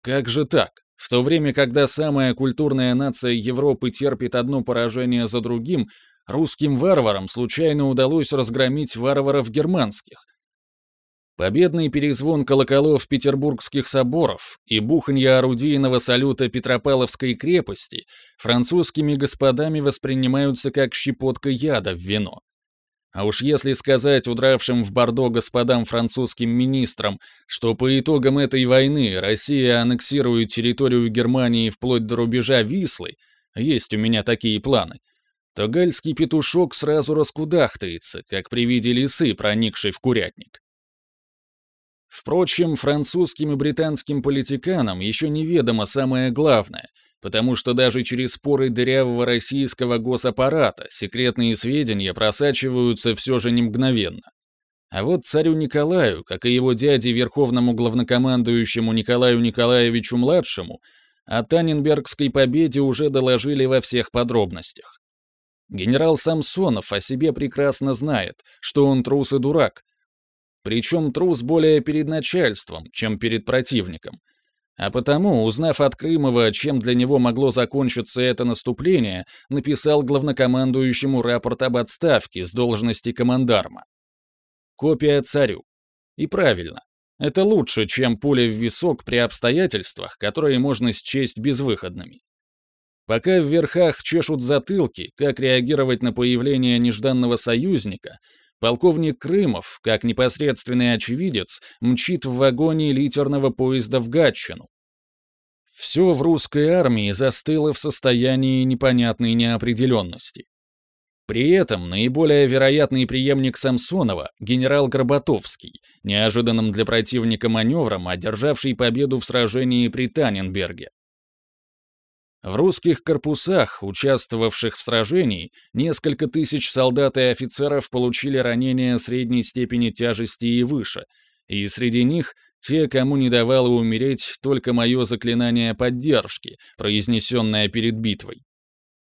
Как же так? В то время, когда самая культурная нация Европы терпит одно поражение за другим, русским варварам случайно удалось разгромить варваров германских. Победный перезвон колоколов петербургских соборов и буханье орудийного салюта Петропавловской крепости французскими господами воспринимаются как щепотка яда в вино. А уж если сказать удравшим в Бордо господам французским министрам, что по итогам этой войны Россия аннексирует территорию Германии вплоть до рубежа Вислы, есть у меня такие планы, то гальский петушок сразу раскудахтается, как при виде лисы, проникшей в курятник. Впрочем, французским и британским политиканам еще неведомо самое главное, потому что даже через споры дырявого российского госаппарата секретные сведения просачиваются все же не мгновенно. А вот царю Николаю, как и его дяде верховному главнокомандующему Николаю Николаевичу-младшему, о Таненбергской победе уже доложили во всех подробностях. Генерал Самсонов о себе прекрасно знает, что он трус и дурак, причем трус более перед начальством, чем перед противником. А потому, узнав от Крымова, чем для него могло закончиться это наступление, написал главнокомандующему рапорт об отставке с должности командарма. Копия царю. И правильно. Это лучше, чем пуля в висок при обстоятельствах, которые можно счесть безвыходными. Пока в верхах чешут затылки, как реагировать на появление нежданного союзника, Полковник Крымов, как непосредственный очевидец, мчит в вагоне литерного поезда в Гатчину. Все в русской армии застыло в состоянии непонятной неопределенности. При этом наиболее вероятный преемник Самсонова, генерал Горбатовский, неожиданным для противника маневром, одержавший победу в сражении при Таненберге. В русских корпусах, участвовавших в сражении, несколько тысяч солдат и офицеров получили ранения средней степени тяжести и выше, и среди них те, кому не давало умереть только мое заклинание поддержки, произнесенное перед битвой.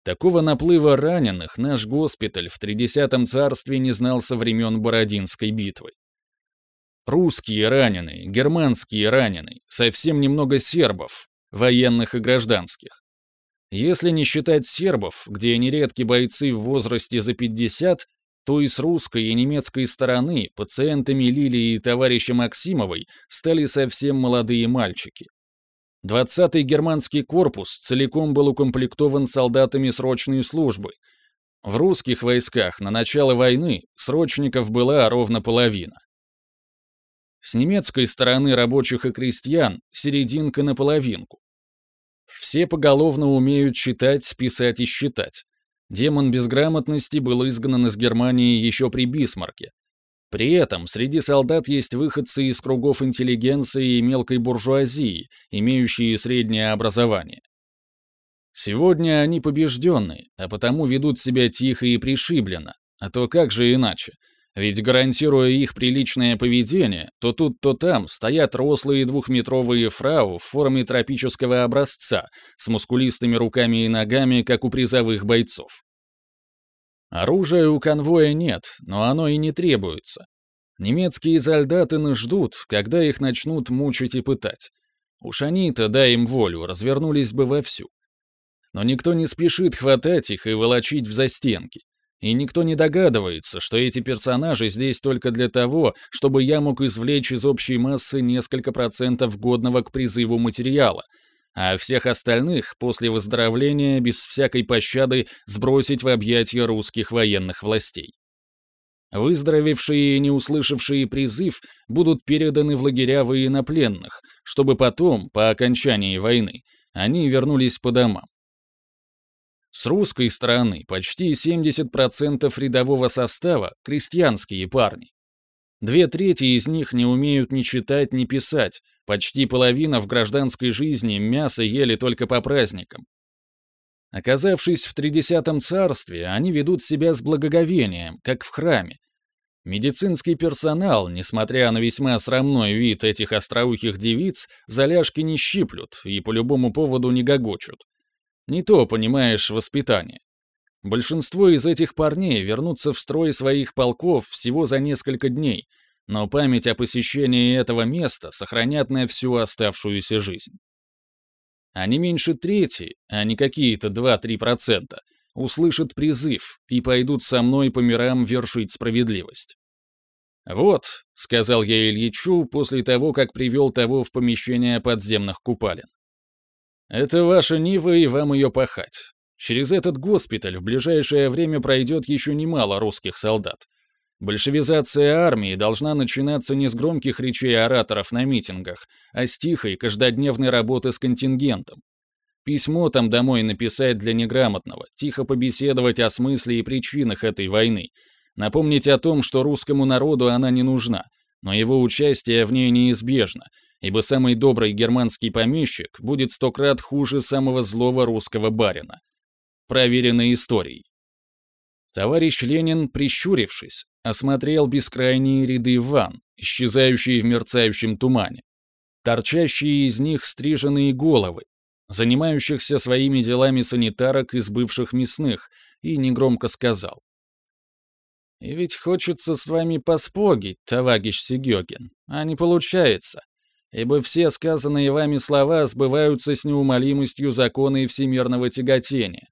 Такого наплыва раненых наш госпиталь в Тридесятом царстве не знал со времен Бородинской битвы. Русские раненые, германские раненые, совсем немного сербов, военных и гражданских. Если не считать сербов, где нередки бойцы в возрасте за 50, то и с русской и немецкой стороны пациентами Лилии и товарища Максимовой стали совсем молодые мальчики. 20-й германский корпус целиком был укомплектован солдатами срочной службы. В русских войсках на начало войны срочников была ровно половина. С немецкой стороны рабочих и крестьян серединка на половинку. Все поголовно умеют читать, писать и считать. Демон безграмотности был изгнан из Германии еще при Бисмарке. При этом среди солдат есть выходцы из кругов интеллигенции и мелкой буржуазии, имеющие среднее образование. Сегодня они побежденные, а потому ведут себя тихо и пришибленно, а то как же иначе? Ведь гарантируя их приличное поведение, то тут, то там стоят рослые двухметровые фрау в форме тропического образца, с мускулистыми руками и ногами, как у призовых бойцов. Оружия у конвоя нет, но оно и не требуется. Немецкие солдаты ждут, когда их начнут мучить и пытать. Уж они-то, дай им волю, развернулись бы вовсю. Но никто не спешит хватать их и волочить в застенки. И никто не догадывается, что эти персонажи здесь только для того, чтобы я мог извлечь из общей массы несколько процентов годного к призыву материала, а всех остальных после выздоровления без всякой пощады сбросить в объятия русских военных властей. Выздоровевшие и не услышавшие призыв будут переданы в лагеря военнопленных, чтобы потом, по окончании войны, они вернулись по домам. С русской стороны почти 70% рядового состава — крестьянские парни. Две трети из них не умеют ни читать, ни писать, почти половина в гражданской жизни мясо ели только по праздникам. Оказавшись в Тридесятом царстве, они ведут себя с благоговением, как в храме. Медицинский персонал, несмотря на весьма срамной вид этих остроухих девиц, заляжки не щиплют и по любому поводу не гогочут. Не то, понимаешь, воспитание. Большинство из этих парней вернутся в строй своих полков всего за несколько дней, но память о посещении этого места сохранят на всю оставшуюся жизнь. Они меньше трети, а не какие-то 2-3%, услышат призыв и пойдут со мной по мирам вершить справедливость. «Вот», — сказал я Ильичу после того, как привел того в помещение подземных купалин. «Это ваша Нива, и вам ее пахать. Через этот госпиталь в ближайшее время пройдет еще немало русских солдат. Большевизация армии должна начинаться не с громких речей ораторов на митингах, а с тихой, каждодневной работы с контингентом. Письмо там домой написать для неграмотного, тихо побеседовать о смысле и причинах этой войны, напомнить о том, что русскому народу она не нужна, но его участие в ней неизбежно, ибо самый добрый германский помещик будет сто крат хуже самого злого русского барина. Проверенной историей. Товарищ Ленин, прищурившись, осмотрел бескрайние ряды ванн, исчезающие в мерцающем тумане. Торчащие из них стриженные головы, занимающихся своими делами санитарок из бывших мясных, и негромко сказал. И ведь хочется с вами поспогить, товарищ Сигёгин, а не получается, ибо все сказанные вами слова сбываются с неумолимостью закона и всемирного тяготения.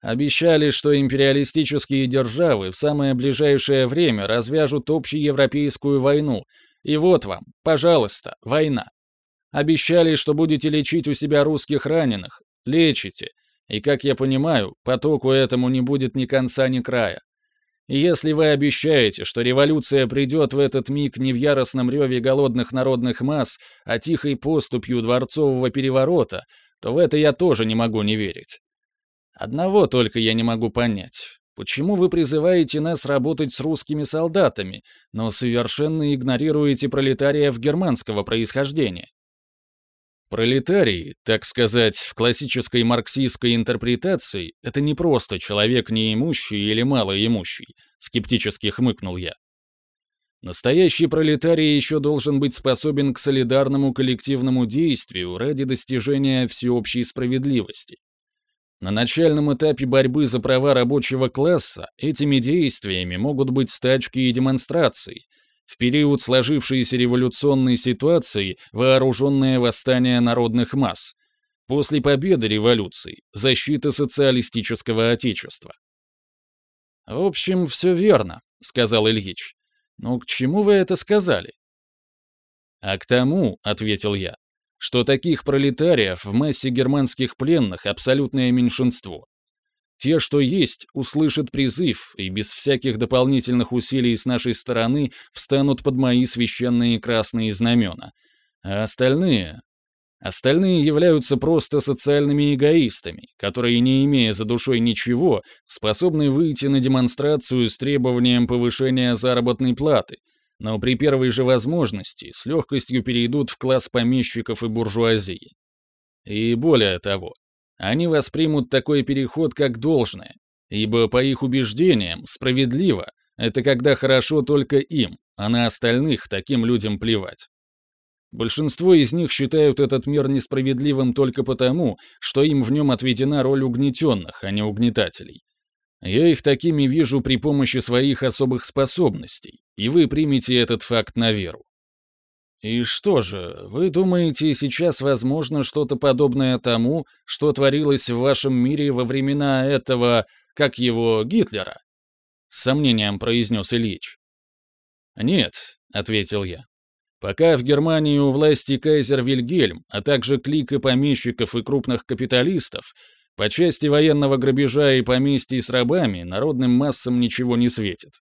Обещали, что империалистические державы в самое ближайшее время развяжут общеевропейскую войну, и вот вам, пожалуйста, война. Обещали, что будете лечить у себя русских раненых, лечите, и, как я понимаю, потоку этому не будет ни конца, ни края. Если вы обещаете, что революция придет в этот миг не в яростном реве голодных народных масс, а тихой поступью дворцового переворота, то в это я тоже не могу не верить. Одного только я не могу понять. Почему вы призываете нас работать с русскими солдатами, но совершенно игнорируете пролетариев германского происхождения? Пролетарий, так сказать, в классической марксистской интерпретации, это не просто человек неимущий или малоимущий, скептически хмыкнул я. Настоящий пролетарий еще должен быть способен к солидарному коллективному действию ради достижения всеобщей справедливости. На начальном этапе борьбы за права рабочего класса этими действиями могут быть стачки и демонстрации, в период сложившейся революционной ситуации вооруженное восстание народных масс. После победы революции – защита социалистического отечества. «В общем, все верно», — сказал Ильич. «Но к чему вы это сказали?» «А к тому», — ответил я, — «что таких пролетариев в массе германских пленных абсолютное меньшинство. Те, что есть, услышат призыв и без всяких дополнительных усилий с нашей стороны встанут под мои священные красные знамена. А остальные... Остальные являются просто социальными эгоистами, которые, не имея за душой ничего, способны выйти на демонстрацию с требованием повышения заработной платы, но при первой же возможности с легкостью перейдут в класс помещиков и буржуазии. И более того, они воспримут такой переход как должное, ибо, по их убеждениям, справедливо — это когда хорошо только им, а на остальных таким людям плевать. Большинство из них считают этот мир несправедливым только потому, что им в нем отведена роль угнетенных, а не угнетателей. Я их такими вижу при помощи своих особых способностей, и вы примете этот факт на веру. И что же, вы думаете, сейчас возможно что-то подобное тому, что творилось в вашем мире во времена этого, как его, Гитлера? С сомнением произнес Ильич. Нет, ответил я. Пока в Германии у власти кайзер Вильгельм, а также клика помещиков и крупных капиталистов, по части военного грабежа и поместий с рабами народным массам ничего не светит.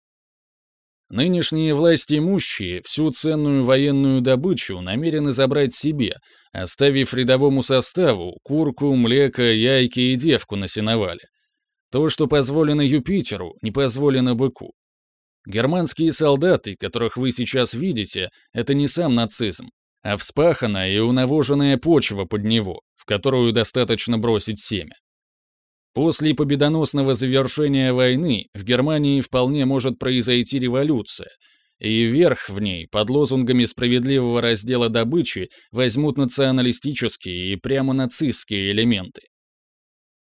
Нынешние власти имущие всю ценную военную добычу намерены забрать себе, оставив рядовому составу курку, млеко, яйки и девку на сеновале. То, что позволено Юпитеру, не позволено быку. Германские солдаты, которых вы сейчас видите, это не сам нацизм, а вспаханная и унавоженная почва под него, в которую достаточно бросить семя. После победоносного завершения войны в Германии вполне может произойти революция, и верх в ней под лозунгами справедливого раздела добычи возьмут националистические и прямо нацистские элементы.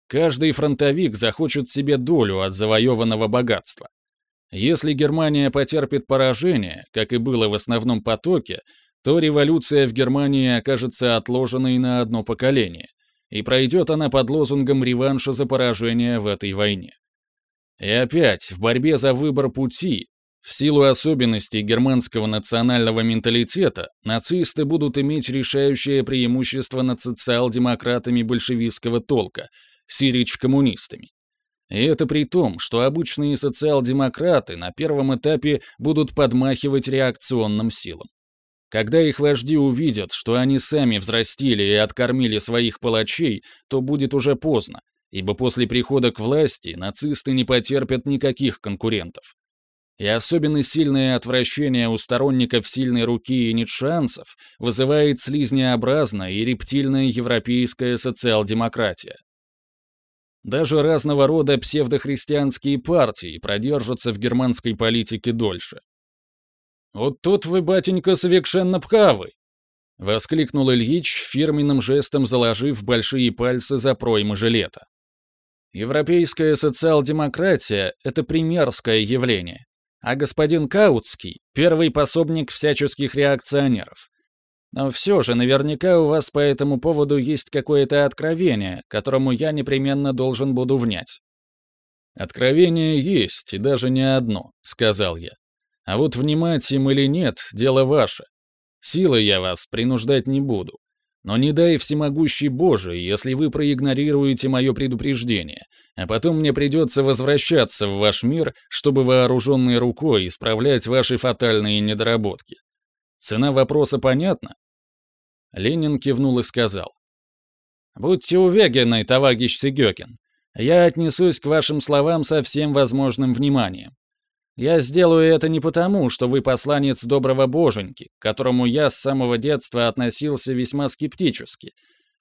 Каждый фронтовик захочет себе долю от завоеванного богатства. Если Германия потерпит поражение, как и было в основном потоке, то революция в Германии окажется отложенной на одно поколение – и пройдет она под лозунгом реванша за поражение в этой войне. И опять, в борьбе за выбор пути, В силу особенностей германского национального менталитета, нацисты будут иметь решающее преимущество над социал-демократами большевистского толка, сирич-коммунистами. И это при том, что обычные социал-демократы на первом этапе будут подмахивать реакционным силам. Когда их вожди увидят, что они сами взрастили и откормили своих палачей, то будет уже поздно, ибо после прихода к власти нацисты не потерпят никаких конкурентов. И особенно сильное отвращение у сторонников сильной руки и нет шансов вызывает слизнеобразная и рептильная европейская социал-демократия. Даже разного рода псевдохристианские партии продержатся в германской политике дольше. «Вот тут вы, батенька, совершенно правы!» — воскликнул Ильич, фирменным жестом заложив большие пальцы за проймы жилета. «Европейская социал-демократия — это примерское явление, а господин Каутский — первый пособник всяческих реакционеров. Но все же, наверняка у вас по этому поводу есть какое-то откровение, которому я непременно должен буду внять». «Откровение есть, и даже не одно», — сказал я. «А вот внимать им или нет — дело ваше. Силой я вас принуждать не буду. Но не дай всемогущий Божий, если вы проигнорируете мое предупреждение, а потом мне придется возвращаться в ваш мир, чтобы вооруженной рукой исправлять ваши фатальные недоработки. Цена вопроса понятна?» Ленин кивнул и сказал. «Будьте уверены, товарищ Сигёкин, я отнесусь к вашим словам со всем возможным вниманием. Я сделаю это не потому, что вы посланец доброго боженьки, к которому я с самого детства относился весьма скептически,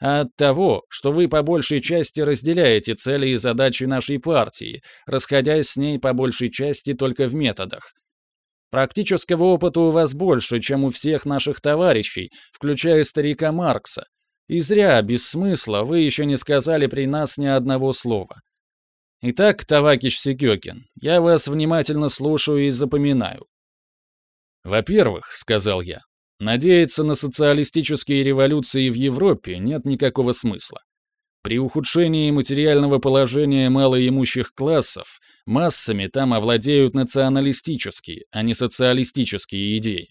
а от того, что вы по большей части разделяете цели и задачи нашей партии, расходясь с ней по большей части только в методах. Практического опыта у вас больше, чем у всех наших товарищей, включая старика Маркса. И зря, без смысла, вы еще не сказали при нас ни одного слова. Итак, товарищ Сигёкин, я вас внимательно слушаю и запоминаю. Во-первых, сказал я, надеяться на социалистические революции в Европе нет никакого смысла. При ухудшении материального положения малоимущих классов массами там овладеют националистические, а не социалистические идеи.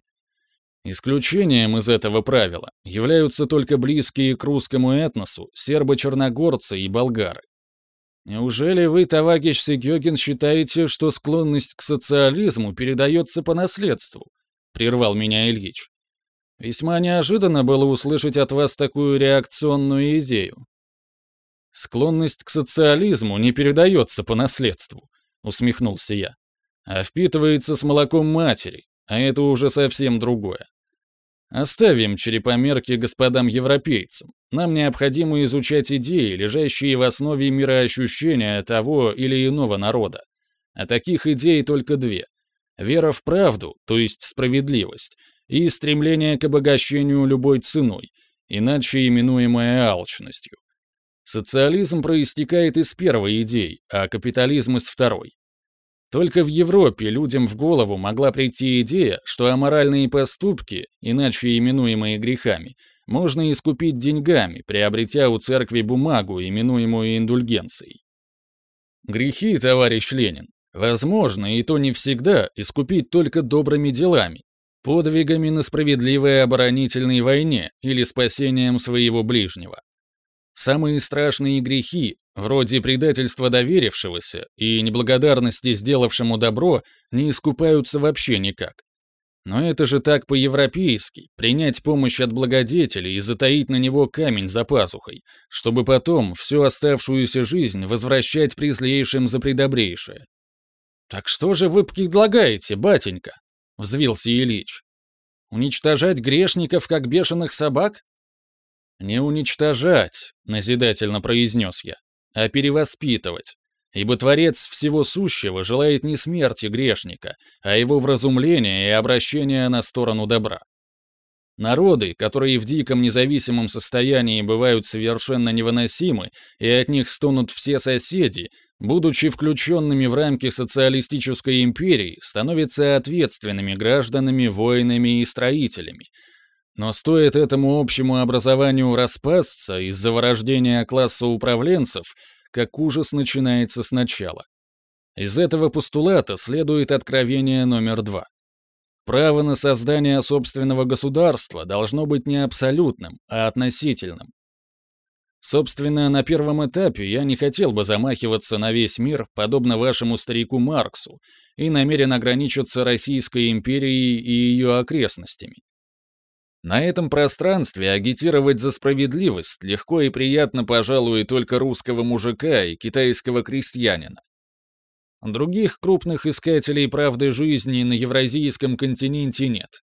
Исключением из этого правила являются только близкие к русскому этносу сербо-черногорцы и болгары. Неужели вы, товарищ Сигёгин, считаете, что склонность к социализму передается по наследству? Прервал меня Ильич. Весьма неожиданно было услышать от вас такую реакционную идею. Склонность к социализму не передается по наследству, усмехнулся я, а впитывается с молоком матери, а это уже совсем другое. Оставим черепомерки господам европейцам. Нам необходимо изучать идеи, лежащие в основе мироощущения того или иного народа. А таких идей только две. Вера в правду, то есть справедливость, и стремление к обогащению любой ценой, иначе именуемое алчностью. Социализм проистекает из первой идеи, а капитализм из второй. Только в Европе людям в голову могла прийти идея, что аморальные поступки, иначе именуемые грехами, можно искупить деньгами, приобретя у церкви бумагу, именуемую индульгенцией. Грехи, товарищ Ленин, возможно, и то не всегда, искупить только добрыми делами, подвигами на справедливой оборонительной войне или спасением своего ближнего. Самые страшные грехи, вроде предательства доверившегося и неблагодарности сделавшему добро, не искупаются вообще никак. Но это же так по-европейски, принять помощь от благодетелей и затаить на него камень за пазухой, чтобы потом всю оставшуюся жизнь возвращать призлейшим за предобрейшее. «Так что же вы предлагаете, батенька?» — взвился Ильич. «Уничтожать грешников, как бешеных собак?» «Не уничтожать», — назидательно произнес я, — «а перевоспитывать. Ибо Творец всего сущего желает не смерти грешника, а его вразумления и обращения на сторону добра. Народы, которые в диком независимом состоянии бывают совершенно невыносимы, и от них стонут все соседи, будучи включенными в рамки социалистической империи, становятся ответственными гражданами, воинами и строителями, но стоит этому общему образованию распасться из-за вырождения класса управленцев, как ужас начинается сначала. Из этого постулата следует откровение номер два. Право на создание собственного государства должно быть не абсолютным, а относительным. Собственно, на первом этапе я не хотел бы замахиваться на весь мир, подобно вашему старику Марксу, и намерен ограничиться Российской империей и ее окрестностями. На этом пространстве агитировать за справедливость легко и приятно, пожалуй, только русского мужика и китайского крестьянина. Других крупных искателей правды жизни на евразийском континенте нет.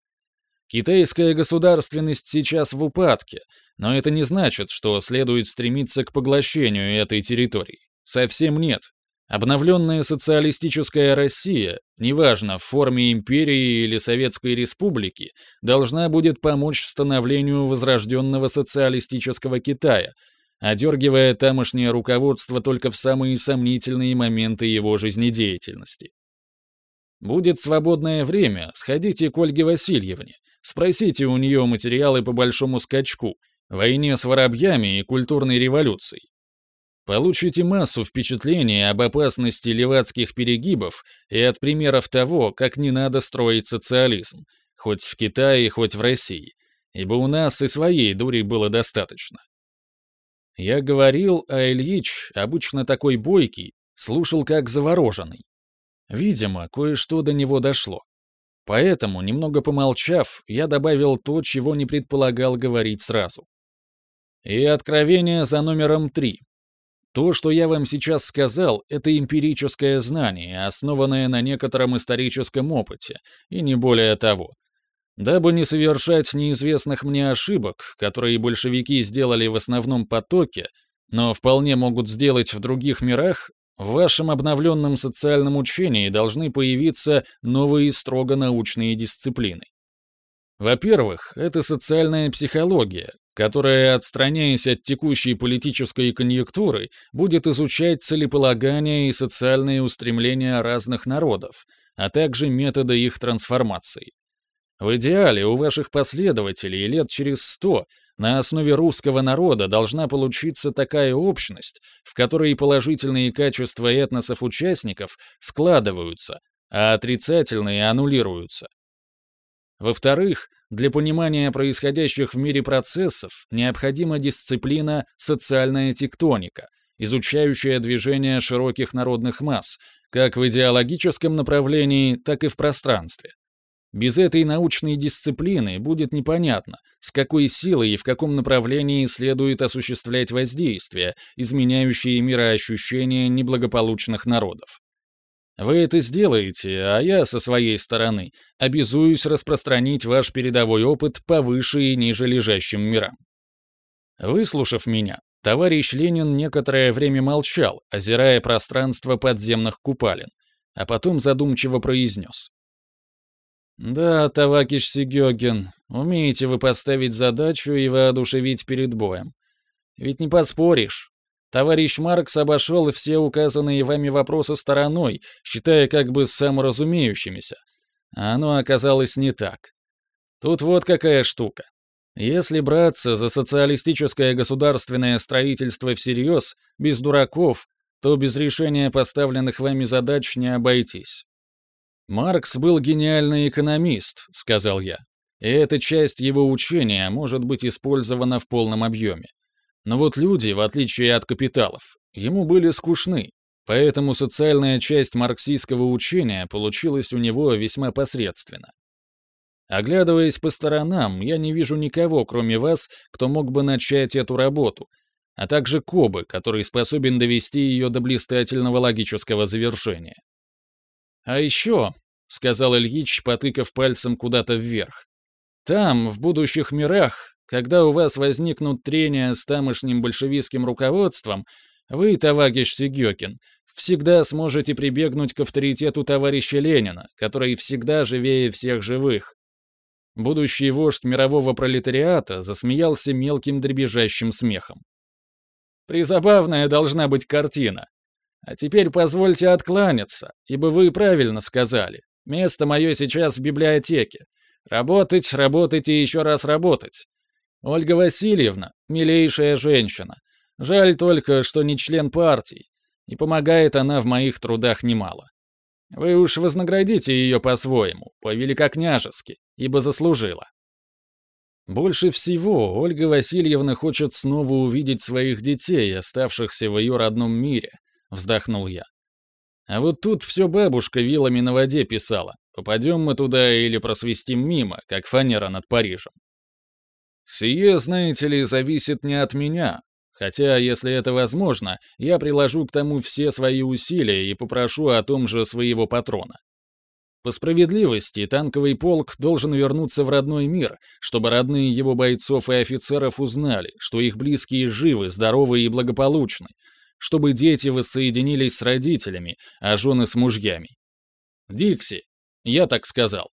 Китайская государственность сейчас в упадке, но это не значит, что следует стремиться к поглощению этой территории. Совсем нет. Обновленная социалистическая Россия, неважно, в форме империи или Советской Республики, должна будет помочь становлению возрожденного социалистического Китая, одергивая тамошнее руководство только в самые сомнительные моменты его жизнедеятельности. Будет свободное время, сходите к Ольге Васильевне, спросите у нее материалы по большому скачку, войне с воробьями и культурной революции. Получите массу впечатлений об опасности левацких перегибов и от примеров того, как не надо строить социализм, хоть в Китае, хоть в России, ибо у нас и своей дури было достаточно. Я говорил, а Ильич, обычно такой бойкий, слушал как завороженный. Видимо, кое-что до него дошло. Поэтому, немного помолчав, я добавил то, чего не предполагал говорить сразу. И откровение за номером три. То, что я вам сейчас сказал, это эмпирическое знание, основанное на некотором историческом опыте, и не более того. Дабы не совершать неизвестных мне ошибок, которые большевики сделали в основном потоке, но вполне могут сделать в других мирах, в вашем обновленном социальном учении должны появиться новые строго научные дисциплины. Во-первых, это социальная психология, которая, отстраняясь от текущей политической конъюнктуры, будет изучать целеполагание и социальные устремления разных народов, а также методы их трансформации. В идеале у ваших последователей лет через сто на основе русского народа должна получиться такая общность, в которой положительные качества этносов-участников складываются, а отрицательные аннулируются. Во-вторых, для понимания происходящих в мире процессов необходима дисциплина «социальная тектоника», изучающая движение широких народных масс, как в идеологическом направлении, так и в пространстве. Без этой научной дисциплины будет непонятно, с какой силой и в каком направлении следует осуществлять воздействие, изменяющие мироощущения неблагополучных народов. Вы это сделаете, а я, со своей стороны, обязуюсь распространить ваш передовой опыт по выше и ниже лежащим мирам. Выслушав меня, товарищ Ленин некоторое время молчал, озирая пространство подземных купалин, а потом задумчиво произнес. «Да, Тавакиш Сигёгин, умеете вы поставить задачу и воодушевить перед боем. Ведь не поспоришь, Товарищ Маркс обошел все указанные вами вопросы стороной, считая как бы саморазумеющимися. А оно оказалось не так. Тут вот какая штука. Если браться за социалистическое государственное строительство всерьез, без дураков, то без решения поставленных вами задач не обойтись. «Маркс был гениальный экономист», — сказал я, и эта часть его учения может быть использована в полном объеме. Но вот люди, в отличие от капиталов, ему были скучны, поэтому социальная часть марксистского учения получилась у него весьма посредственно. Оглядываясь по сторонам, я не вижу никого, кроме вас, кто мог бы начать эту работу, а также Кобы, который способен довести ее до блистательного логического завершения. «А еще», — сказал Ильич, потыкав пальцем куда-то вверх, «там, в будущих мирах, когда у вас возникнут трения с тамошним большевистским руководством, вы, товарищ Сигёкин, всегда сможете прибегнуть к авторитету товарища Ленина, который всегда живее всех живых. Будущий вождь мирового пролетариата засмеялся мелким дребезжащим смехом. Призабавная должна быть картина. А теперь позвольте откланяться, ибо вы правильно сказали. Место мое сейчас в библиотеке. Работать, работать и еще раз работать. Ольга Васильевна — милейшая женщина. Жаль только, что не член партии. и помогает она в моих трудах немало. Вы уж вознаградите ее по-своему, по-великокняжески, ибо заслужила. Больше всего Ольга Васильевна хочет снова увидеть своих детей, оставшихся в ее родном мире, вздохнул я. А вот тут все бабушка вилами на воде писала. Попадем мы туда или просвистим мимо, как фанера над Парижем. Сие, знаете ли, зависит не от меня, Хотя, если это возможно, я приложу к тому все свои усилия и попрошу о том же своего патрона. По справедливости, танковый полк должен вернуться в родной мир, чтобы родные его бойцов и офицеров узнали, что их близкие живы, здоровы и благополучны, чтобы дети воссоединились с родителями, а жены с мужьями. «Дикси!» Я так сказал.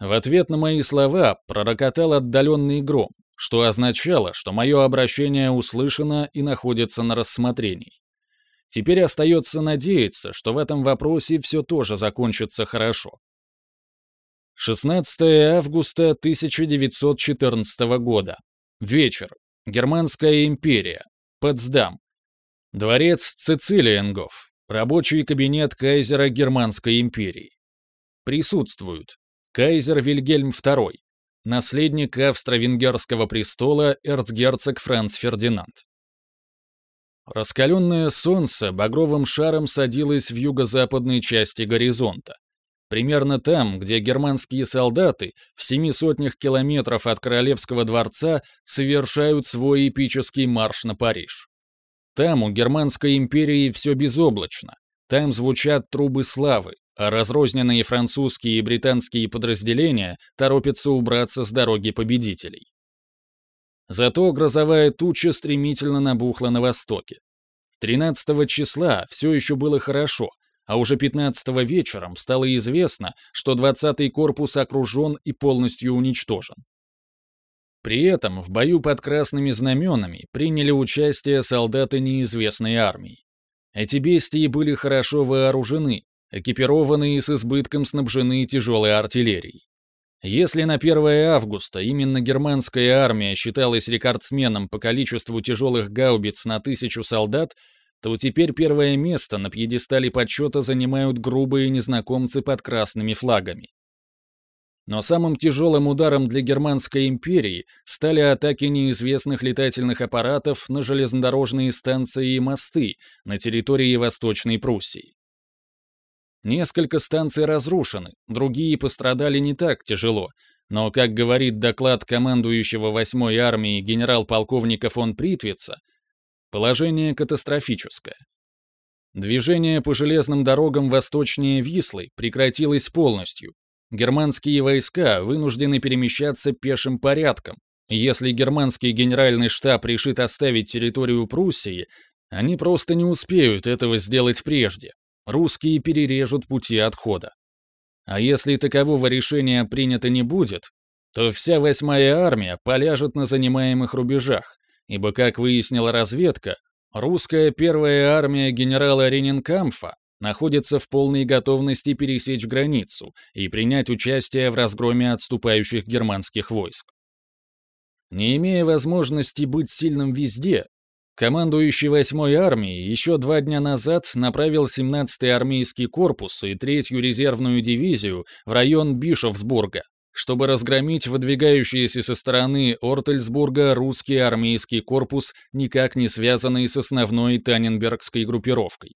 В ответ на мои слова пророкотал отдаленный гром, что означало, что мое обращение услышано и находится на рассмотрении. Теперь остается надеяться, что в этом вопросе все тоже закончится хорошо. 16 августа 1914 года. Вечер. Германская империя. Потсдам. Дворец Цицилиенгов. Рабочий кабинет кайзера Германской империи. Присутствуют кайзер Вильгельм II, наследник австро-венгерского престола эрцгерцог Франц Фердинанд. Раскаленное солнце багровым шаром садилось в юго-западной части горизонта. Примерно там, где германские солдаты в семи сотнях километров от Королевского дворца совершают свой эпический марш на Париж. Там у Германской империи все безоблачно. Там звучат трубы славы, а разрозненные французские и британские подразделения торопятся убраться с дороги победителей. Зато грозовая туча стремительно набухла на востоке. 13 числа все еще было хорошо, а уже 15 вечером стало известно, что 20-й корпус окружен и полностью уничтожен. При этом в бою под красными знаменами приняли участие солдаты неизвестной армии. Эти бестии были хорошо вооружены, экипированные и с избытком снабжены тяжелой артиллерией. Если на 1 августа именно германская армия считалась рекордсменом по количеству тяжелых гаубиц на тысячу солдат, то теперь первое место на пьедестале подсчета занимают грубые незнакомцы под красными флагами. Но самым тяжелым ударом для Германской империи стали атаки неизвестных летательных аппаратов на железнодорожные станции и мосты на территории Восточной Пруссии. Несколько станций разрушены, другие пострадали не так тяжело, но, как говорит доклад командующего 8-й армией генерал-полковника фон Притвица, положение катастрофическое. Движение по железным дорогам восточнее Вислы прекратилось полностью. Германские войска вынуждены перемещаться пешим порядком. Если германский генеральный штаб решит оставить территорию Пруссии, они просто не успеют этого сделать прежде, русские перережут пути отхода. А если такового решения принято не будет, то вся восьмая армия поляжет на занимаемых рубежах, ибо, как выяснила разведка, русская первая армия генерала Ренинкамфа находится в полной готовности пересечь границу и принять участие в разгроме отступающих германских войск. Не имея возможности быть сильным везде, Командующий 8-й армией еще два дня назад направил 17-й армейский корпус и 3-ю резервную дивизию в район Бишофсбурга, чтобы разгромить выдвигающийся со стороны Ортельсбурга русский армейский корпус, никак не связанный с основной Таненбергской группировкой.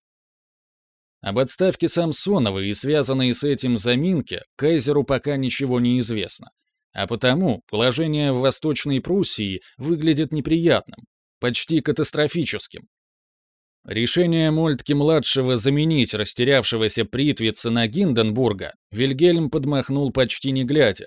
Об отставке Самсонова и связанной с этим заминке Кайзеру пока ничего не известно. А потому положение в Восточной Пруссии выглядит неприятным, почти катастрофическим. Решение Мольтке-младшего заменить растерявшегося Притвица на Гинденбурга Вильгельм подмахнул почти не глядя,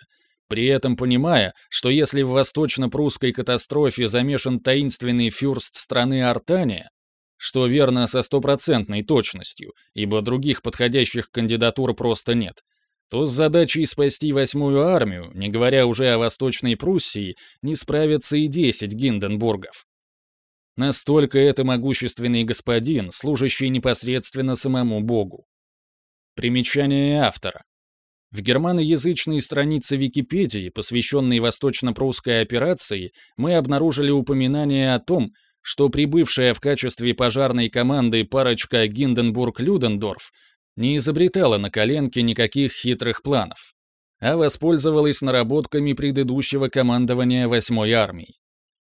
при этом понимая, что если в восточно-прусской катастрофе замешан таинственный фюрст страны Артания, что верно со стопроцентной точностью, ибо других подходящих кандидатур просто нет, то с задачей спасти восьмую армию, не говоря уже о Восточной Пруссии, не справятся и десять Гинденбургов. Настолько это могущественный господин, служащий непосредственно самому Богу. Примечание автора. В германоязычной странице Википедии, посвященной восточно-прусской операции, мы обнаружили упоминание о том, что прибывшая в качестве пожарной команды парочка Гинденбург-Людендорф не изобретала на коленке никаких хитрых планов, а воспользовалась наработками предыдущего командования 8-й армии.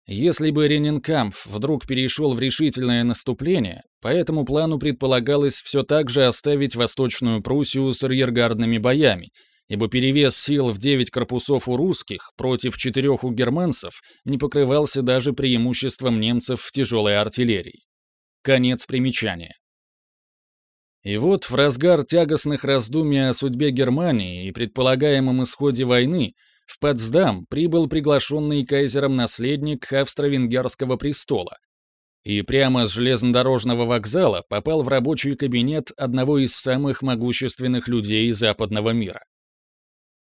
Если бы Ренинкампф вдруг перешел в решительное наступление, по этому плану предполагалось все так же оставить Восточную Пруссию с арьергардными боями, ибо перевес сил в 9 корпусов у русских против четырех у германцев не покрывался даже преимуществом немцев в тяжелой артиллерии. Конец примечания. И вот в разгар тягостных раздумий о судьбе Германии и предполагаемом исходе войны в Потсдам прибыл приглашенный кайзером наследник австро-венгерского престола и прямо с железнодорожного вокзала попал в рабочий кабинет одного из самых могущественных людей западного мира.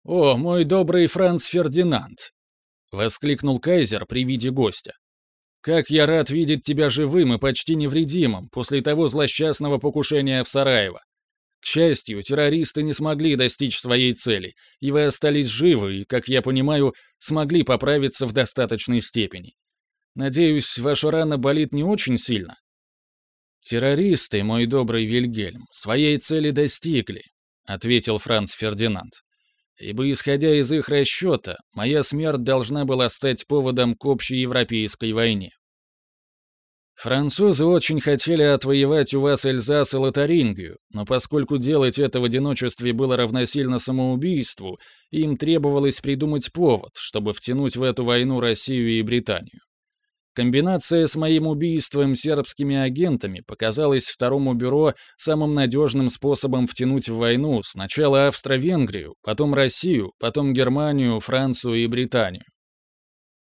«О, мой добрый Франц Фердинанд!» — воскликнул кайзер при виде гостя. Как я рад видеть тебя живым и почти невредимым после того злосчастного покушения в Сараево. К счастью, террористы не смогли достичь своей цели, и вы остались живы и, как я понимаю, смогли поправиться в достаточной степени. Надеюсь, ваша рана болит не очень сильно? Террористы, мой добрый Вильгельм, своей цели достигли, ответил Франц Фердинанд ибо, исходя из их расчета, моя смерть должна была стать поводом к общей европейской войне. Французы очень хотели отвоевать у вас Эльзас и Лотарингию, но поскольку делать это в одиночестве было равносильно самоубийству, им требовалось придумать повод, чтобы втянуть в эту войну Россию и Британию. Комбинация с моим убийством сербскими агентами показалась второму бюро самым надежным способом втянуть в войну сначала Австро-Венгрию, потом Россию, потом Германию, Францию и Британию.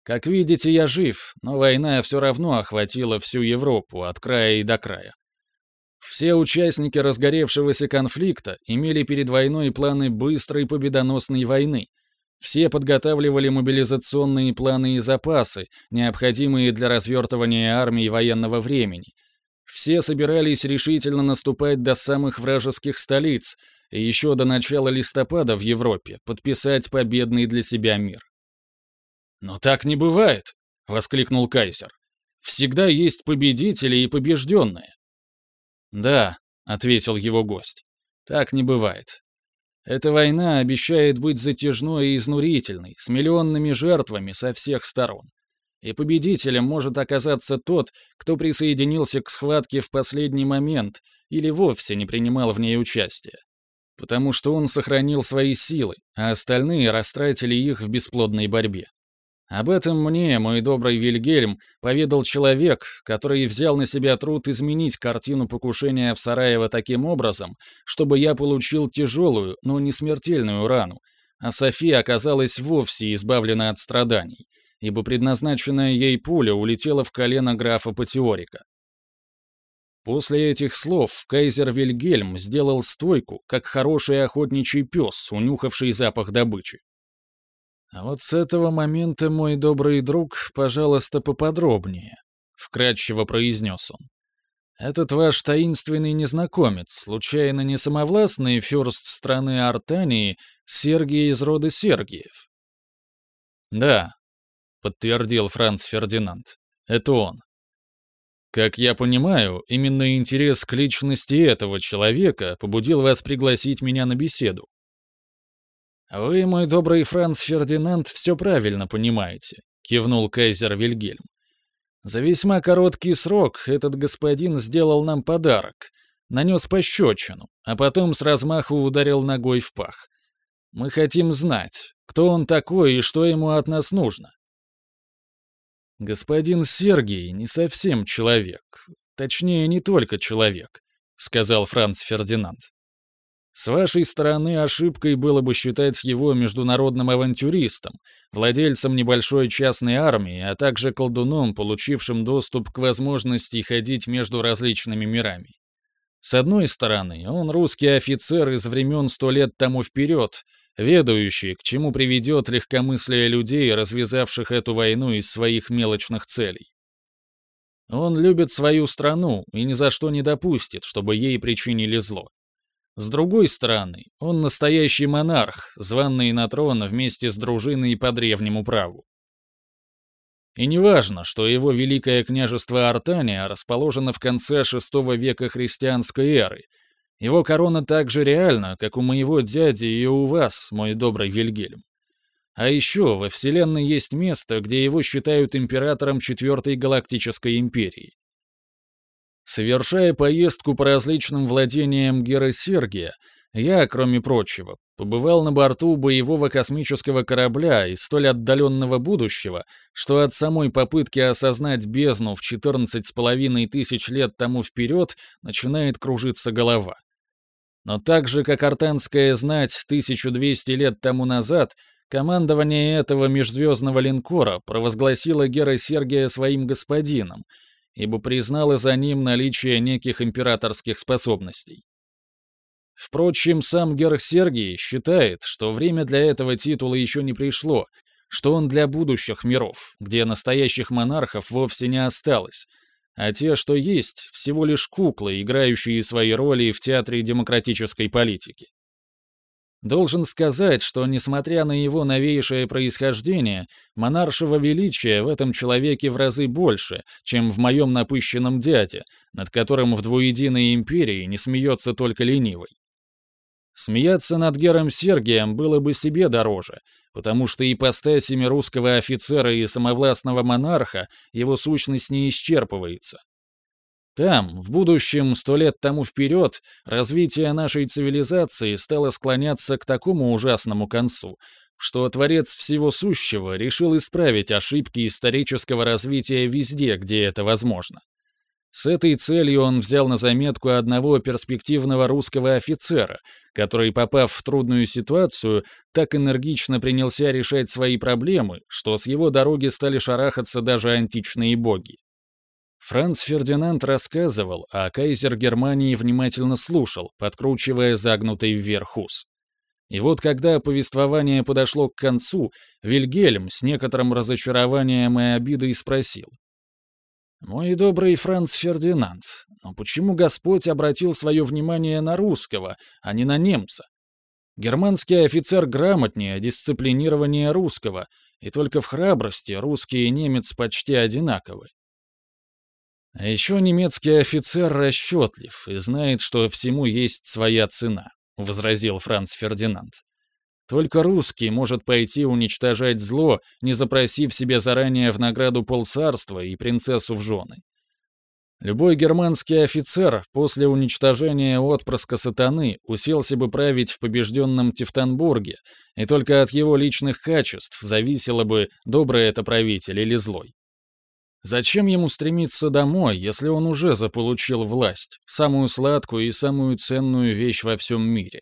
Как видите, я жив, но война все равно охватила всю Европу от края и до края. Все участники разгоревшегося конфликта имели перед войной планы быстрой победоносной войны — все подготавливали мобилизационные планы и запасы, необходимые для развертывания армии военного времени. Все собирались решительно наступать до самых вражеских столиц и еще до начала листопада в Европе подписать победный для себя мир. «Но так не бывает!» — воскликнул Кайзер. «Всегда есть победители и побежденные». «Да», — ответил его гость, — «так не бывает. Эта война обещает быть затяжной и изнурительной, с миллионными жертвами со всех сторон. И победителем может оказаться тот, кто присоединился к схватке в последний момент или вовсе не принимал в ней участия. Потому что он сохранил свои силы, а остальные растратили их в бесплодной борьбе. Об этом мне, мой добрый Вильгельм, поведал человек, который взял на себя труд изменить картину покушения в Сараево таким образом, чтобы я получил тяжелую, но не смертельную рану, а София оказалась вовсе избавлена от страданий, ибо предназначенная ей пуля улетела в колено графа Патиорика. После этих слов кайзер Вильгельм сделал стойку, как хороший охотничий пес, унюхавший запах добычи. А вот с этого момента, мой добрый друг, пожалуйста, поподробнее, вкратчиво произнес он. Этот ваш таинственный незнакомец, случайно не самовластный фюрст страны Артании, Сергий из рода Сергиев? Да, подтвердил Франц Фердинанд. Это он. Как я понимаю, именно интерес к личности этого человека побудил вас пригласить меня на беседу. «Вы, мой добрый Франц Фердинанд, все правильно понимаете», — кивнул кайзер Вильгельм. «За весьма короткий срок этот господин сделал нам подарок, нанес пощечину, а потом с размаху ударил ногой в пах. Мы хотим знать, кто он такой и что ему от нас нужно». «Господин Сергий не совсем человек, точнее, не только человек», — сказал Франц Фердинанд. С вашей стороны ошибкой было бы считать его международным авантюристом, владельцем небольшой частной армии, а также колдуном, получившим доступ к возможности ходить между различными мирами. С одной стороны, он русский офицер из времен сто лет тому вперед, ведающий, к чему приведет легкомыслие людей, развязавших эту войну из своих мелочных целей. Он любит свою страну и ни за что не допустит, чтобы ей причинили зло. С другой стороны, он настоящий монарх, званный на трон вместе с дружиной по древнему праву. И неважно, что его великое княжество Артания расположено в конце VI века христианской эры. Его корона так же реальна, как у моего дяди и у вас, мой добрый Вильгельм. А еще во Вселенной есть место, где его считают императором Четвертой Галактической Империи. Совершая поездку по различным владениям Гера Сергия, я, кроме прочего, побывал на борту боевого космического корабля из столь отдаленного будущего, что от самой попытки осознать бездну в 14,5 тысяч лет тому вперед начинает кружиться голова. Но так же, как артанская знать 1200 лет тому назад, командование этого межзвездного линкора провозгласило Гера Сергия своим господином, ибо признало за ним наличие неких императорских способностей. Впрочем, сам Герх Сергий считает, что время для этого титула еще не пришло, что он для будущих миров, где настоящих монархов вовсе не осталось, а те, что есть, всего лишь куклы, играющие свои роли в театре демократической политики. Должен сказать, что, несмотря на его новейшее происхождение, монаршего величия в этом человеке в разы больше, чем в моем напыщенном дяде, над которым в двуединой империи не смеется только ленивый. Смеяться над Гером Сергием было бы себе дороже, потому что ипостасями русского офицера и самовластного монарха его сущность не исчерпывается. Там, в будущем, сто лет тому вперед, развитие нашей цивилизации стало склоняться к такому ужасному концу, что Творец Всего Сущего решил исправить ошибки исторического развития везде, где это возможно. С этой целью он взял на заметку одного перспективного русского офицера, который, попав в трудную ситуацию, так энергично принялся решать свои проблемы, что с его дороги стали шарахаться даже античные боги. Франц Фердинанд рассказывал, а кайзер Германии внимательно слушал, подкручивая загнутый вверх ус. И вот когда повествование подошло к концу, Вильгельм с некоторым разочарованием и обидой спросил. «Мой добрый Франц Фердинанд, но почему Господь обратил свое внимание на русского, а не на немца? Германский офицер грамотнее, дисциплинированнее русского, и только в храбрости русский и немец почти одинаковы. А еще немецкий офицер расчетлив и знает, что всему есть своя цена», — возразил Франц Фердинанд. Только русский может пойти уничтожать зло, не запросив себе заранее в награду полцарства и принцессу в жены. Любой германский офицер после уничтожения отпрыска сатаны уселся бы править в побежденном Тевтонбурге, и только от его личных качеств зависело бы, добрый это правитель или злой. Зачем ему стремиться домой, если он уже заполучил власть, самую сладкую и самую ценную вещь во всем мире?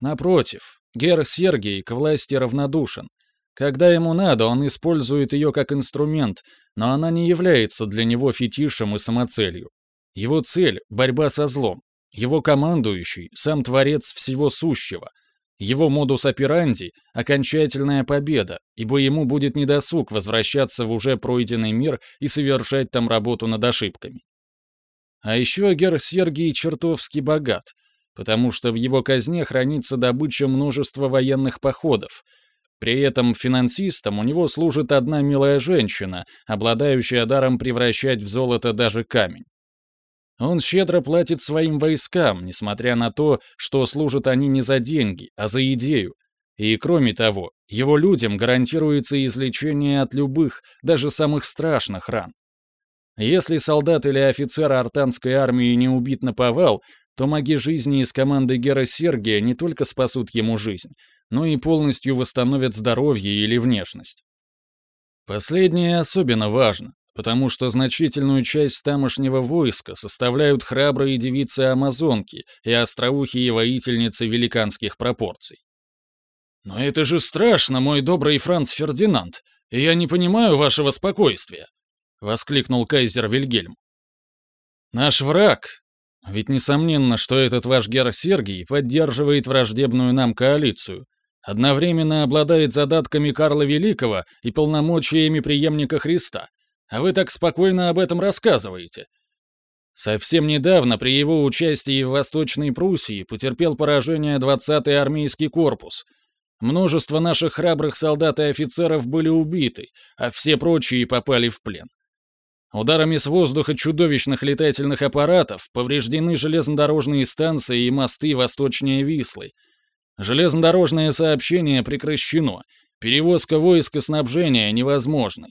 Напротив, Гер Сергий к власти равнодушен. Когда ему надо, он использует ее как инструмент, но она не является для него фетишем и самоцелью. Его цель — борьба со злом. Его командующий — сам творец всего сущего. Его модус операнди — окончательная победа, ибо ему будет недосуг возвращаться в уже пройденный мир и совершать там работу над ошибками. А еще Гер Сергий чертовски богат — потому что в его казне хранится добыча множества военных походов. При этом финансистом у него служит одна милая женщина, обладающая даром превращать в золото даже камень. Он щедро платит своим войскам, несмотря на то, что служат они не за деньги, а за идею. И кроме того, его людям гарантируется излечение от любых, даже самых страшных ран. Если солдат или офицер артанской армии не убит на повал, то маги жизни из команды Гера Сергия не только спасут ему жизнь, но и полностью восстановят здоровье или внешность. Последнее особенно важно, потому что значительную часть тамошнего войска составляют храбрые девицы-амазонки и остроухие воительницы великанских пропорций. «Но это же страшно, мой добрый Франц Фердинанд, и я не понимаю вашего спокойствия», — воскликнул кайзер Вильгельм. «Наш враг, ведь несомненно, что этот ваш Гер Сергий поддерживает враждебную нам коалицию, одновременно обладает задатками Карла Великого и полномочиями преемника Христа. А вы так спокойно об этом рассказываете. Совсем недавно при его участии в Восточной Пруссии потерпел поражение 20-й армейский корпус. Множество наших храбрых солдат и офицеров были убиты, а все прочие попали в плен. Ударами с воздуха чудовищных летательных аппаратов повреждены железнодорожные станции и мосты восточнее Вислы. Железнодорожное сообщение прекращено, перевозка войск и снабжения невозможны.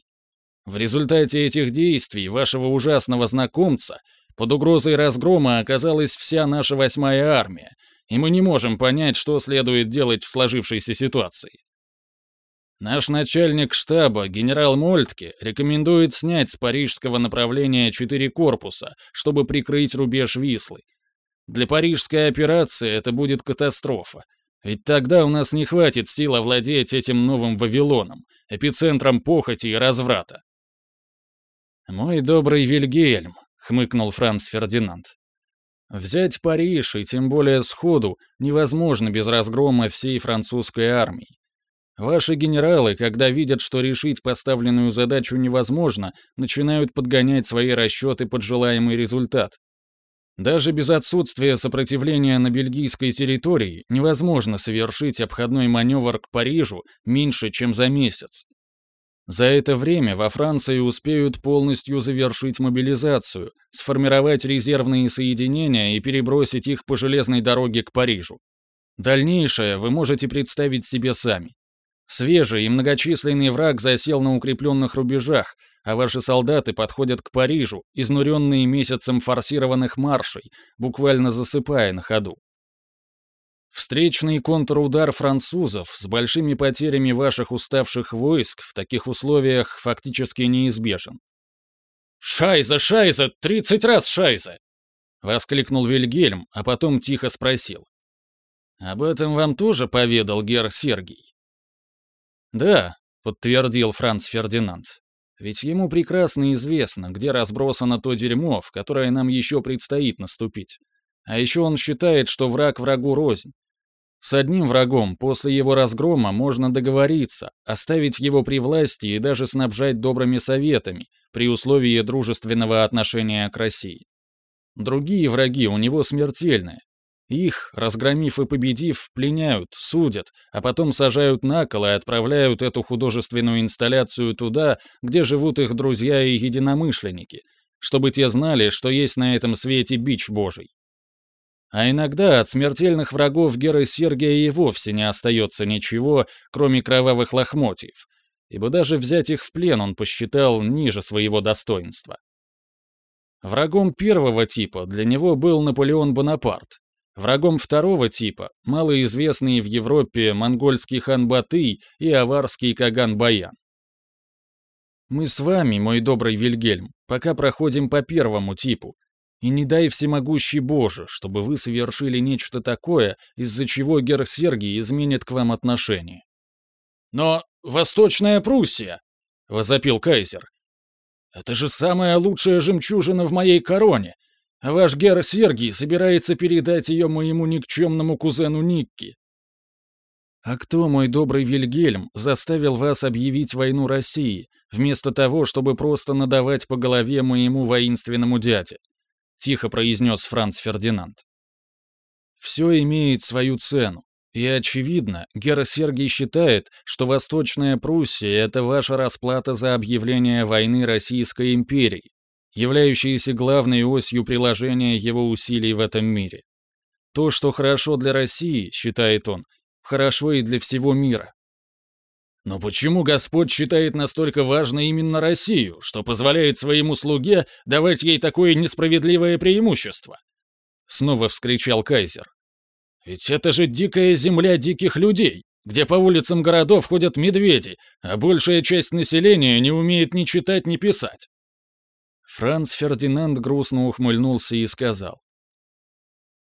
В результате этих действий вашего ужасного знакомца под угрозой разгрома оказалась вся наша восьмая армия, и мы не можем понять, что следует делать в сложившейся ситуации. Наш начальник штаба, генерал Мольтке, рекомендует снять с парижского направления четыре корпуса, чтобы прикрыть рубеж Вислы. Для парижской операции это будет катастрофа. Ведь тогда у нас не хватит сил овладеть этим новым Вавилоном, эпицентром похоти и разврата. «Мой добрый Вильгельм», — хмыкнул Франц Фердинанд. «Взять Париж, и тем более сходу, невозможно без разгрома всей французской армии. Ваши генералы, когда видят, что решить поставленную задачу невозможно, начинают подгонять свои расчеты под желаемый результат. Даже без отсутствия сопротивления на бельгийской территории невозможно совершить обходной маневр к Парижу меньше, чем за месяц. За это время во Франции успеют полностью завершить мобилизацию, сформировать резервные соединения и перебросить их по железной дороге к Парижу. Дальнейшее вы можете представить себе сами. Свежий и многочисленный враг засел на укрепленных рубежах, а ваши солдаты подходят к Парижу, изнуренные месяцем форсированных маршей, буквально засыпая на ходу. Встречный контрудар французов с большими потерями ваших уставших войск в таких условиях фактически неизбежен. «Шайза, шайза, тридцать раз шайза!» — воскликнул Вильгельм, а потом тихо спросил. «Об этом вам тоже поведал гер Сергий?» «Да», — подтвердил Франц Фердинанд. «Ведь ему прекрасно известно, где разбросано то дерьмо, в которое нам еще предстоит наступить. А еще он считает, что враг врагу рознь. С одним врагом после его разгрома можно договориться, оставить его при власти и даже снабжать добрыми советами, при условии дружественного отношения к России. Другие враги у него смертельные, их, разгромив и победив, пленяют, судят, а потом сажают на кол и отправляют эту художественную инсталляцию туда, где живут их друзья и единомышленники, чтобы те знали, что есть на этом свете бич Божий. А иногда от смертельных врагов Геры Сергия и вовсе не остается ничего, кроме кровавых лохмотьев, ибо даже взять их в плен он посчитал ниже своего достоинства. Врагом первого типа для него был Наполеон Бонапарт, Врагом второго типа — малоизвестный в Европе монгольский хан Батый и аварский Каган Баян. Мы с вами, мой добрый Вильгельм, пока проходим по первому типу, и не дай всемогущий Боже, чтобы вы совершили нечто такое, из-за чего гер Сергий изменит к вам отношение. «Но Восточная Пруссия!» — возопил кайзер. «Это же самая лучшая жемчужина в моей короне! А ваш Гер Сергий собирается передать ее моему никчемному кузену Никки. А кто, мой добрый Вильгельм, заставил вас объявить войну России, вместо того, чтобы просто надавать по голове моему воинственному дяде? Тихо произнес Франц Фердинанд. Все имеет свою цену. И, очевидно, Гера Сергий считает, что Восточная Пруссия — это ваша расплата за объявление войны Российской империи, являющиеся главной осью приложения его усилий в этом мире. То, что хорошо для России, считает он, хорошо и для всего мира. Но почему Господь считает настолько важной именно Россию, что позволяет своему слуге давать ей такое несправедливое преимущество? Снова вскричал кайзер. Ведь это же дикая земля диких людей, где по улицам городов ходят медведи, а большая часть населения не умеет ни читать, ни писать. Франц Фердинанд грустно ухмыльнулся и сказал.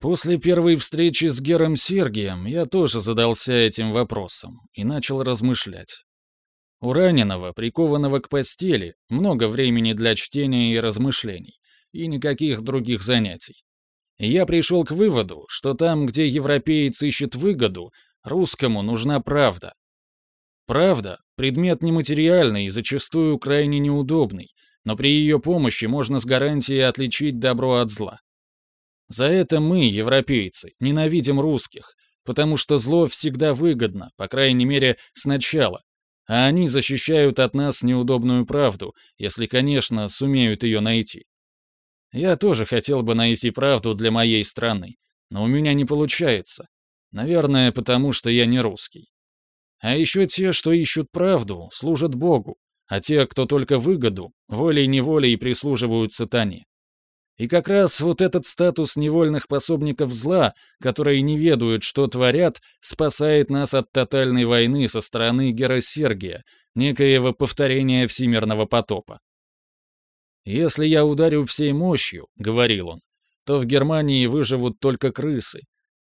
После первой встречи с Гером Сергием я тоже задался этим вопросом и начал размышлять. У раненого, прикованного к постели, много времени для чтения и размышлений, и никаких других занятий. И я пришел к выводу, что там, где европеец ищет выгоду, русскому нужна правда. Правда — предмет нематериальный и зачастую крайне неудобный, но при ее помощи можно с гарантией отличить добро от зла. За это мы, европейцы, ненавидим русских, потому что зло всегда выгодно, по крайней мере, сначала, а они защищают от нас неудобную правду, если, конечно, сумеют ее найти. Я тоже хотел бы найти правду для моей страны, но у меня не получается. Наверное, потому что я не русский. А еще те, что ищут правду, служат Богу, а те, кто только выгоду, волей-неволей прислуживают сатане. И как раз вот этот статус невольных пособников зла, которые не ведают, что творят, спасает нас от тотальной войны со стороны Геросергия, некоего повторения всемирного потопа. «Если я ударю всей мощью», — говорил он, — «то в Германии выживут только крысы.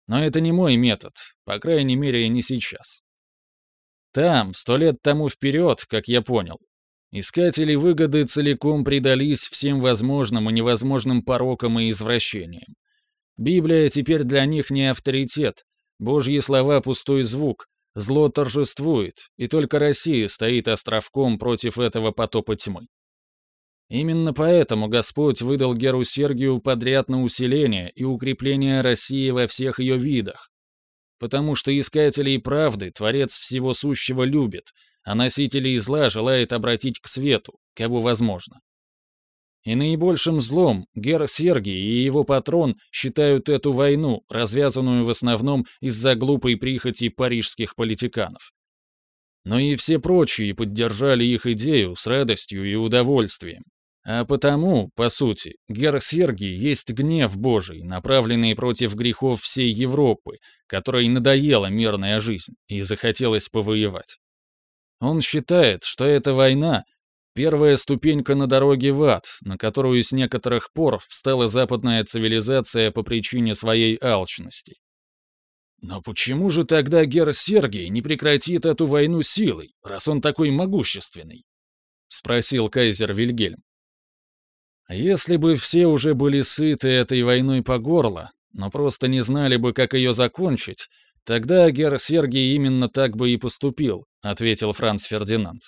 Но это не мой метод, по крайней мере, не сейчас». Там, сто лет тому вперед, как я понял, Искатели выгоды целиком предались всем возможным и невозможным порокам и извращениям. Библия теперь для них не авторитет, Божьи слова — пустой звук, зло торжествует, и только Россия стоит островком против этого потопа тьмы. Именно поэтому Господь выдал Геру Сергию подряд на усиление и укрепление России во всех ее видах. Потому что искателей правды Творец Всего Сущего любит — а носителей зла желает обратить к свету, кого возможно. И наибольшим злом Гер Сергий и его патрон считают эту войну, развязанную в основном из-за глупой прихоти парижских политиканов. Но и все прочие поддержали их идею с радостью и удовольствием. А потому, по сути, Гер Сергий есть гнев Божий, направленный против грехов всей Европы, которой надоела мирная жизнь и захотелось повоевать. Он считает, что эта война — первая ступенька на дороге в ад, на которую с некоторых пор встала западная цивилизация по причине своей алчности. Но почему же тогда Гер Сергий не прекратит эту войну силой, раз он такой могущественный? Спросил кайзер Вильгельм. Если бы все уже были сыты этой войной по горло, но просто не знали бы, как ее закончить, «Тогда Гер Сергий именно так бы и поступил», — ответил Франц Фердинанд.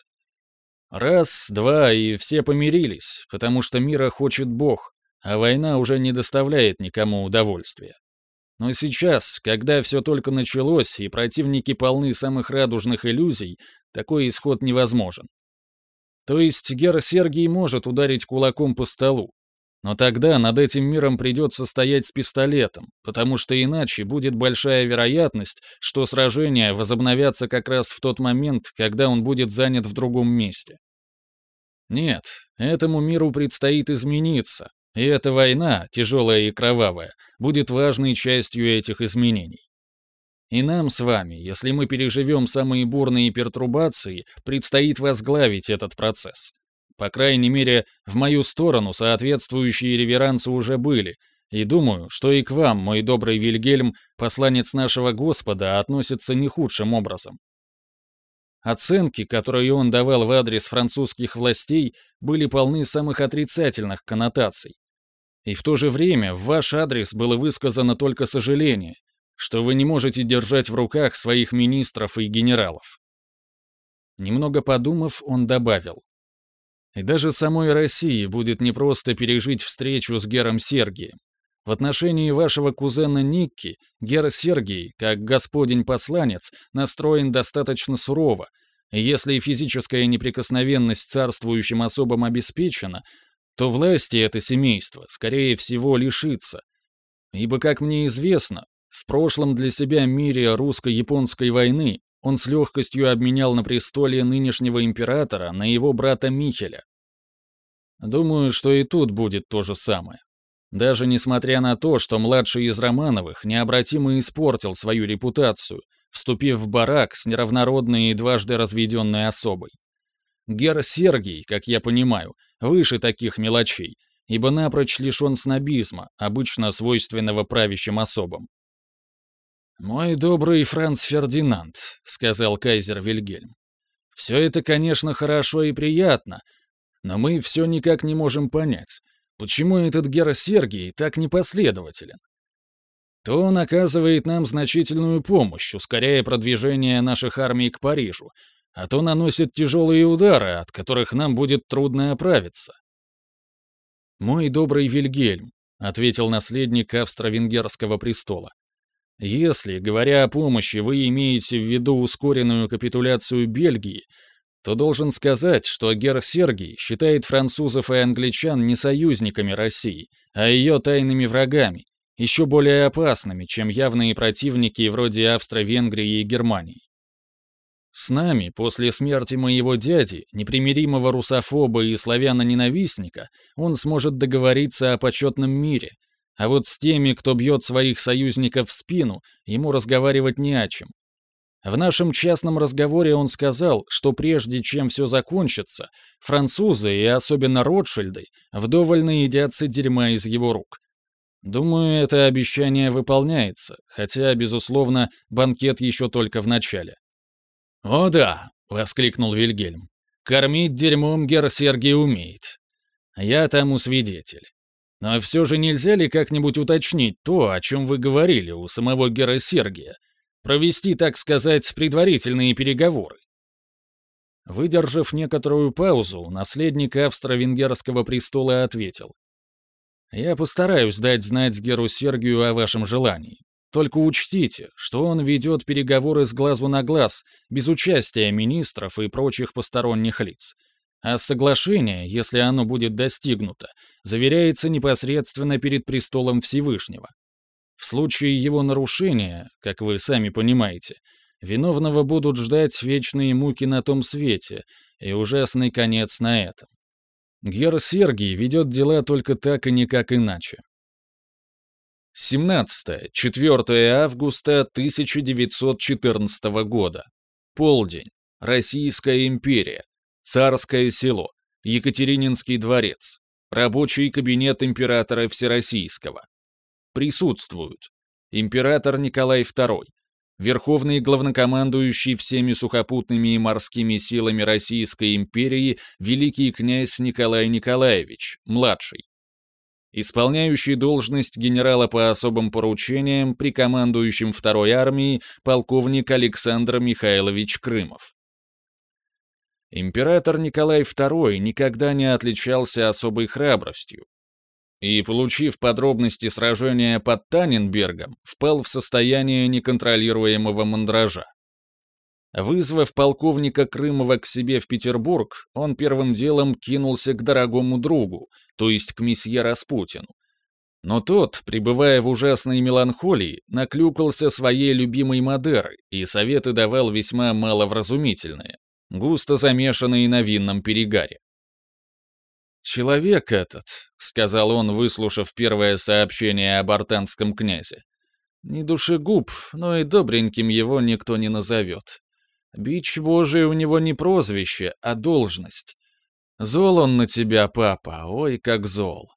«Раз, два, и все помирились, потому что мира хочет Бог, а война уже не доставляет никому удовольствия. Но сейчас, когда все только началось и противники полны самых радужных иллюзий, такой исход невозможен. То есть Гер Сергий может ударить кулаком по столу, но тогда над этим миром придется стоять с пистолетом, потому что иначе будет большая вероятность, что сражения возобновятся как раз в тот момент, когда он будет занят в другом месте. Нет, этому миру предстоит измениться, и эта война, тяжелая и кровавая, будет важной частью этих изменений. И нам с вами, если мы переживем самые бурные пертурбации, предстоит возглавить этот процесс. По крайней мере, в мою сторону соответствующие реверансы уже были, и думаю, что и к вам, мой добрый Вильгельм, посланец нашего Господа, относится не худшим образом. Оценки, которые он давал в адрес французских властей, были полны самых отрицательных коннотаций. И в то же время в ваш адрес было высказано только сожаление, что вы не можете держать в руках своих министров и генералов. Немного подумав, он добавил. И даже самой России будет непросто пережить встречу с Гером Сергием. В отношении вашего кузена Никки, Гер Сергий, как господень-посланец, настроен достаточно сурово, и если физическая неприкосновенность царствующим особам обеспечена, то власти это семейство, скорее всего, лишится. Ибо, как мне известно, в прошлом для себя мире русско-японской войны он с легкостью обменял на престоле нынешнего императора на его брата Михеля. Думаю, что и тут будет то же самое. Даже несмотря на то, что младший из Романовых необратимо испортил свою репутацию, вступив в барак с неравнородной и дважды разведенной особой. Гер Сергий, как я понимаю, выше таких мелочей, ибо напрочь лишен снобизма, обычно свойственного правящим особам. «Мой добрый Франц Фердинанд», — сказал кайзер Вильгельм. «Все это, конечно, хорошо и приятно, но мы все никак не можем понять, почему этот Гера Сергий так непоследователен. То он оказывает нам значительную помощь, ускоряя продвижение наших армий к Парижу, а то наносит тяжелые удары, от которых нам будет трудно оправиться. «Мой добрый Вильгельм», — ответил наследник австро-венгерского престола, Если, говоря о помощи, вы имеете в виду ускоренную капитуляцию Бельгии, то должен сказать, что гер Сергий считает французов и англичан не союзниками России, а ее тайными врагами, еще более опасными, чем явные противники вроде Австро-Венгрии и Германии. С нами, после смерти моего дяди, непримиримого русофоба и славяна-ненавистника, он сможет договориться о почетном мире, а вот с теми, кто бьет своих союзников в спину, ему разговаривать не о чем. В нашем частном разговоре он сказал, что прежде чем все закончится, французы и особенно Ротшильды вдоволь наедятся дерьма из его рук. Думаю, это обещание выполняется, хотя, безусловно, банкет еще только в начале. «О да!» — воскликнул Вильгельм. «Кормить дерьмом гер Сергий умеет. Я тому свидетель. Но все же нельзя ли как-нибудь уточнить то, о чем вы говорили у самого гера Сергия? Провести, так сказать, предварительные переговоры?» Выдержав некоторую паузу, наследник австро-венгерского престола ответил. «Я постараюсь дать знать Геру Сергию о вашем желании. Только учтите, что он ведет переговоры с глазу на глаз, без участия министров и прочих посторонних лиц. А соглашение, если оно будет достигнуто, заверяется непосредственно перед престолом Всевышнего. В случае его нарушения, как вы сами понимаете, виновного будут ждать вечные муки на том свете и ужасный конец на этом. Гер Сергий ведет дела только так и никак иначе. 17. 4 августа 1914 года. Полдень. Российская империя. Царское село. Екатерининский дворец. Рабочий кабинет императора Всероссийского. Присутствуют. Император Николай II. Верховный главнокомандующий всеми сухопутными и морскими силами Российской империи великий князь Николай Николаевич, младший исполняющий должность генерала по особым поручениям при командующем второй армией полковник Александр Михайлович Крымов. Император Николай II никогда не отличался особой храбростью и, получив подробности сражения под Таненбергом, впал в состояние неконтролируемого мандража. Вызвав полковника Крымова к себе в Петербург, он первым делом кинулся к дорогому другу, то есть к месье Распутину. Но тот, пребывая в ужасной меланхолии, наклюкался своей любимой Мадеры и советы давал весьма маловразумительные, густо замешанные на винном перегаре. «Человек этот», — сказал он, выслушав первое сообщение о бартанском князе, — «не душегуб, но и добреньким его никто не назовет. Бич божий у него не прозвище, а должность. Зол он на тебя, папа, ой, как зол.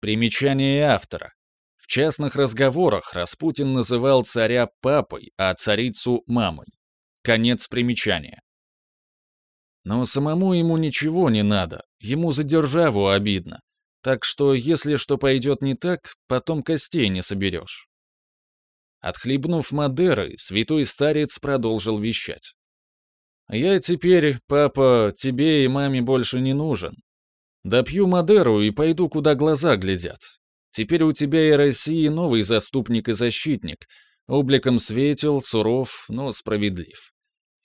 Примечание автора. В частных разговорах Распутин называл царя папой, а царицу мамой. Конец примечания. Но самому ему ничего не надо, ему за державу обидно. Так что, если что пойдет не так, потом костей не соберешь. Отхлебнув Мадеры, святой старец продолжил вещать. «Я теперь, папа, тебе и маме больше не нужен. Допью Мадеру и пойду, куда глаза глядят. Теперь у тебя и России новый заступник и защитник, обликом светел, суров, но справедлив.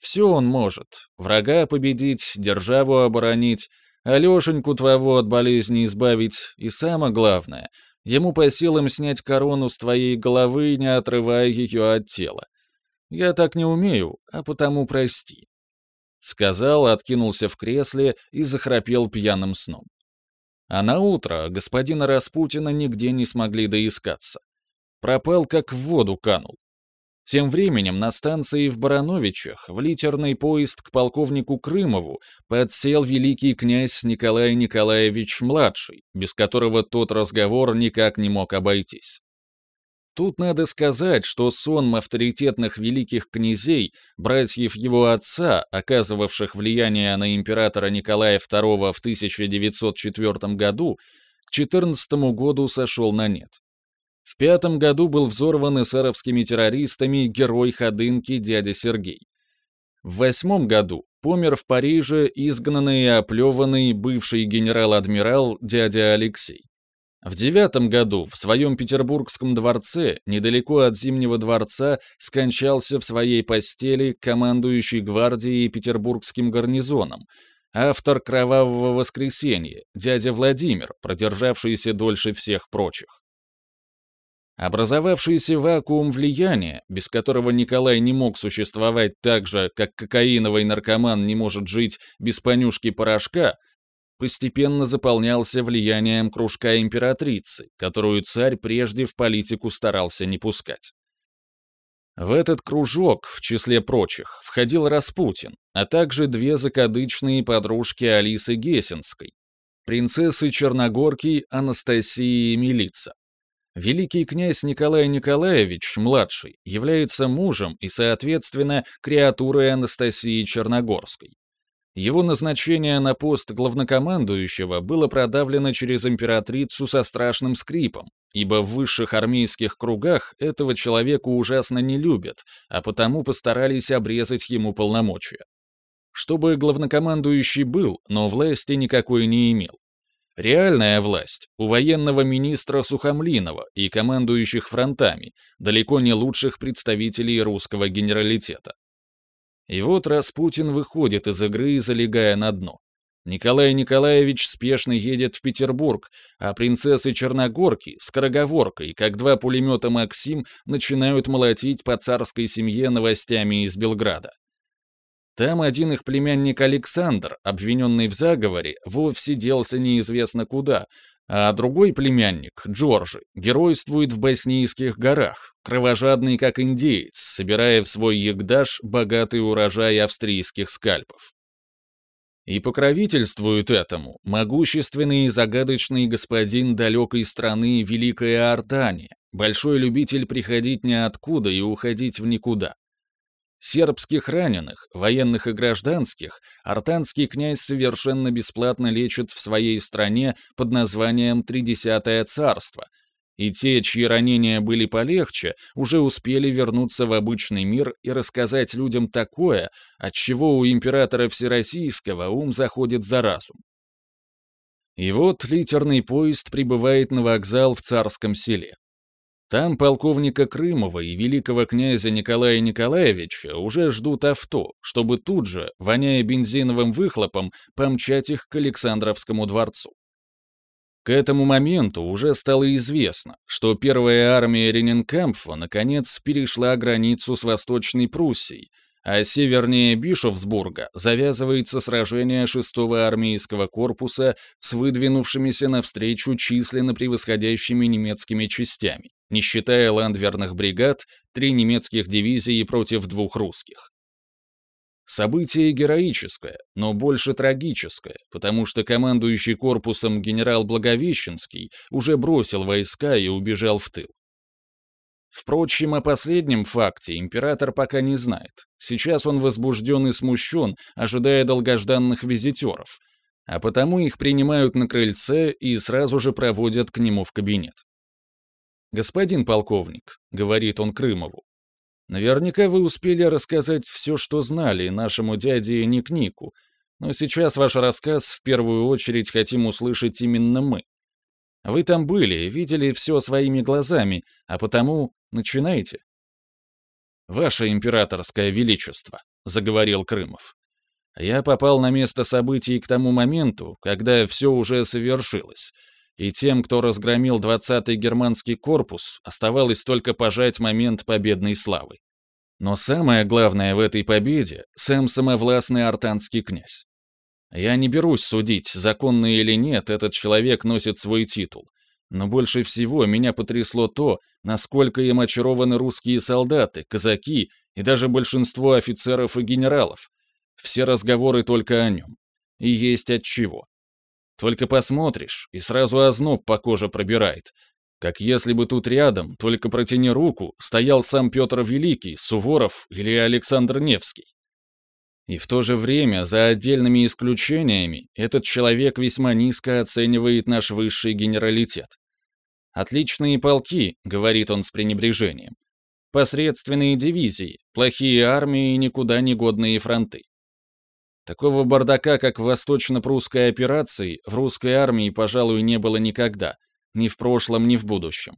Все он может. Врага победить, державу оборонить, Алешеньку твоего от болезни избавить и, самое главное, Ему по силам снять корону с твоей головы, не отрывая ее от тела. Я так не умею, а потому прости. Сказал, откинулся в кресле и захрапел пьяным сном. А на утро господина Распутина нигде не смогли доискаться. Пропал, как в воду канул. Тем временем на станции в Барановичах в литерный поезд к полковнику Крымову подсел великий князь Николай Николаевич-младший, без которого тот разговор никак не мог обойтись. Тут надо сказать, что сон авторитетных великих князей, братьев его отца, оказывавших влияние на императора Николая II в 1904 году, к 14 году сошел на нет. В пятом году был взорван эсеровскими террористами герой Ходынки дядя Сергей. В восьмом году помер в Париже изгнанный и оплеванный бывший генерал-адмирал дядя Алексей. В девятом году в своем Петербургском дворце, недалеко от Зимнего дворца, скончался в своей постели командующий гвардией Петербургским гарнизоном, автор «Кровавого воскресенья», дядя Владимир, продержавшийся дольше всех прочих. Образовавшийся вакуум влияния, без которого Николай не мог существовать так же, как кокаиновый наркоман не может жить без понюшки порошка, постепенно заполнялся влиянием кружка императрицы, которую царь прежде в политику старался не пускать. В этот кружок, в числе прочих, входил Распутин, а также две закадычные подружки Алисы Гессенской, принцессы Черногорки Анастасии Милица. Великий князь Николай Николаевич, младший, является мужем и, соответственно, креатурой Анастасии Черногорской. Его назначение на пост главнокомандующего было продавлено через императрицу со страшным скрипом, ибо в высших армейских кругах этого человека ужасно не любят, а потому постарались обрезать ему полномочия. Чтобы главнокомандующий был, но власти никакой не имел. Реальная власть у военного министра Сухомлинова и командующих фронтами, далеко не лучших представителей русского генералитета. И вот Распутин выходит из игры, залегая на дно. Николай Николаевич спешно едет в Петербург, а принцессы Черногорки с короговоркой, как два пулемета «Максим», начинают молотить по царской семье новостями из Белграда. Там один их племянник Александр, обвиненный в заговоре, вовсе делся неизвестно куда, а другой племянник, Джорджи, геройствует в Боснийских горах, кровожадный как индеец, собирая в свой ягдаш богатый урожай австрийских скальпов. И покровительствует этому могущественный и загадочный господин далекой страны Великая Ордания, большой любитель приходить ниоткуда и уходить в никуда. Сербских раненых, военных и гражданских, артанский князь совершенно бесплатно лечит в своей стране под названием Тридесятое царство, и те, чьи ранения были полегче, уже успели вернуться в обычный мир и рассказать людям такое, от чего у императора Всероссийского ум заходит за разум. И вот литерный поезд прибывает на вокзал в Царском селе. Там полковника Крымова и великого князя Николая Николаевича уже ждут авто, чтобы тут же, воняя бензиновым выхлопом, помчать их к Александровскому дворцу. К этому моменту уже стало известно, что первая армия Рененкампфа наконец перешла границу с Восточной Пруссией, а севернее Бишофсбурга завязывается сражение 6-го армейского корпуса с выдвинувшимися навстречу численно превосходящими немецкими частями не считая ландверных бригад, три немецких дивизии против двух русских. Событие героическое, но больше трагическое, потому что командующий корпусом генерал Благовещенский уже бросил войска и убежал в тыл. Впрочем, о последнем факте император пока не знает. Сейчас он возбужден и смущен, ожидая долгожданных визитеров, а потому их принимают на крыльце и сразу же проводят к нему в кабинет. «Господин полковник», — говорит он Крымову, «наверняка вы успели рассказать все, что знали нашему дяде Ник-Нику, но сейчас ваш рассказ в первую очередь хотим услышать именно мы. Вы там были, видели все своими глазами, а потому начинайте». «Ваше императорское величество», — заговорил Крымов. «Я попал на место событий к тому моменту, когда все уже совершилось, и тем, кто разгромил 20-й германский корпус, оставалось только пожать момент победной славы. Но самое главное в этой победе — сам самовластный артанский князь. Я не берусь судить, законно или нет этот человек носит свой титул, но больше всего меня потрясло то, насколько им очарованы русские солдаты, казаки и даже большинство офицеров и генералов. Все разговоры только о нем. И есть от чего. Только посмотришь, и сразу озноб по коже пробирает. Как если бы тут рядом, только протяни руку, стоял сам Петр Великий, Суворов или Александр Невский. И в то же время, за отдельными исключениями, этот человек весьма низко оценивает наш высший генералитет. «Отличные полки», — говорит он с пренебрежением. «Посредственные дивизии, плохие армии и никуда не годные фронты. Такого бардака, как в восточно-прусской операции, в русской армии, пожалуй, не было никогда. Ни в прошлом, ни в будущем.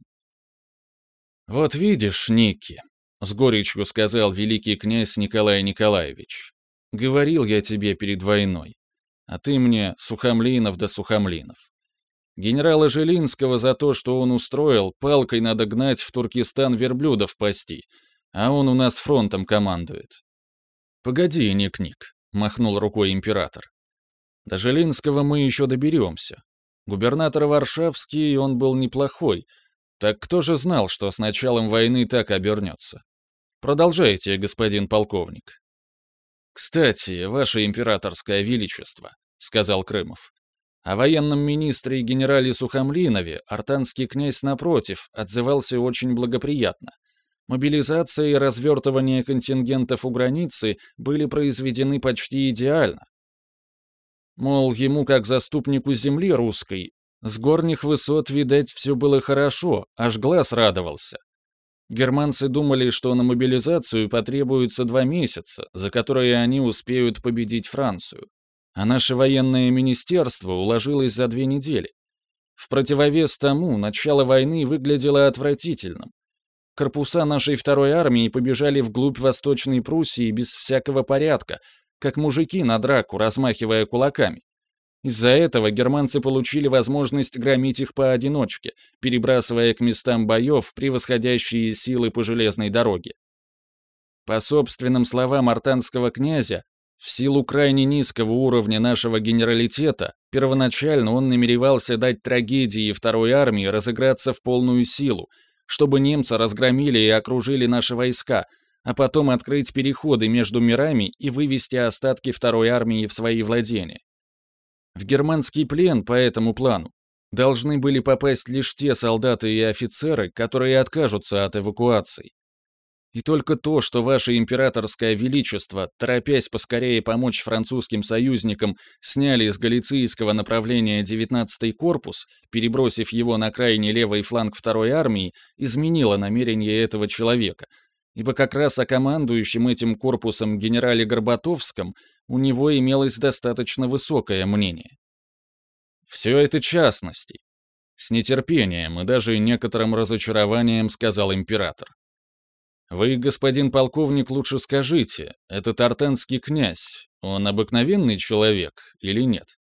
«Вот видишь, Ники», — с горечью сказал великий князь Николай Николаевич, — «говорил я тебе перед войной, а ты мне Сухомлинов да Сухомлинов. Генерала Желинского за то, что он устроил, палкой надо гнать в Туркестан верблюдов пасти, а он у нас фронтом командует». «Погоди, Ник-Ник», — махнул рукой император. «До Желинского мы еще доберемся. Губернатор Варшавский, он был неплохой, так кто же знал, что с началом войны так обернется? Продолжайте, господин полковник. Кстати, ваше императорское величество, сказал Крымов. О военном министре и генерале Сухомлинове артанский князь, напротив, отзывался очень благоприятно. Мобилизация и развертывание контингентов у границы были произведены почти идеально. Мол, ему, как заступнику земли русской, с горних высот, видать, все было хорошо, аж глаз радовался. Германцы думали, что на мобилизацию потребуется два месяца, за которые они успеют победить Францию. А наше военное министерство уложилось за две недели. В противовес тому, начало войны выглядело отвратительным. Корпуса нашей второй армии побежали вглубь Восточной Пруссии без всякого порядка, как мужики на драку, размахивая кулаками. Из-за этого германцы получили возможность громить их поодиночке, перебрасывая к местам боев превосходящие силы по железной дороге. По собственным словам артанского князя, в силу крайне низкого уровня нашего генералитета, первоначально он намеревался дать трагедии второй армии разыграться в полную силу, чтобы немцы разгромили и окружили наши войска, а потом открыть переходы между мирами и вывести остатки второй армии в свои владения. В германский плен по этому плану должны были попасть лишь те солдаты и офицеры, которые откажутся от эвакуации. И только то, что ваше императорское величество, торопясь поскорее помочь французским союзникам, сняли с галицийского направления 19-й корпус, перебросив его на крайний левый фланг второй армии, изменило намерение этого человека, ибо как раз о командующем этим корпусом генерале Горбатовском у него имелось достаточно высокое мнение. Все это частности. С нетерпением и даже некоторым разочарованием сказал император. Вы, господин полковник, лучше скажите, этот артанский князь, он обыкновенный человек или нет?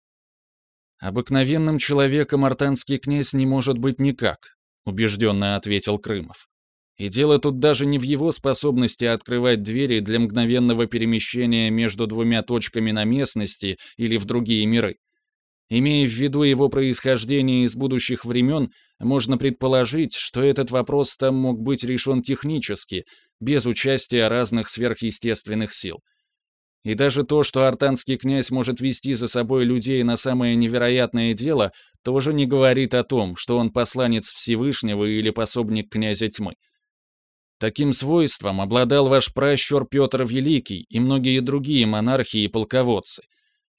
Обыкновенным человеком артанский князь не может быть никак, убежденно ответил Крымов. И дело тут даже не в его способности открывать двери для мгновенного перемещения между двумя точками на местности или в другие миры. Имея в виду его происхождение из будущих времен, можно предположить, что этот вопрос там мог быть решен технически, без участия разных сверхъестественных сил. И даже то, что артанский князь может вести за собой людей на самое невероятное дело, тоже не говорит о том, что он посланец Всевышнего или пособник князя тьмы. Таким свойством обладал ваш пращур Петр Великий и многие другие монархи и полководцы.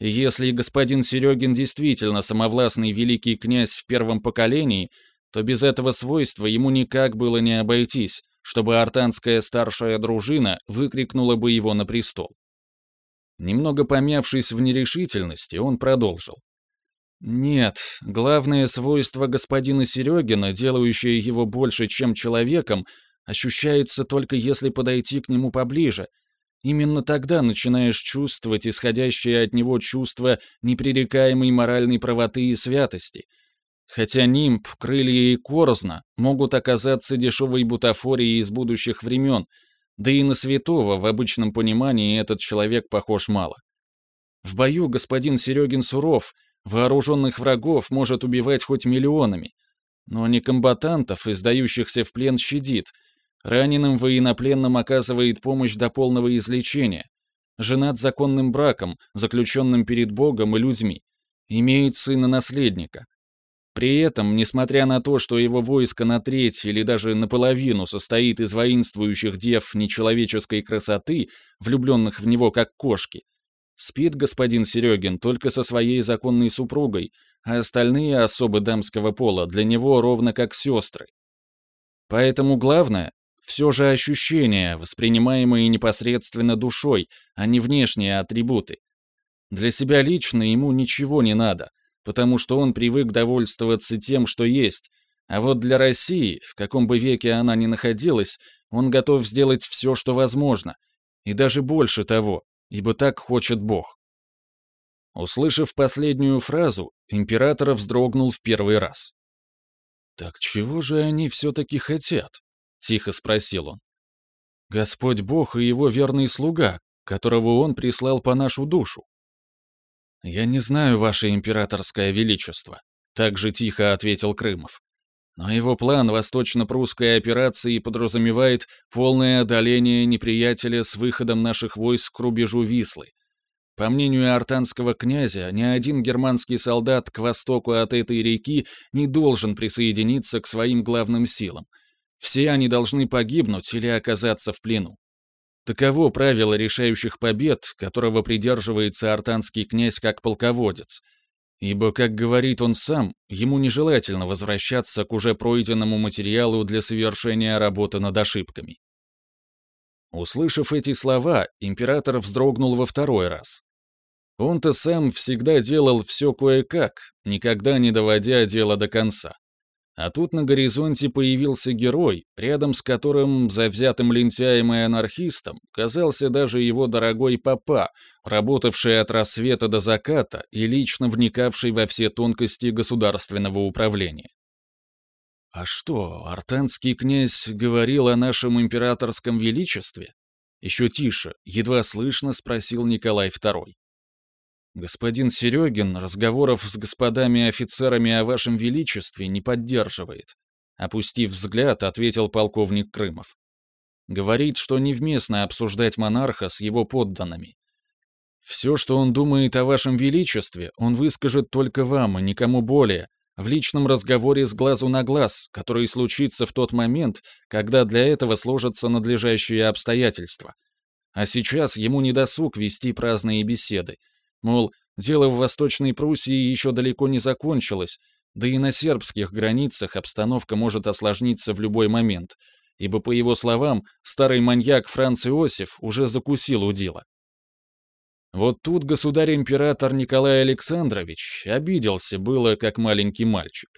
Если господин Серегин действительно самовластный великий князь в первом поколении, то без этого свойства ему никак было не обойтись, чтобы артанская старшая дружина выкрикнула бы его на престол. Немного помявшись в нерешительности, он продолжил. Нет, главное свойство господина Серегина, делающее его больше, чем человеком, ощущается только если подойти к нему поближе. Именно тогда начинаешь чувствовать исходящее от него чувство непререкаемой моральной правоты и святости. Хотя нимб, крылья и корзна могут оказаться дешевой бутафорией из будущих времен, да и на святого в обычном понимании этот человек похож мало. В бою господин Серегин суров, вооруженных врагов может убивать хоть миллионами, но не комбатантов, издающихся в плен, щадит — Раненым военнопленным оказывает помощь до полного излечения. Женат законным браком, заключенным перед Богом и людьми. Имеет сына-наследника. При этом, несмотря на то, что его войско на треть или даже наполовину состоит из воинствующих дев нечеловеческой красоты, влюбленных в него как кошки, спит господин Серегин только со своей законной супругой, а остальные особы дамского пола для него ровно как сестры. Поэтому главное все же ощущения, воспринимаемые непосредственно душой, а не внешние атрибуты. Для себя лично ему ничего не надо, потому что он привык довольствоваться тем, что есть, А вот для России, в каком бы веке она ни находилась, он готов сделать все, что возможно, и даже больше того, ибо так хочет Бог. Услышав последнюю фразу, император вздрогнул в первый раз. «Так чего же они все-таки хотят?» — тихо спросил он. «Господь Бог и его верный слуга, которого он прислал по нашу душу». «Я не знаю, ваше императорское величество», — так же тихо ответил Крымов. Но его план восточно-прусской операции подразумевает полное одоление неприятеля с выходом наших войск к рубежу Вислы. По мнению артанского князя, ни один германский солдат к востоку от этой реки не должен присоединиться к своим главным силам. Все они должны погибнуть или оказаться в плену. Таково правило решающих побед, которого придерживается артанский князь как полководец — Ибо, как говорит он сам, ему нежелательно возвращаться к уже пройденному материалу для совершения работы над ошибками. Услышав эти слова, император вздрогнул во второй раз. Он-то сам всегда делал все кое-как, никогда не доводя дело до конца. А тут на горизонте появился герой, рядом с которым, завзятым лентяем и анархистом, казался даже его дорогой папа, работавший от рассвета до заката и лично вникавший во все тонкости государственного управления. «А что, артанский князь говорил о нашем императорском величестве?» Еще тише, едва слышно спросил Николай II. Господин Серегин разговоров с господами офицерами о вашем величестве не поддерживает. Опустив взгляд, ответил полковник Крымов. Говорит, что невместно обсуждать монарха с его подданными. Все, что он думает о вашем величестве, он выскажет только вам и никому более, в личном разговоре с глазу на глаз, который случится в тот момент, когда для этого сложатся надлежащие обстоятельства. А сейчас ему не досуг вести праздные беседы, Мол, дело в Восточной Пруссии еще далеко не закончилось, да и на сербских границах обстановка может осложниться в любой момент, ибо, по его словам, старый маньяк Франц Иосиф уже закусил у дела. Вот тут государь-император Николай Александрович обиделся было, как маленький мальчик.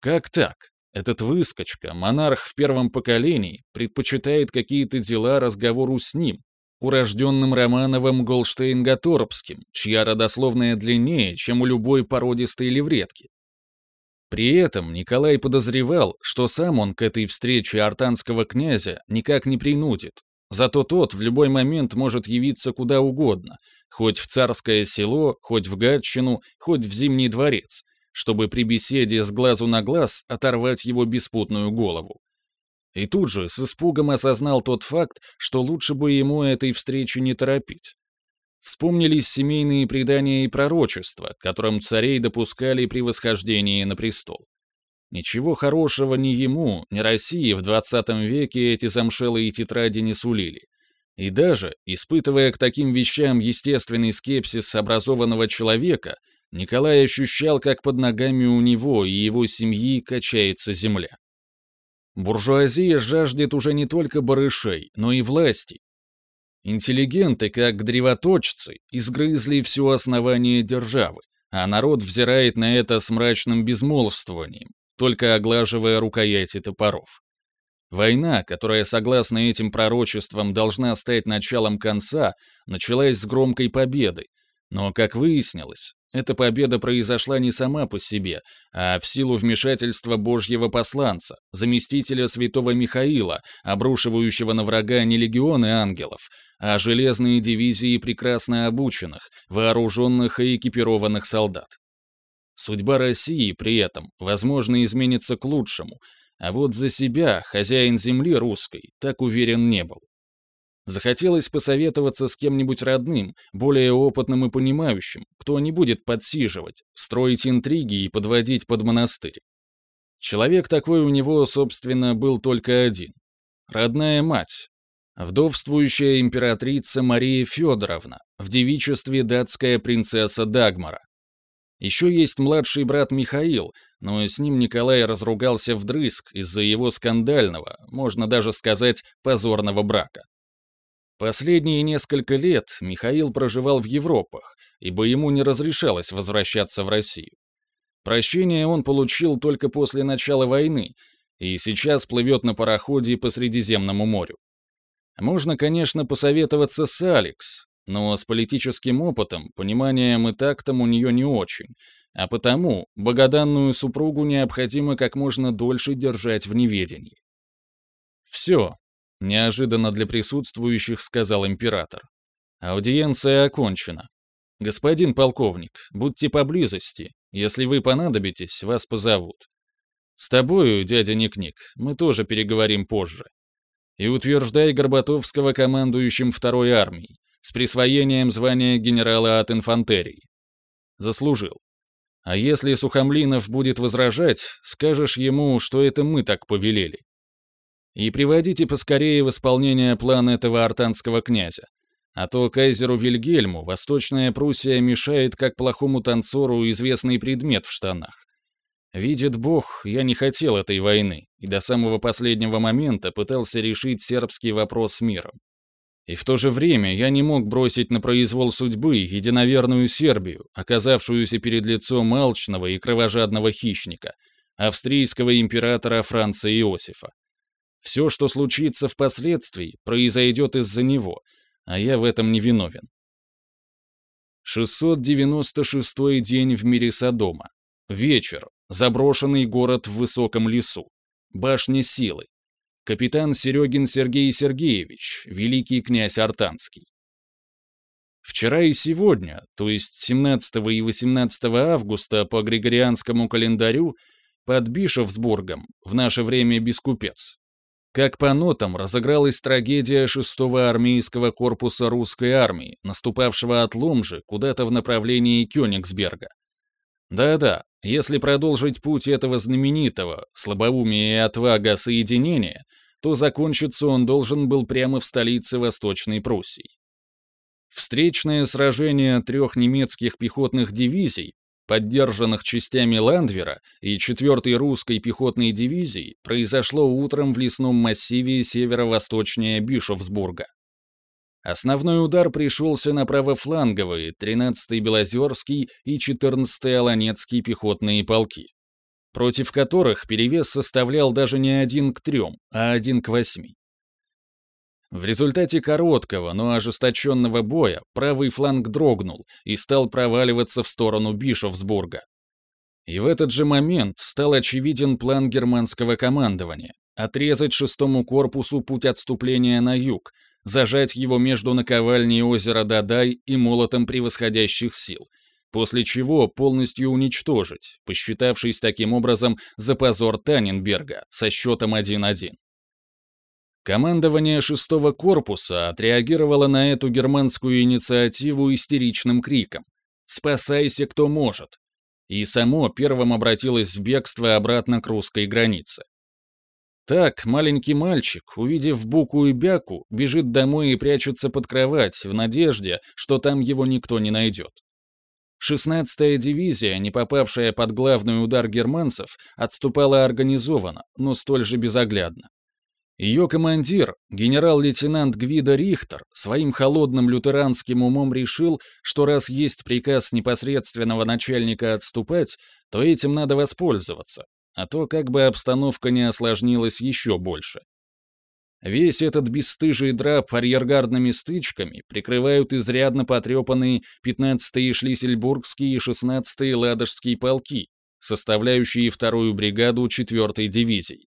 Как так? Этот выскочка, монарх в первом поколении, предпочитает какие-то дела разговору с ним, урожденным Романовым Голштейн-Гаторбским, чья родословная длиннее, чем у любой породистой левретки. При этом Николай подозревал, что сам он к этой встрече артанского князя никак не принудит, зато тот в любой момент может явиться куда угодно, хоть в царское село, хоть в Гатчину, хоть в Зимний дворец, чтобы при беседе с глазу на глаз оторвать его беспутную голову. И тут же с испугом осознал тот факт, что лучше бы ему этой встречи не торопить. Вспомнились семейные предания и пророчества, которым царей допускали при восхождении на престол. Ничего хорошего ни ему, ни России в 20 веке эти замшелые тетради не сулили. И даже, испытывая к таким вещам естественный скепсис образованного человека, Николай ощущал, как под ногами у него и его семьи качается земля. Буржуазия жаждет уже не только барышей, но и власти. Интеллигенты, как древоточцы, изгрызли все основание державы, а народ взирает на это с мрачным безмолвствованием, только оглаживая рукояти топоров. Война, которая, согласно этим пророчествам, должна стать началом конца, началась с громкой победы, но, как выяснилось, эта победа произошла не сама по себе, а в силу вмешательства Божьего посланца, заместителя святого Михаила, обрушивающего на врага не легионы ангелов, а железные дивизии прекрасно обученных, вооруженных и экипированных солдат. Судьба России при этом, возможно, изменится к лучшему, а вот за себя хозяин земли русской так уверен не был. Захотелось посоветоваться с кем-нибудь родным, более опытным и понимающим, кто не будет подсиживать, строить интриги и подводить под монастырь. Человек такой у него, собственно, был только один. Родная мать, вдовствующая императрица Мария Федоровна, в девичестве датская принцесса Дагмара. Еще есть младший брат Михаил, но с ним Николай разругался вдрызг из-за его скандального, можно даже сказать, позорного брака. Последние несколько лет Михаил проживал в Европах, ибо ему не разрешалось возвращаться в Россию. Прощение он получил только после начала войны, и сейчас плывет на пароходе по Средиземному морю. Можно, конечно, посоветоваться с Алекс, но с политическим опытом, пониманием и тактом у нее не очень, а потому богоданную супругу необходимо как можно дольше держать в неведении. «Все», — неожиданно для присутствующих сказал император. «Аудиенция окончена. Господин полковник, будьте поблизости. Если вы понадобитесь, вас позовут. С тобою, дядя Ник-Ник, мы тоже переговорим позже. И утверждай Горбатовского командующим второй армией, с присвоением звания генерала от инфантерии. Заслужил. А если Сухомлинов будет возражать, скажешь ему, что это мы так повелели. И приводите поскорее в исполнение план этого артанского князя. А то кайзеру Вильгельму Восточная Пруссия мешает как плохому танцору известный предмет в штанах. Видит Бог, я не хотел этой войны, и до самого последнего момента пытался решить сербский вопрос с миром. И в то же время я не мог бросить на произвол судьбы единоверную Сербию, оказавшуюся перед лицом алчного и кровожадного хищника, австрийского императора Франца Иосифа. Все, что случится впоследствии, произойдет из-за него, а я в этом не виновен. 696-й день в мире Содома. Вечер. Заброшенный город в высоком лесу. Башня силы. Капитан Серегин Сергей Сергеевич, великий князь Артанский. Вчера и сегодня, то есть 17 и 18 августа по Григорианскому календарю, под Бишофсбургом, в наше время Бескупец. Как по нотам разыгралась трагедия 6-го армейского корпуса русской армии, наступавшего от Ломжи куда-то в направлении Кёнигсберга. Да-да, если продолжить путь этого знаменитого, слабоумия и отвага соединения, то закончиться он должен был прямо в столице Восточной Пруссии. Встречное сражение трех немецких пехотных дивизий, поддержанных частями Ландвера и 4-й русской пехотной дивизии, произошло утром в лесном массиве северо-восточнее Бишофсбурга. Основной удар пришелся на правофланговые 13-й Белозерский и 14-й Аланецкий пехотные полки, против которых перевес составлял даже не один к трем, а один к восьми. В результате короткого, но ожесточенного боя правый фланг дрогнул и стал проваливаться в сторону Бишофсбурга. И в этот же момент стал очевиден план германского командования — отрезать шестому корпусу путь отступления на юг, зажать его между наковальней озера Дадай и молотом превосходящих сил, после чего полностью уничтожить, посчитавшись таким образом за позор Таненберга со счетом 1-1. Командование шестого корпуса отреагировало на эту германскую инициативу истеричным криком «Спасайся, кто может!» и само первым обратилось в бегство обратно к русской границе. Так, маленький мальчик, увидев Буку и Бяку, бежит домой и прячется под кровать в надежде, что там его никто не найдет. 16-я дивизия, не попавшая под главный удар германцев, отступала организованно, но столь же безоглядно. Ее командир, генерал-лейтенант Гвида Рихтер, своим холодным лютеранским умом решил, что раз есть приказ непосредственного начальника отступать, то этим надо воспользоваться, а то как бы обстановка не осложнилась еще больше. Весь этот бесстыжий драп арьергардными стычками прикрывают изрядно потрепанные 15-е Шлиссельбургские и 16-е Ладожские полки, составляющие вторую бригаду 4-й дивизии.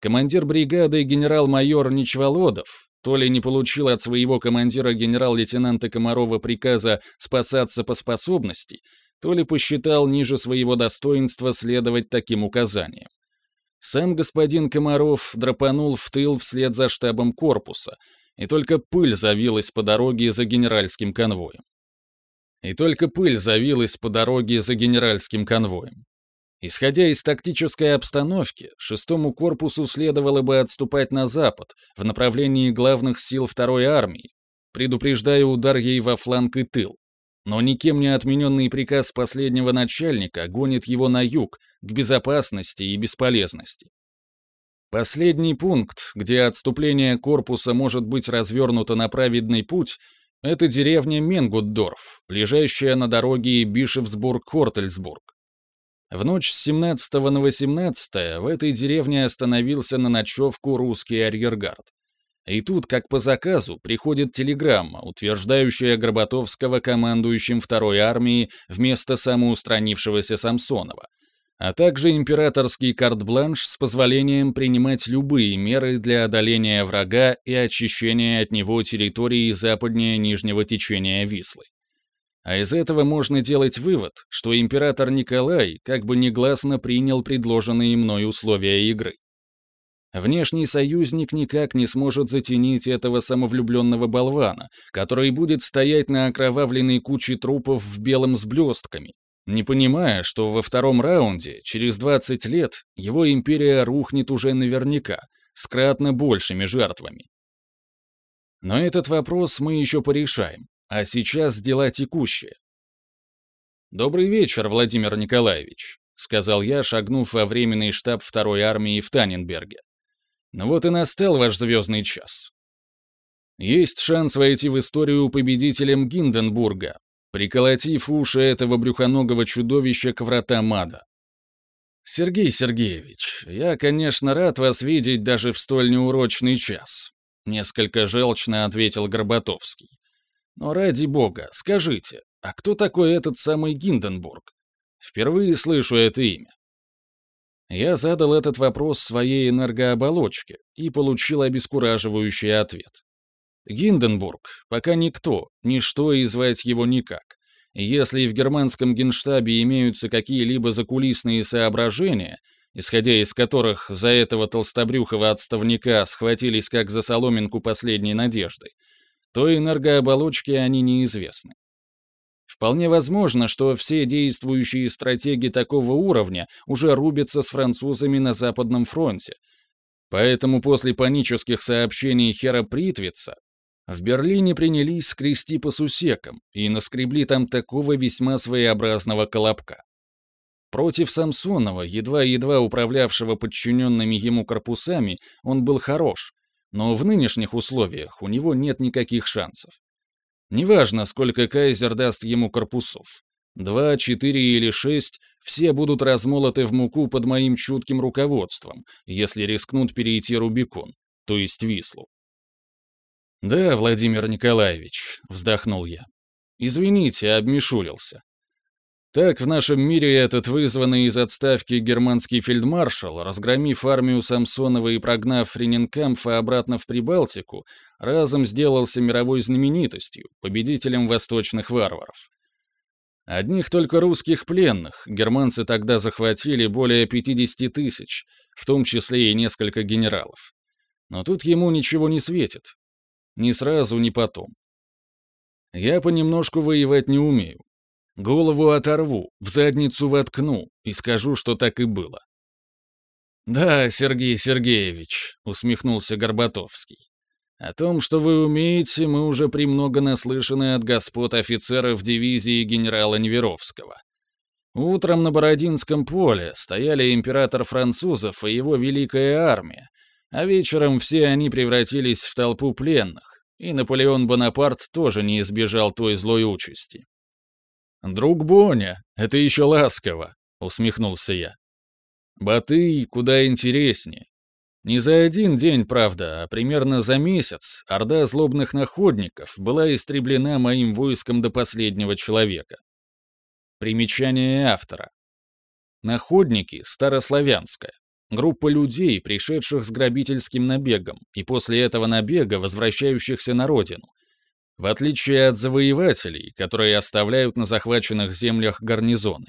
Командир бригады генерал-майор Ничволодов то ли не получил от своего командира генерал-лейтенанта Комарова приказа спасаться по способности, то ли посчитал ниже своего достоинства следовать таким указаниям. Сам господин Комаров драпанул в тыл вслед за штабом корпуса, и только пыль завилась по дороге за генеральским конвоем. И только пыль завилась по дороге за генеральским конвоем. Исходя из тактической обстановки, шестому корпусу следовало бы отступать на запад, в направлении главных сил второй армии, предупреждая удар ей во фланг и тыл, но никем не отмененный приказ последнего начальника гонит его на юг, к безопасности и бесполезности. Последний пункт, где отступление корпуса может быть развернуто на праведный путь, это деревня Менгуддорф, лежащая на дороге Бишевсбург-Хортельсбург. В ночь с 17 на 18 в этой деревне остановился на ночевку русский арьергард. И тут, как по заказу, приходит телеграмма, утверждающая Горбатовского командующим второй армией вместо самоустранившегося Самсонова, а также императорский карт-бланш с позволением принимать любые меры для одоления врага и очищения от него территории западнее нижнего течения Вислы. А из этого можно делать вывод, что император Николай как бы негласно принял предложенные мной условия игры. Внешний союзник никак не сможет затенить этого самовлюбленного болвана, который будет стоять на окровавленной куче трупов в белом с блестками, не понимая, что во втором раунде, через 20 лет, его империя рухнет уже наверняка, с кратно большими жертвами. Но этот вопрос мы еще порешаем, а сейчас дела текущие. «Добрый вечер, Владимир Николаевич», — сказал я, шагнув во временный штаб второй армии в Таненберге. «Ну вот и настал ваш звездный час. Есть шанс войти в историю победителем Гинденбурга, приколотив уши этого брюхоногого чудовища к вратам ада. «Сергей Сергеевич, я, конечно, рад вас видеть даже в столь неурочный час», — несколько желчно ответил Горбатовский. «Но ради бога, скажите, а кто такой этот самый Гинденбург? Впервые слышу это имя». Я задал этот вопрос своей энергооболочке и получил обескураживающий ответ. Гинденбург пока никто, ничто и звать его никак. Если в германском генштабе имеются какие-либо закулисные соображения, исходя из которых за этого толстобрюхого отставника схватились как за соломинку последней надежды, то энергооболочки они неизвестны. Вполне возможно, что все действующие стратеги такого уровня уже рубятся с французами на Западном фронте. Поэтому после панических сообщений Хера Притвица в Берлине принялись скрести по сусекам и наскребли там такого весьма своеобразного колобка. Против Самсонова, едва-едва управлявшего подчиненными ему корпусами, он был хорош, но в нынешних условиях у него нет никаких шансов. Неважно, сколько Кайзер даст ему корпусов. Два, четыре или шесть — все будут размолоты в муку под моим чутким руководством, если рискнут перейти Рубикон, то есть Вислу. «Да, Владимир Николаевич», — вздохнул я. «Извините, обмешулился. Так в нашем мире этот вызванный из отставки германский фельдмаршал, разгромив армию Самсонова и прогнав Ренинкамфа обратно в Прибалтику, разом сделался мировой знаменитостью, победителем восточных варваров. Одних только русских пленных германцы тогда захватили более 50 тысяч, в том числе и несколько генералов. Но тут ему ничего не светит, ни сразу, ни потом. Я понемножку воевать не умею. Голову оторву, в задницу воткну и скажу, что так и было. «Да, Сергей Сергеевич», — усмехнулся Горбатовский. «О том, что вы умеете, мы уже премного наслышаны от господ офицеров дивизии генерала Неверовского. Утром на Бородинском поле стояли император французов и его великая армия, а вечером все они превратились в толпу пленных, и Наполеон Бонапарт тоже не избежал той злой участи. «Друг Боня, это еще ласково», — усмехнулся я. «Батый куда интереснее. Не за один день, правда, а примерно за месяц орда злобных находников была истреблена моим войском до последнего человека. Примечание автора. Находники — старославянское. Группа людей, пришедших с грабительским набегом, и после этого набега возвращающихся на родину. В отличие от завоевателей, которые оставляют на захваченных землях гарнизоны.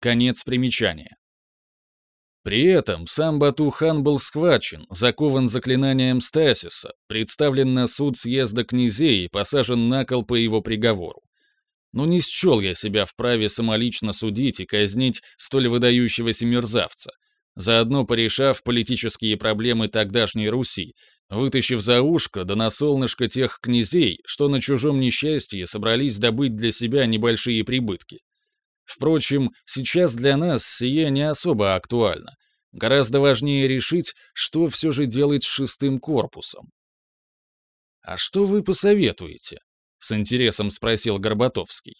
Конец примечания. При этом сам Бату-хан был схвачен, закован заклинанием стасиса, представлен на суд съезда князей и посажен на кол по его приговору. Но не счел я себя вправе самолично судить и казнить столь выдающегося мерзавца, заодно порешав политические проблемы тогдашней Руси, вытащив за ушко да на солнышко тех князей, что на чужом несчастье собрались добыть для себя небольшие прибытки. Впрочем, сейчас для нас сие не особо актуально. Гораздо важнее решить, что все же делать с шестым корпусом. «А что вы посоветуете?» — с интересом спросил Горбатовский.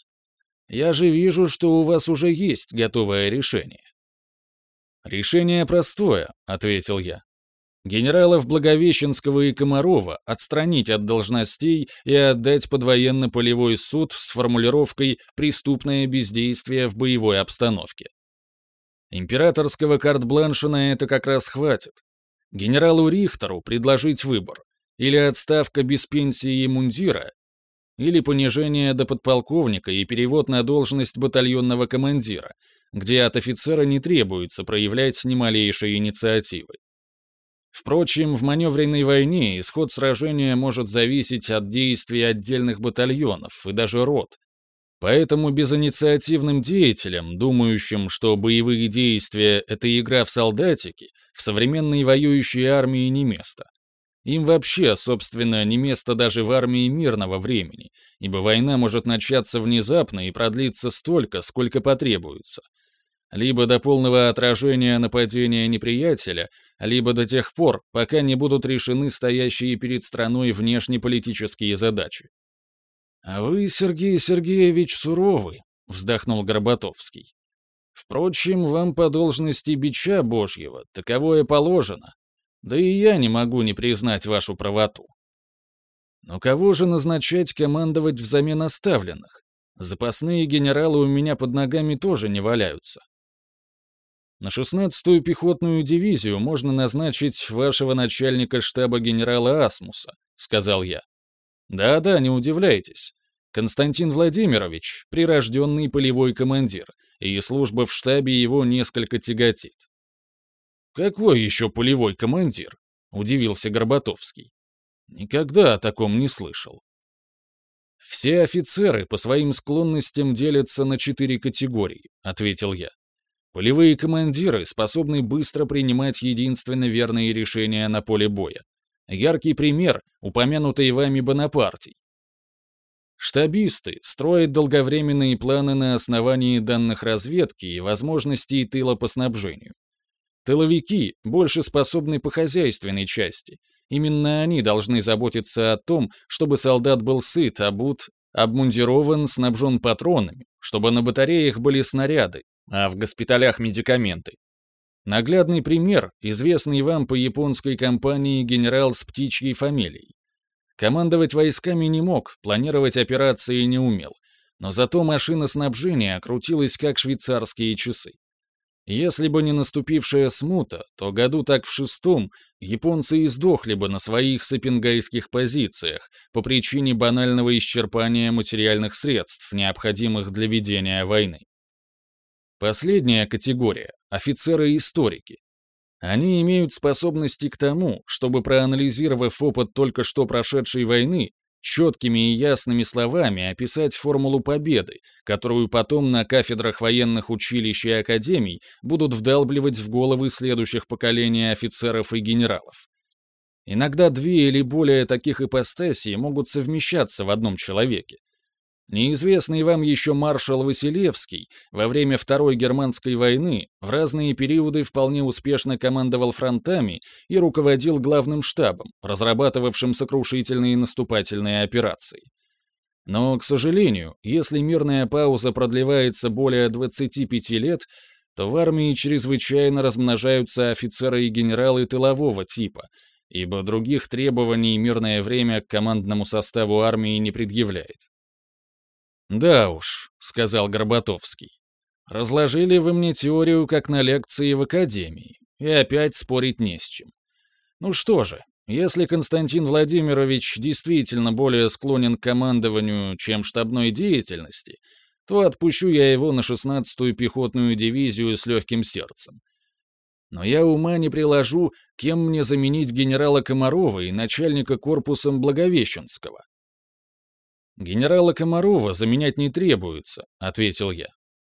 Я же вижу, что у вас уже есть готовое решение. «Решение простое», — ответил я. Генералов Благовещенского и Комарова отстранить от должностей и отдать под военно-полевой суд с формулировкой «преступное бездействие в боевой обстановке». Императорского карт-бланша на это как раз хватит. Генералу Рихтеру предложить выбор. Или отставка без пенсии и мундира, или понижение до подполковника и перевод на должность батальонного командира, где от офицера не требуется проявлять ни малейшей инициативы. Впрочем, в маневренной войне исход сражения может зависеть от действий отдельных батальонов и даже рот. Поэтому безинициативным деятелям, думающим, что боевые действия — это игра в солдатики, в современной воюющей армии не место. Им вообще, собственно, не место даже в армии мирного времени, ибо война может начаться внезапно и продлиться столько, сколько потребуется — либо до полного отражения нападения неприятеля, либо до тех пор, пока не будут решены стоящие перед страной внешнеполитические задачи. «А вы, Сергей Сергеевич, суровый», — вздохнул Горбатовский. «Впрочем, вам по должности бича Божьего таковое положено. Да и я не могу не признать вашу правоту. Но кого же назначать командовать взамен оставленных? Запасные генералы у меня под ногами тоже не валяются. На 16-ю пехотную дивизию можно назначить вашего начальника штаба генерала Асмуса», — сказал я. «Да-да, не удивляйтесь. Константин Владимирович — прирожденный полевой командир, и служба в штабе его несколько тяготит». «Какой еще полевой командир?» — удивился Горбатовский. «Никогда о таком не слышал». «Все офицеры по своим склонностям делятся на четыре категории», — ответил я. Полевые командиры способны быстро принимать единственно верные решения на поле боя. Яркий пример — упомянутый вами Бонапартий. Штабисты строят долговременные планы на основании данных разведки и возможностей тыла по снабжению. Тыловики больше способны по хозяйственной части. Именно они должны заботиться о том, чтобы солдат был сыт, обут, обмундирован, снабжен патронами, чтобы на батареях были снаряды, а в госпиталях медикаменты. Наглядный пример — известный вам по японской компании генерал с птичьей фамилией. Командовать войсками не мог, планировать операции не умел, но зато машина снабжения крутилась как швейцарские часы. Если бы не наступившая смута, то году так в шестом японцы и сдохли бы на своих сапингайских позициях по причине банального исчерпания материальных средств, необходимых для ведения войны. Последняя категория — офицеры-историки. Они имеют способности к тому, чтобы, проанализировав опыт только что прошедшей войны, четкими и ясными словами описать формулу победы, которую потом на кафедрах военных училищ и академий будут вдалбливать в головы следующих поколений офицеров и генералов. Иногда две или более таких ипостасей могут совмещаться в одном человеке, Неизвестный вам еще маршал Василевский во время Второй Германской войны в разные периоды вполне успешно командовал фронтами и руководил главным штабом, разрабатывавшим сокрушительные наступательные операции. Но, к сожалению, если мирная пауза продлевается более 25 лет, то в армии чрезвычайно размножаются офицеры и генералы тылового типа, ибо других требований мирное время к командному составу армии не предъявляет. «Да уж», — сказал Горбатовский. «Разложили вы мне теорию, как на лекции в академии, и опять спорить не с чем. Ну что же, если Константин Владимирович действительно более склонен к командованию, чем штабной деятельности, то отпущу я его на 16-ю пехотную дивизию с легким сердцем. Но я ума не приложу, кем мне заменить генерала Комарова и начальника корпусом Благовещенского. «Генерала Комарова заменять не требуется», — ответил я.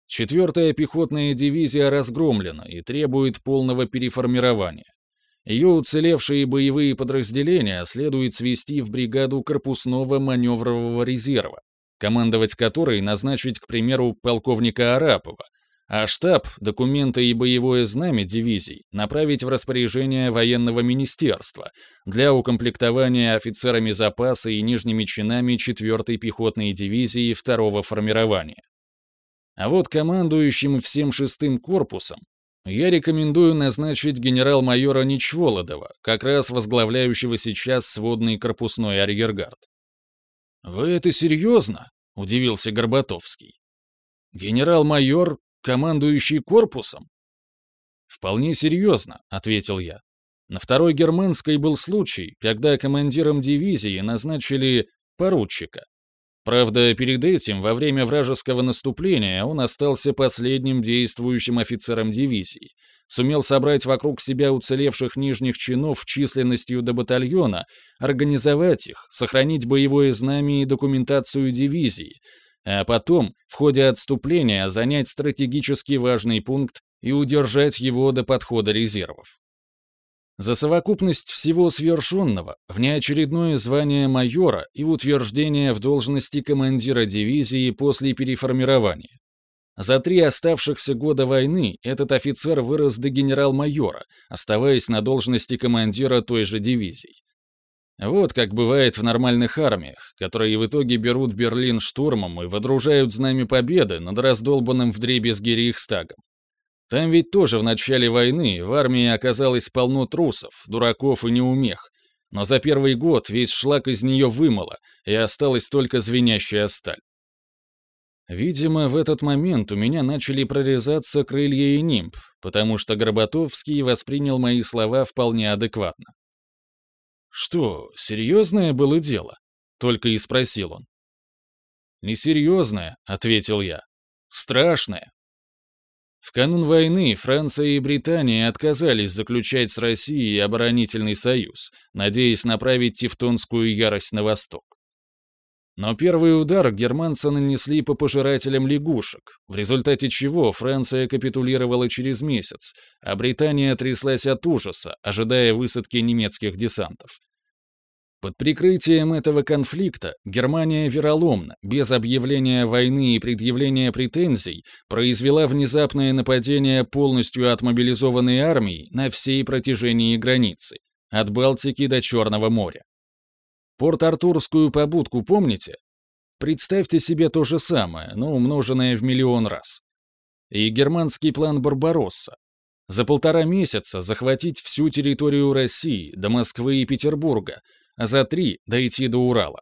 «Четвертая пехотная дивизия разгромлена и требует полного переформирования. Ее уцелевшие боевые подразделения следует свести в бригаду корпусного маневрового резерва, командовать которой назначить, к примеру, полковника Арапова, а штаб, документы и боевое знамя дивизий направить в распоряжение военного министерства для укомплектования офицерами запаса и нижними чинами 4-й пехотной дивизии второго формирования. А вот командующим всем шестым корпусом я рекомендую назначить генерал-майора Ничволодова, как раз возглавляющего сейчас сводный корпусной арьергард. «Вы это серьезно?» — удивился Горбатовский. «Генерал-майор, командующий корпусом?» «Вполне серьезно», — ответил я. На второй германской был случай, когда командиром дивизии назначили поручика. Правда, перед этим, во время вражеского наступления, он остался последним действующим офицером дивизии, сумел собрать вокруг себя уцелевших нижних чинов численностью до батальона, организовать их, сохранить боевое знамя и документацию дивизии, а потом, в ходе отступления, занять стратегически важный пункт и удержать его до подхода резервов. За совокупность всего свершенного, внеочередное звание майора и утверждение в должности командира дивизии после переформирования. За три оставшихся года войны этот офицер вырос до генерал-майора, оставаясь на должности командира той же дивизии. Вот как бывает в нормальных армиях, которые в итоге берут Берлин штурмом и водружают знамя победы над раздолбанным вдребезги Рейхстагом. Там ведь тоже в начале войны в армии оказалось полно трусов, дураков и неумех, но за первый год весь шлак из нее вымыло, и осталась только звенящая сталь. Видимо, в этот момент у меня начали прорезаться крылья и нимб, потому что Горбатовский воспринял мои слова вполне адекватно. «Что, серьезное было дело?» — только и спросил он. «Несерьезное», — ответил я. «Страшное. В канун войны Франция и Британия отказались заключать с Россией оборонительный союз, надеясь направить тевтонскую ярость на восток. Но первый удар германцы нанесли по пожирателям лягушек, в результате чего Франция капитулировала через месяц, а Британия тряслась от ужаса, ожидая высадки немецких десантов. Под прикрытием этого конфликта Германия вероломно, без объявления войны и предъявления претензий, произвела внезапное нападение полностью отмобилизованной армии на всей протяжении границы, от Балтики до Черного моря. Порт-Артурскую побудку помните? Представьте себе то же самое, но умноженное в миллион раз. И германский план Барбаросса. За полтора месяца захватить всю территорию России, до Москвы и Петербурга, а за три дойти до Урала.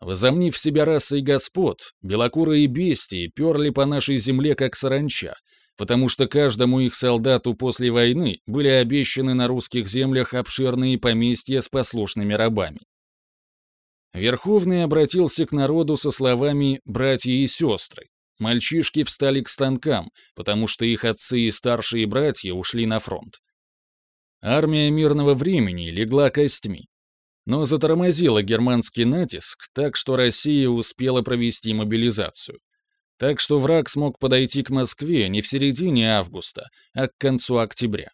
Возомнив себя расой господ, белокурые бестии перли по нашей земле как саранча, потому что каждому их солдату после войны были обещаны на русских землях обширные поместья с послушными рабами. Верховный обратился к народу со словами «братья и сестры». Мальчишки встали к станкам, потому что их отцы и старшие братья ушли на фронт. Армия мирного времени легла костьми но затормозила германский натиск так, что Россия успела провести мобилизацию. Так что враг смог подойти к Москве не в середине августа, а к концу октября.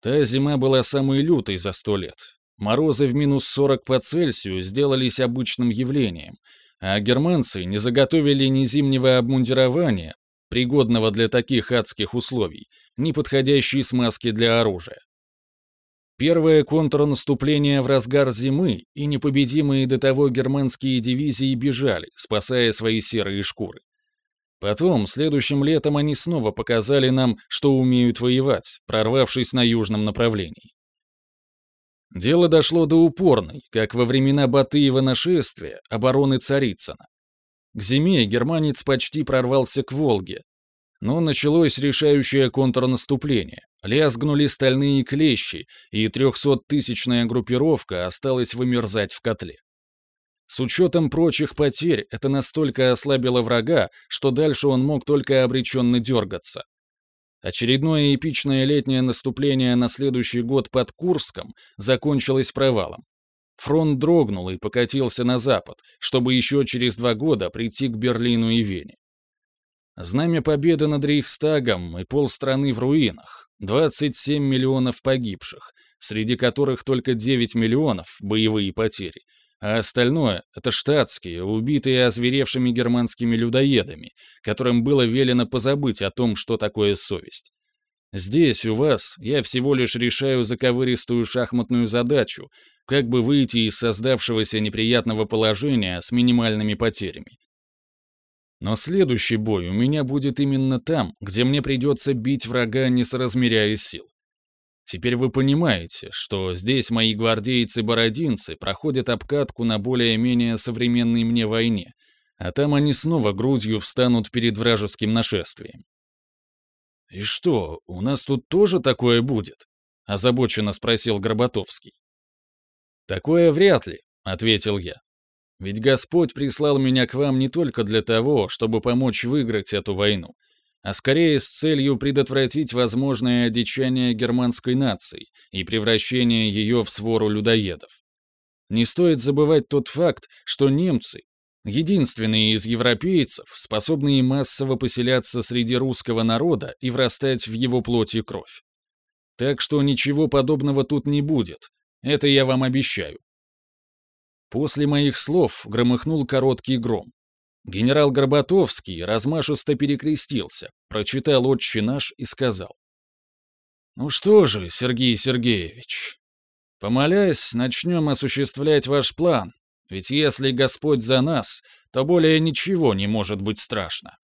Та зима была самой лютой за сто лет. Морозы в минус 40 по Цельсию сделались обычным явлением, а германцы не заготовили ни зимнего обмундирования, пригодного для таких адских условий, ни подходящей смазки для оружия. Первое контрнаступление в разгар зимы, и непобедимые до того германские дивизии бежали, спасая свои серые шкуры. Потом, следующим летом они снова показали нам, что умеют воевать, прорвавшись на южном направлении. Дело дошло до упорной, как во времена Батыева нашествия, обороны Царицына. К зиме германец почти прорвался к Волге, но началось решающее контрнаступление. Лязгнули стальные клещи, и трехсоттысячная группировка осталась вымерзать в котле. С учетом прочих потерь это настолько ослабило врага, что дальше он мог только обреченно дергаться. Очередное эпичное летнее наступление на следующий год под Курском закончилось провалом. Фронт дрогнул и покатился на запад, чтобы еще через два года прийти к Берлину и Вене. Знамя победы над Рейхстагом и полстраны в руинах, 27 миллионов погибших, среди которых только 9 миллионов — боевые потери, а остальное — это штатские, убитые озверевшими германскими людоедами, которым было велено позабыть о том, что такое совесть. Здесь, у вас, я всего лишь решаю заковыристую шахматную задачу, как бы выйти из создавшегося неприятного положения с минимальными потерями. Но следующий бой у меня будет именно там, где мне придется бить врага, не соразмеряя сил. Теперь вы понимаете, что здесь мои гвардейцы-бородинцы проходят обкатку на более-менее современной мне войне, а там они снова грудью встанут перед вражеским нашествием. «И что, у нас тут тоже такое будет?» — озабоченно спросил Горбатовский. «Такое вряд ли», — ответил я. «Ведь Господь прислал меня к вам не только для того, чтобы помочь выиграть эту войну, а скорее с целью предотвратить возможное одичание германской нации и превращение ее в свору людоедов. Не стоит забывать тот факт, что немцы — единственные из европейцев, способные массово поселяться среди русского народа и врастать в его плоть и кровь. Так что ничего подобного тут не будет, это я вам обещаю. После моих слов громыхнул короткий гром. Генерал Горбатовский размашисто перекрестился, прочитал «Отче наш» и сказал. «Ну что же, Сергей Сергеевич, помолясь, начнем осуществлять ваш план, ведь если Господь за нас, то более ничего не может быть страшно».